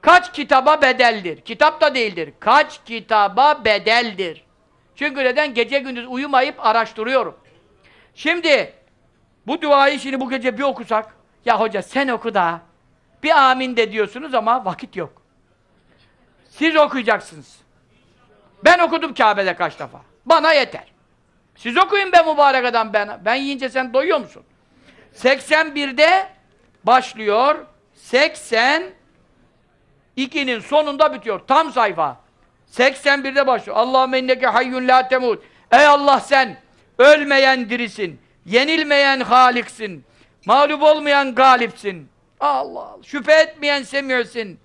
A: Kaç kitaba bedeldir? Kitap da değildir. Kaç kitaba bedeldir? Çünkü neden? Gece gündüz uyumayıp araştırıyorum. Şimdi bu duayı şimdi bu gece bir okusak ya hoca sen oku da bir amin de diyorsunuz ama vakit yok. Siz okuyacaksınız. Ben okudum Kabe'de kaç defa. Bana yeter. Siz okuyun be mübarek adam ben. Ben yiyince sen doyuyor musun? 81'de başlıyor. 80 2'nin sonunda bitiyor. Tam sayfa. 81'de başlıyor. Allahümme inneke hayyun la temut. Ey Allah sen ölmeyen dirisin. Yenilmeyen haliksin. Mağlup olmayan galipsin. Allah Allah. Şüphe etmeyen semiyorsun.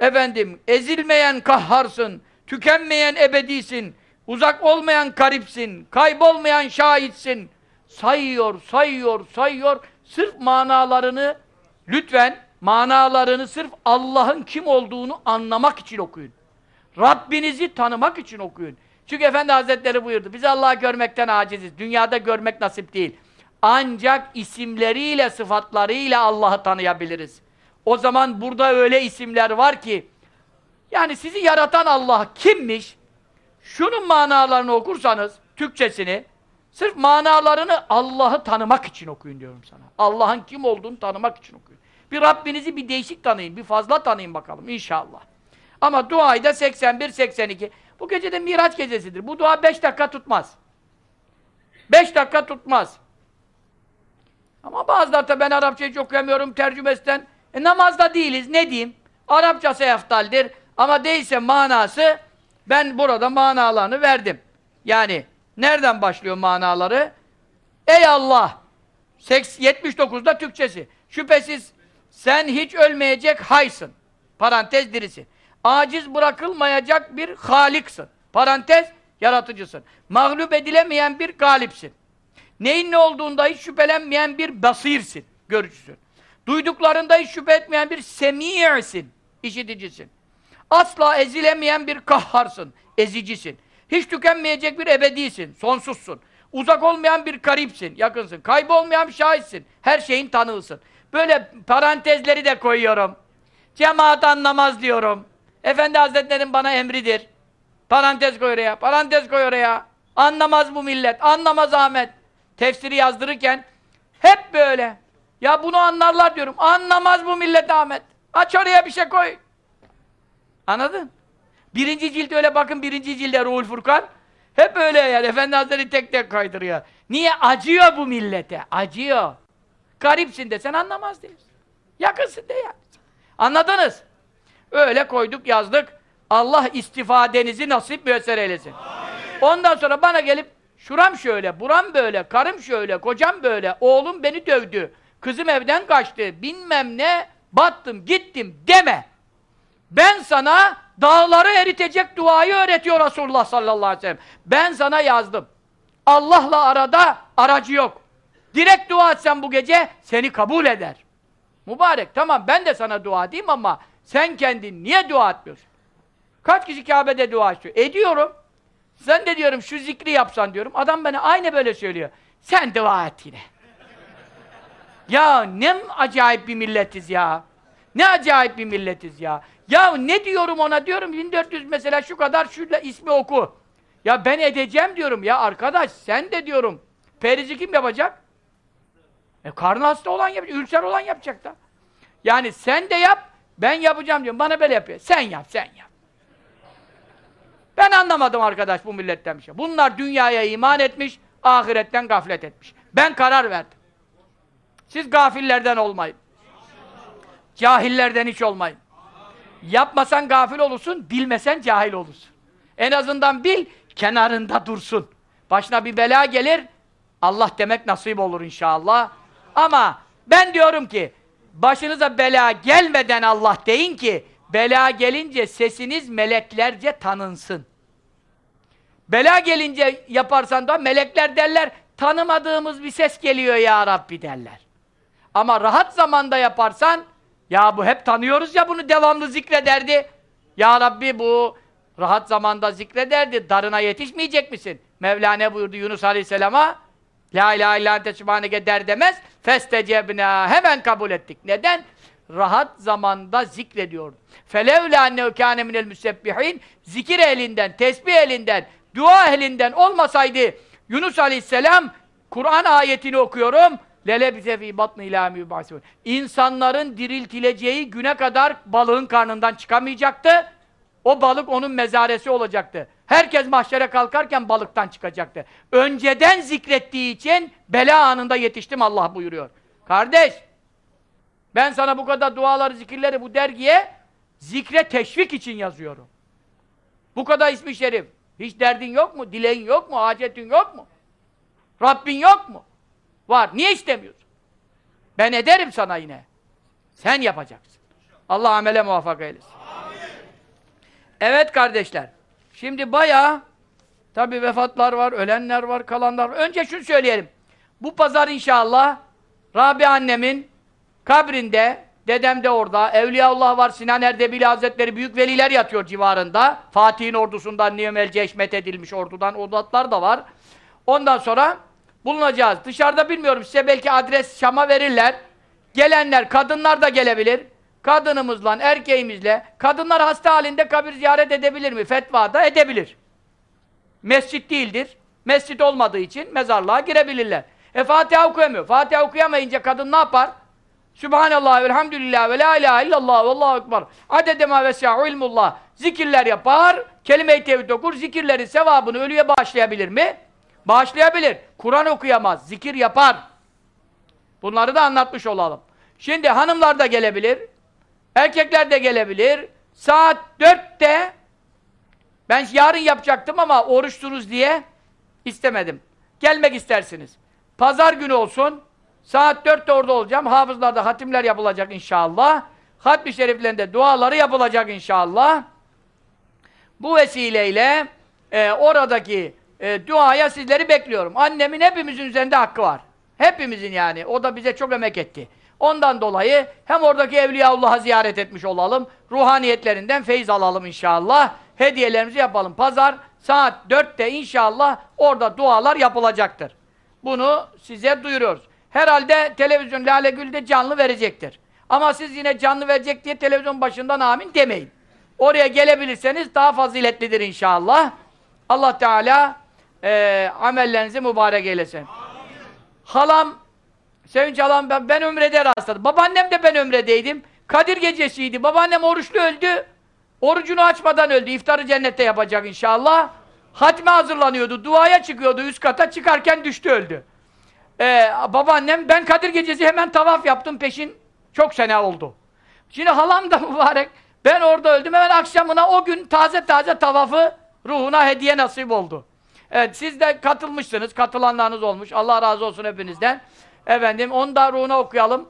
A: Efendim, ezilmeyen kahharsın. Tükenmeyen ebedisin. Uzak olmayan karipsin. Kaybolmayan şahitsin. Sayıyor, sayıyor, sayıyor. Sırf manalarını lütfen manalarını sırf Allah'ın kim olduğunu anlamak için okuyun. Rabbinizi tanımak için okuyun. Çünkü Efendi Hazretleri buyurdu. Biz Allah'ı görmekten aciziz. Dünyada görmek nasip değil. Ancak isimleriyle, sıfatlarıyla Allah'ı tanıyabiliriz. O zaman burada öyle isimler var ki Yani sizi yaratan Allah kimmiş? Şunun manalarını okursanız, Türkçesini, sırf manalarını Allah'ı tanımak için okuyun diyorum sana. Allah'ın kim olduğunu tanımak için okuyun. Bir Rabbinizi bir değişik tanıyın, bir fazla tanıyın bakalım inşallah. Ama duayı da 81-82. Bu gece de Miraç gecesidir. Bu dua 5 dakika tutmaz. 5 dakika tutmaz. Ama bazıları da ben Arapçayı çok okuyamıyorum tercümesinden. E, namazda değiliz. Ne diyeyim? Arapçası eftaldir. Ama değilse manası ben burada manalarını verdim. Yani nereden başlıyor manaları? Ey Allah! 79'da Türkçesi. Şüphesiz sen hiç ölmeyecek haysın. Parantez dirisin. Aciz bırakılmayacak bir haliksın. Parantez yaratıcısın. Mağlup edilemeyen bir galipsin. Neyin ne olduğunda hiç şüphelenmeyen bir basirsin. Görücüsün. Duyduklarında hiç şüphe etmeyen bir semi'sin. işiticisin. Asla ezilemeyen bir kahharsın. Ezicisin. Hiç tükenmeyecek bir ebedisin. Sonsuzsun. Uzak olmayan bir karipsin. Yakınsın. Kaybolmayan bir şahitsin. Her şeyin tanığısın. Böyle parantezleri de koyuyorum. Cemaat anlamaz diyorum. Efendi Hazretleri'nin bana emridir. Parantez koy oraya, parantez koy oraya. Anlamaz bu millet, anlamaz Ahmet. Tefsiri yazdırırken hep böyle. Ya bunu anlarlar diyorum. Anlamaz bu millet Ahmet. Aç oraya bir şey koy. Anladın? Birinci cilt öyle bakın birinci cilde Ruhul Furkan. Hep öyle yani. Efendi Hazretleri tek tek kaydırıyor. Niye? Acıyor bu millete. Acıyor. Garipsin de sen anlamaz diyorsun. Yakınsın de ya. Anladınız? Öyle koyduk yazdık. Allah istifadenizi nasip müessir eylesin. Ondan sonra bana gelip şuram şöyle, buram böyle, karım şöyle, kocam böyle, oğlum beni dövdü, kızım evden kaçtı, bilmem ne, battım, gittim deme. Ben sana dağları eritecek duayı öğretiyor Resulullah sallallahu aleyhi ve sellem. Ben sana yazdım. Allah'la arada aracı yok. Direkt dua etsen bu gece seni kabul eder. Mübarek tamam ben de sana dua diyeyim ama sen kendin niye dua etmiyorsun? Kaç kişi Kabe'de dua ediyor? Ediyorum. Sen de diyorum şu zikri yapsan diyorum. Adam bana aynı böyle söylüyor. Sen dua et yine. ya ne acayip bir milletiz ya. Ne acayip bir milletiz ya. Ya ne diyorum ona diyorum 1400 mesela şu kadar şuyla ismi oku. Ya ben edeceğim diyorum ya arkadaş sen de diyorum. Perizi kim yapacak? E karnı hasta olan yapacak, ülser olan yapacak da. Yani sen de yap, ben yapacağım diyorum. Bana böyle yapıyor. Sen yap, sen yap. Ben anlamadım arkadaş bu milletten bir şey. Bunlar dünyaya iman etmiş, ahiretten gaflet etmiş. Ben karar verdim. Siz gafillerden olmayın. Cahillerden hiç olmayın. Yapmasan gafil olursun, bilmesen cahil olursun. En azından bil, kenarında dursun. Başına bir bela gelir, Allah demek nasip olur inşallah. Ama ben diyorum ki, başınıza bela gelmeden Allah deyin ki, bela gelince sesiniz meleklerce tanınsın. Bela gelince yaparsan da melekler derler, tanımadığımız bir ses geliyor ya Rabbi derler. Ama rahat zamanda yaparsan, ya bu hep tanıyoruz ya bunu devamlı zikrederdi. Ya Rabbi bu rahat zamanda zikrederdi, darına yetişmeyecek misin? Mevlana buyurdu Yunus Aleyhisselam'a, La ilahe illa ente der demez, festecebna, hemen kabul ettik. Neden? Rahat zamanda zikrediyordu. Felevla ennehu kâne minel müsebbihin, zikir elinden, tesbih elinden, dua elinden olmasaydı, Yunus Aleyhisselam, Kur'an ayetini okuyorum, lelebise fî batnı ilâ. İnsanların diriltileceği güne kadar balığın karnından çıkamayacaktı. O balık onun mezaresi olacaktı. Herkes mahşere kalkarken balıktan çıkacaktı. Önceden zikrettiği için bela anında yetiştim Allah buyuruyor. Kardeş, ben sana bu kadar duaları, zikirleri bu dergiye zikre teşvik için yazıyorum. Bu kadar ismi şerif. Hiç derdin yok mu? Dileğin yok mu? Hacetin yok mu? Rabbin yok mu? Var. Niye istemiyorsun? Ben ederim sana yine. Sen yapacaksın. Allah amele muvaffak eylesin. Evet kardeşler. Şimdi bayağı tabi vefatlar var, ölenler var, kalanlar var. Önce şunu söyleyelim. Bu pazar inşallah Rabi annemin kabrinde, dedem de orada, Evliyaullah var, Sinan Erdebil Hazretleri, büyük veliler yatıyor civarında. Fatih'in ordusundan Niyemel Ceşmet edilmiş ordudan, odatlar da var. Ondan sonra bulunacağız. Dışarıda bilmiyorum size belki adres Şam'a verirler. Gelenler, kadınlar da gelebilir. kadınımızla, erkeğimizle, kadınlar hasta halinde kabir ziyaret edebilir mi? Fetvada edebilir. Mescit değildir. Mescit olmadığı için mezarlığa girebilirler. E Fatiha okuyamıyor. Fatiha okuyamayınca kadın ne yapar? Sübhanallah, velhamdülillah, ve la ilahe illallah, ve allahu ekber. Adede ma vesâ'u ilmullah. Zikirler yapar, kelime-i tevhid okur, zikirlerin sevabını ölüye bağışlayabilir mi? Bağışlayabilir. Kur'an okuyamaz, zikir yapar. Bunları da anlatmış olalım. Şimdi hanımlar da gelebilir, erkekler de gelebilir. Saat dörtte ben yarın yapacaktım ama oruçtunuz diye istemedim. Gelmek istersiniz. Pazar günü olsun. Saat dörtte orada olacağım. Hafızlarda hatimler yapılacak inşallah. Hatmi şeriflerinde duaları yapılacak inşallah. Bu vesileyle e, oradaki e, duaya sizleri bekliyorum. Annemin hepimizin üzerinde hakkı var. Hepimizin yani. O da bize çok emek etti. Ondan dolayı hem oradaki Evliyaullah'ı ziyaret etmiş olalım, ruhaniyetlerinden feyiz alalım inşallah. Hediyelerimizi yapalım. Pazar saat 4'te inşallah orada dualar yapılacaktır. Bunu size duyuruyoruz. Herhalde televizyon Lale Gül'de canlı verecektir. Ama siz yine canlı verecek diye televizyon başından amin demeyin. Oraya gelebilirseniz daha faziletlidir inşallah. Allah Teala e, amellerinizi mübarek eylesin. Halam, Sevinç halam ben, ben ömrede rastladım. Babaannem de ben ömredeydim. Kadir gecesiydi. Babaannem oruçlu öldü. Orucunu açmadan öldü. İftarı cennette yapacak inşallah. Hatme hazırlanıyordu. Duaya çıkıyordu üst kata. Çıkarken düştü öldü. Ee, babaannem ben Kadir gecesi hemen tavaf yaptım peşin. Çok sene oldu. Şimdi halam da mübarek. Ben orada öldüm. Hemen akşamına o gün taze taze tavafı ruhuna hediye nasip oldu. Evet siz de katılmışsınız. Katılanlarınız olmuş. Allah razı olsun hepinizden. Efendim onu da ruhuna okuyalım.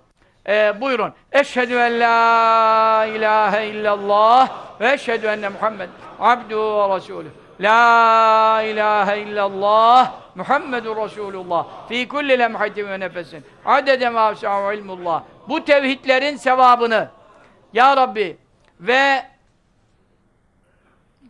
A: Ee, buyurun. Eşhedü en la ilahe illallah ve eşhedü enne Muhammed abdu ve resulü. La ilahe illallah Muhammedur Resulullah fi kulli lemhatin ve nefesin adede ma ilmullah bu tevhidlerin sevabını Ya Rabbi ve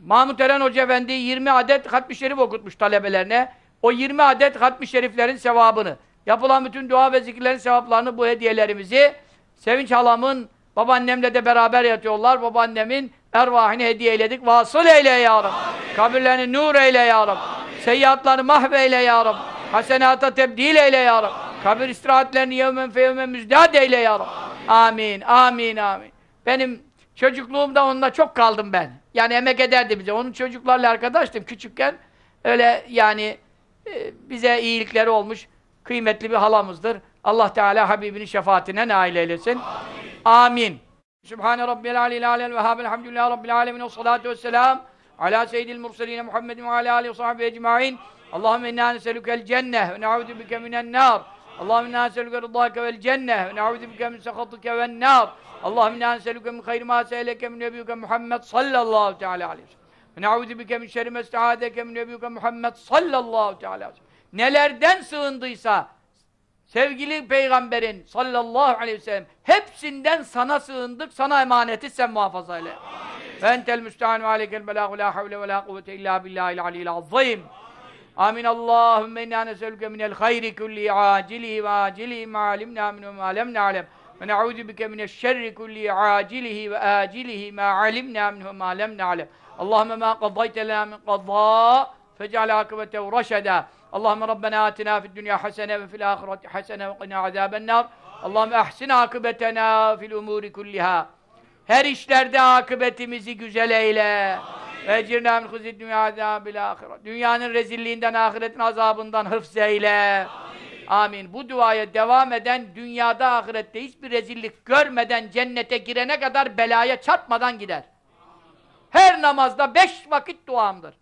A: Mahmut Eren Hoca Efendi 20 adet hatmi şerif okutmuş talebelerine. O 20 adet hatmi şeriflerin sevabını, yapılan bütün dua ve zikirlerin sevaplarını bu hediyelerimizi Sevinç halamın babaannemle de beraber yatıyorlar. Babaannemin ervahini hediye eyledik. Vasıl eyle ya Rabbi. Kabirlerini nur eyle ya Rabbi. Seyyatlarını mahveyle ya Rabbi. Hasenata tebdil eyle ya Rabbi. Kabir istirahatlerini yevmen feyevmen müzdad eyle ya Rabbi. Amin, amin, amin. Benim çocukluğumda onunla çok kaldım ben. Yani emek ederdi bize. Onun çocuklarla arkadaştım küçükken. Öyle yani e, bize iyilikleri olmuş kıymetli bir halamızdır. Allah Teala Habibinin şefaatine nail eylesin. Amin. Sübhane Rabbil Aleyhi Aleyhi ve Habil Hamdülillah Rabbil Alemin ve salatu ve selam ala seyyidil murseline Muhammedin ve ala alihi ve sahbihi ecma'in Allahümme inna neselükel cenneh ve ne'udu bike minen nar Allahümme inna neselüke rıdâke vel cenneh ve ne'udu bike min sekatike vel nar Allahümme inna neselüke min hayri ma seyleke min nebiyuke Muhammed sallallahu teala aleyhi ve sellem ve ne'udu bike min şerri mesta'adeke min nebiyuke Muhammed sallallahu teala aleyhi ve sellem Nelerden sığındıysa sevgili peygamberin sallallahu aleyhi ve sellem hepsinden sana sığındık, sana emaneti sen muhafaza eyle. Ve entel müstehanu aleykel belâhu la havle ve la kuvvete illa billahil aliyyil azim. Amin. Allahümme inna neselüke minel hayri kulli acilihi ve acilihi ma alimna min ve ma lem na'lem. Ve ne'udu bike mineşşerri kulli acilihi ve acilihi ma alimna min ve ma lem na'lem. Allahümme ma qaddayte lana min qadda fec'al akıbetehu raşeda. Allahümme Rabbena atina fid dünya hasene ve fil ahireti hasene ve qina azaben nar. Allahümme ahsin akıbetena fil umuri kulliha. Her işlerde akıbetimizi güzel eyle. Ve cirna min huzid dünya azabil ahiret. Dünyanın rezilliğinden, ahiretin azabından hıfz eyle. Amin. Bu duaya devam eden, dünyada, ahirette hiçbir rezillik görmeden cennete girene kadar belaya çarpmadan gider. Her namazda beş vakit duamdır.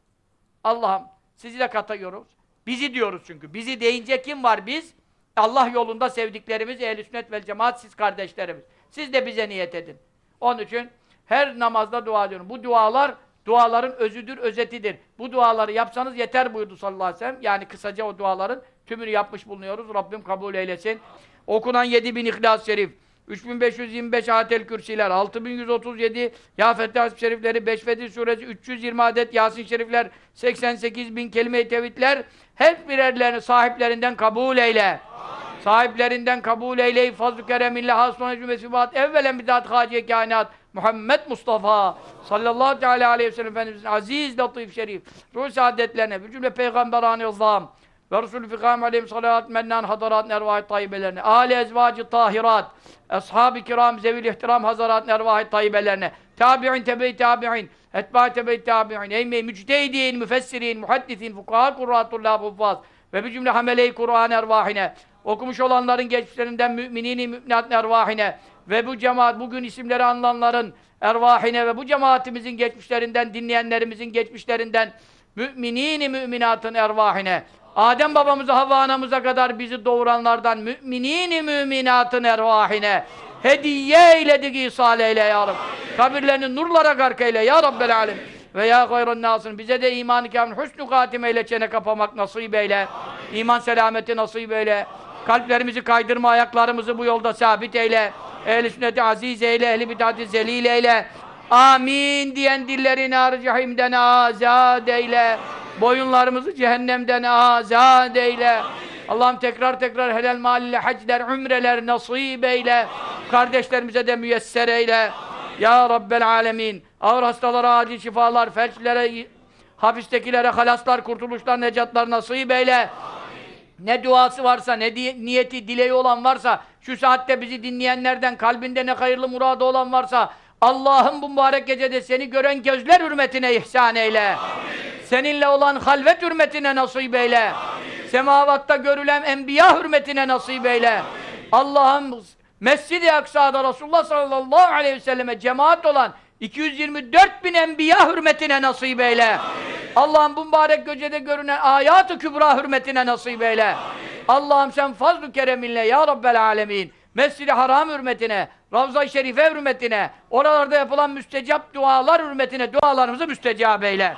A: Allah'ım sizi de katıyoruz. Bizi diyoruz çünkü. Bizi deyince kim var biz? Allah yolunda sevdiklerimiz, ehl-i sünnet vel cemaat, siz kardeşlerimiz. Siz de bize niyet edin. Onun için her namazda dua ediyorum. Bu dualar, duaların özüdür, özetidir. Bu duaları yapsanız yeter buyurdu sallallahu aleyhi ve sellem. Yani kısaca o duaların tümünü yapmış bulunuyoruz. Rabbim kabul eylesin. Okunan 7000 İhlas-ı Şerif, 3525 Atel Kürsiler, 6137 Ya Fettah Şerifleri, 5 Fetih Suresi, 320 adet Yasin Şerifler, 88 bin kelime-i tevhidler, her birerlerini sahiplerinden kabul eyle. Amin. Sahiplerinden kabul eyleyip fazl-ı kereminle hasbuna cümlesi vaat evvelen bidat hâciye kainat Muhammed Mustafa sallallahu teala aleyhi ve sellem Efendimizin aziz, latif, şerif ruh saadetlerine, bir cümle peygamberani ızzam ve Resulü Fikam aleyhim salat mennan hadarat nervah-ı tayyibelerine, âli ezvacı tahirat, ashab-ı kiram zevil ihtiram hazarat nervah-ı tayyibelerine, tabi'in tebe-i tabi'in, etba-i tebe-i tabi'in, ey müctehidin, müfessirin, muhaddisin, fukaha kurratullah huffaz ve bir cümle hamele-i Kur'an ervahine, okumuş olanların geçmişlerinden müminin-i müminat ervahine ve bu cemaat, bugün isimleri anılanların ervahine ve bu cemaatimizin geçmişlerinden, dinleyenlerimizin geçmişlerinden müminin-i müminatın ervahine Adem babamıza, Havva anamıza kadar bizi doğuranlardan müminin-i müminatın ervahine hediye eyledik İsa'l eyle ya Rabbi. Kabirlerini nurlara gark eyle ya Rabbel alem. Ve ya gayrun nasın bize de iman-ı kamil husnü katime ile çene kapamak nasip eyle. İman selameti nasip eyle. Kalplerimizi kaydırma, ayaklarımızı bu yolda sabit eyle. Ehl-i sünneti aziz eyle, ehl-i bid'ati zelil eyle. Amin diyen dillerini ar cehimden azad eyle. Boyunlarımızı cehennemden azad eyle. Allah'ım tekrar tekrar helal mal ile hacler, ümreler nasip eyle. Kardeşlerimize de müyesser eyle. Ya Rabbel alemin. Ağır hastalara acil şifalar, felçlere, hapistekilere halaslar, kurtuluşlar, necatlar nasip eyle. Ne duası varsa, ne niyeti, dileği olan varsa, şu saatte bizi dinleyenlerden, kalbinde ne hayırlı muradı olan varsa, Allah'ın bu mübarek gecede seni gören gözler hürmetine ihsan eyle. Amin. Seninle olan halvet hürmetine nasip eyle. Amin. Semavatta görülen enbiya hürmetine nasip eyle. Allah'ım Mescid-i Aksa'da Resulullah sallallahu aleyhi ve selleme cemaat olan 224 bin enbiya hürmetine nasip eyle. Allah'ım bu mübarek gecede görünen ayat-ı kübra hürmetine nasip eyle. Allah'ım sen fazl-ı kereminle ya Rabbel alemin. Mescid-i Haram hürmetine, Ravza-i Şerife hürmetine, oralarda yapılan müstecap dualar hürmetine dualarımızı müstecap eyle.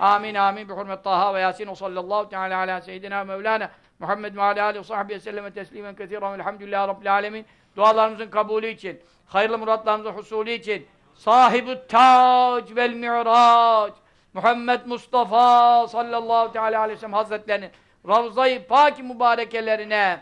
A: Amin amin. Bi hurmet Taha ve Yasin ve sallallahu teala ala seyyidina Mevlana Muhammed ve ala alihi ve sahbihi selleme teslimen kethiren velhamdülillahi rabbil alemin. Dualarımızın kabulü için, hayırlı muratlarımızın husulü için, sahibi tac vel mi'rac, Muhammed Mustafa sallallahu teala aleyhi ve sellem hazretlerinin Ravza-i Pak mübarekelerine,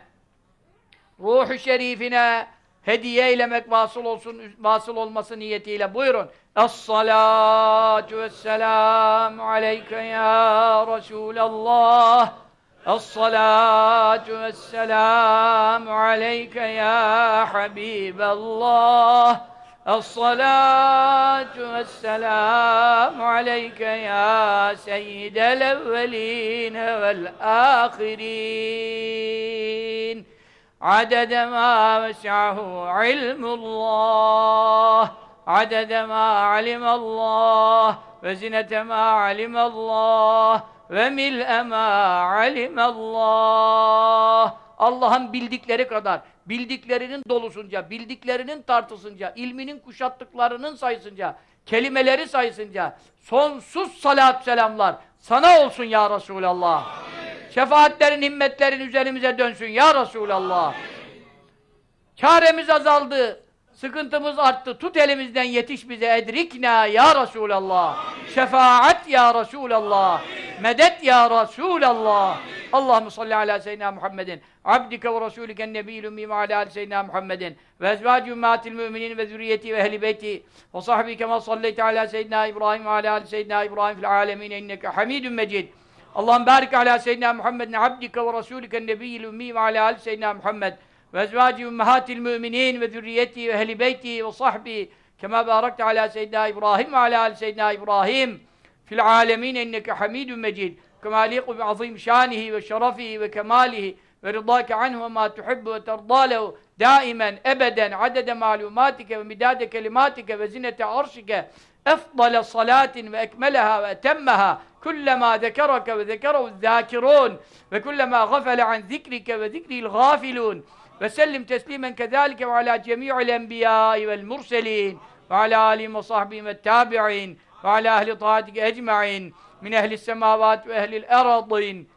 A: ruhu şerifine hediye eylemek vasıl olsun, vasıl olması niyetiyle buyurun. Es-salatu vesselam aleyke ya Resulallah. Es-salatu vesselam aleyke ya Habiballah. Es-salatu vesselam aleyke ya Seyyidel evveline vel ahirin. عدد ما وسعه علم الله عدد ما علم الله وزنة ما علم الله ve ma alimallah. Allah'ın bildikleri kadar, bildiklerinin dolusunca, bildiklerinin tartısınca, ilminin kuşattıklarının sayısınca, kelimeleri sayısınca, sonsuz salat selamlar sana olsun ya Resulallah. Amin. Şefaatlerin, himmetlerin üzerimize dönsün ya Resulallah. Çaremiz azaldı. Sıkıntımız arttı. Tut elimizden yetiş bize. Edrikna ya Resulallah. Şefaat ya Resulallah. Medet ya Resulallah. Allahümme salli ala seyyidina Muhammedin. Abdike ve Resuliken nebiyyül ümmi ve ala ali seyyidina Muhammedin. Ve ezvâci ümmatil müminin ve zürriyeti ve ehli beyti. Ve sahbi kema salleyte ala seyyidina İbrahim ve ala ali seyyidina İbrahim fil alemin. İnneke hamidun mecid. Allah'ım barik ala seyyidina Muhammedin abdike ve rasulike nebiyyil ümmi ve ala ali seyyidina Muhammed وأزواجه أمهات المؤمنين وذريتي وأهل بيتي وصحبي كما باركت على سيدنا إبراهيم وعلى آل سيدنا إبراهيم في العالمين إنك حميد مجيد. كما يليق بعظيم شانه وشرفه وكماله ورضاك عنه وما تحب وترضى له. دائما أبدا عدد معلوماتك ومداد كلماتك وزنة عرشك أفضل صلاة وأكملها وأتمها. كلما ذكرك وذكره الذاكرون وكلما غفل عن ذكرك وذكر الغافلون. Ve sellim teslimen kezâlike ve alâ cemî'il enbiyâi vel murselîn ve alâ âlihim ve sahbihim ve tâbi'in ve alâ ehli taatike ecma'in min ehli semâvât ve ehlil eradîn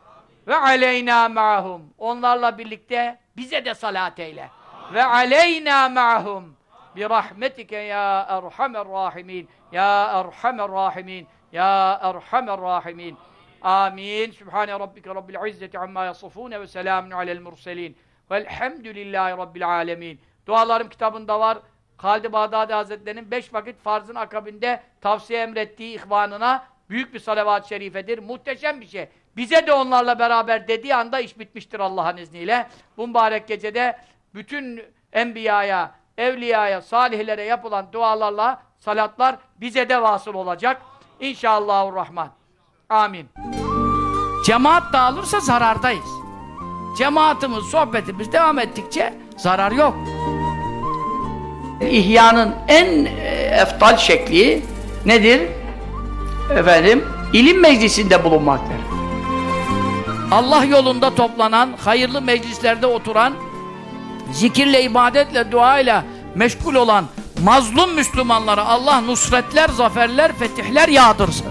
A: ve aleyna ma'hum onlarla birlikte bize de salat eyle. ve aleyna ma'hum bi rahmetike ya erhamer rahimin ya erhamer rahimin ya erhamer rahimin amin Sübhane rabbike rabbil izzeti amma yasifun ve selamun alel murselin Velhamdülillahi Rabbil alemin. Dualarım kitabında var. Halid-i Bağdadi Hazretleri'nin beş vakit farzın akabinde tavsiye emrettiği ihvanına büyük bir salavat-ı şerifedir. Muhteşem bir şey. Bize de onlarla beraber dediği anda iş bitmiştir Allah'ın izniyle. Bu mübarek gecede bütün enbiyaya, evliyaya, salihlere yapılan dualarla salatlar bize de vasıl olacak. İnşallahurrahman. Amin. Cemaat dağılırsa zarardayız. Cemaatimiz, sohbetimiz devam ettikçe zarar yok. İhyanın en e, eftal şekli nedir? Efendim, ilim meclisinde bulunmaktır. Allah yolunda toplanan, hayırlı meclislerde oturan, zikirle, ibadetle, duayla meşgul olan mazlum Müslümanlara Allah nusretler, zaferler, fetihler yağdırsın.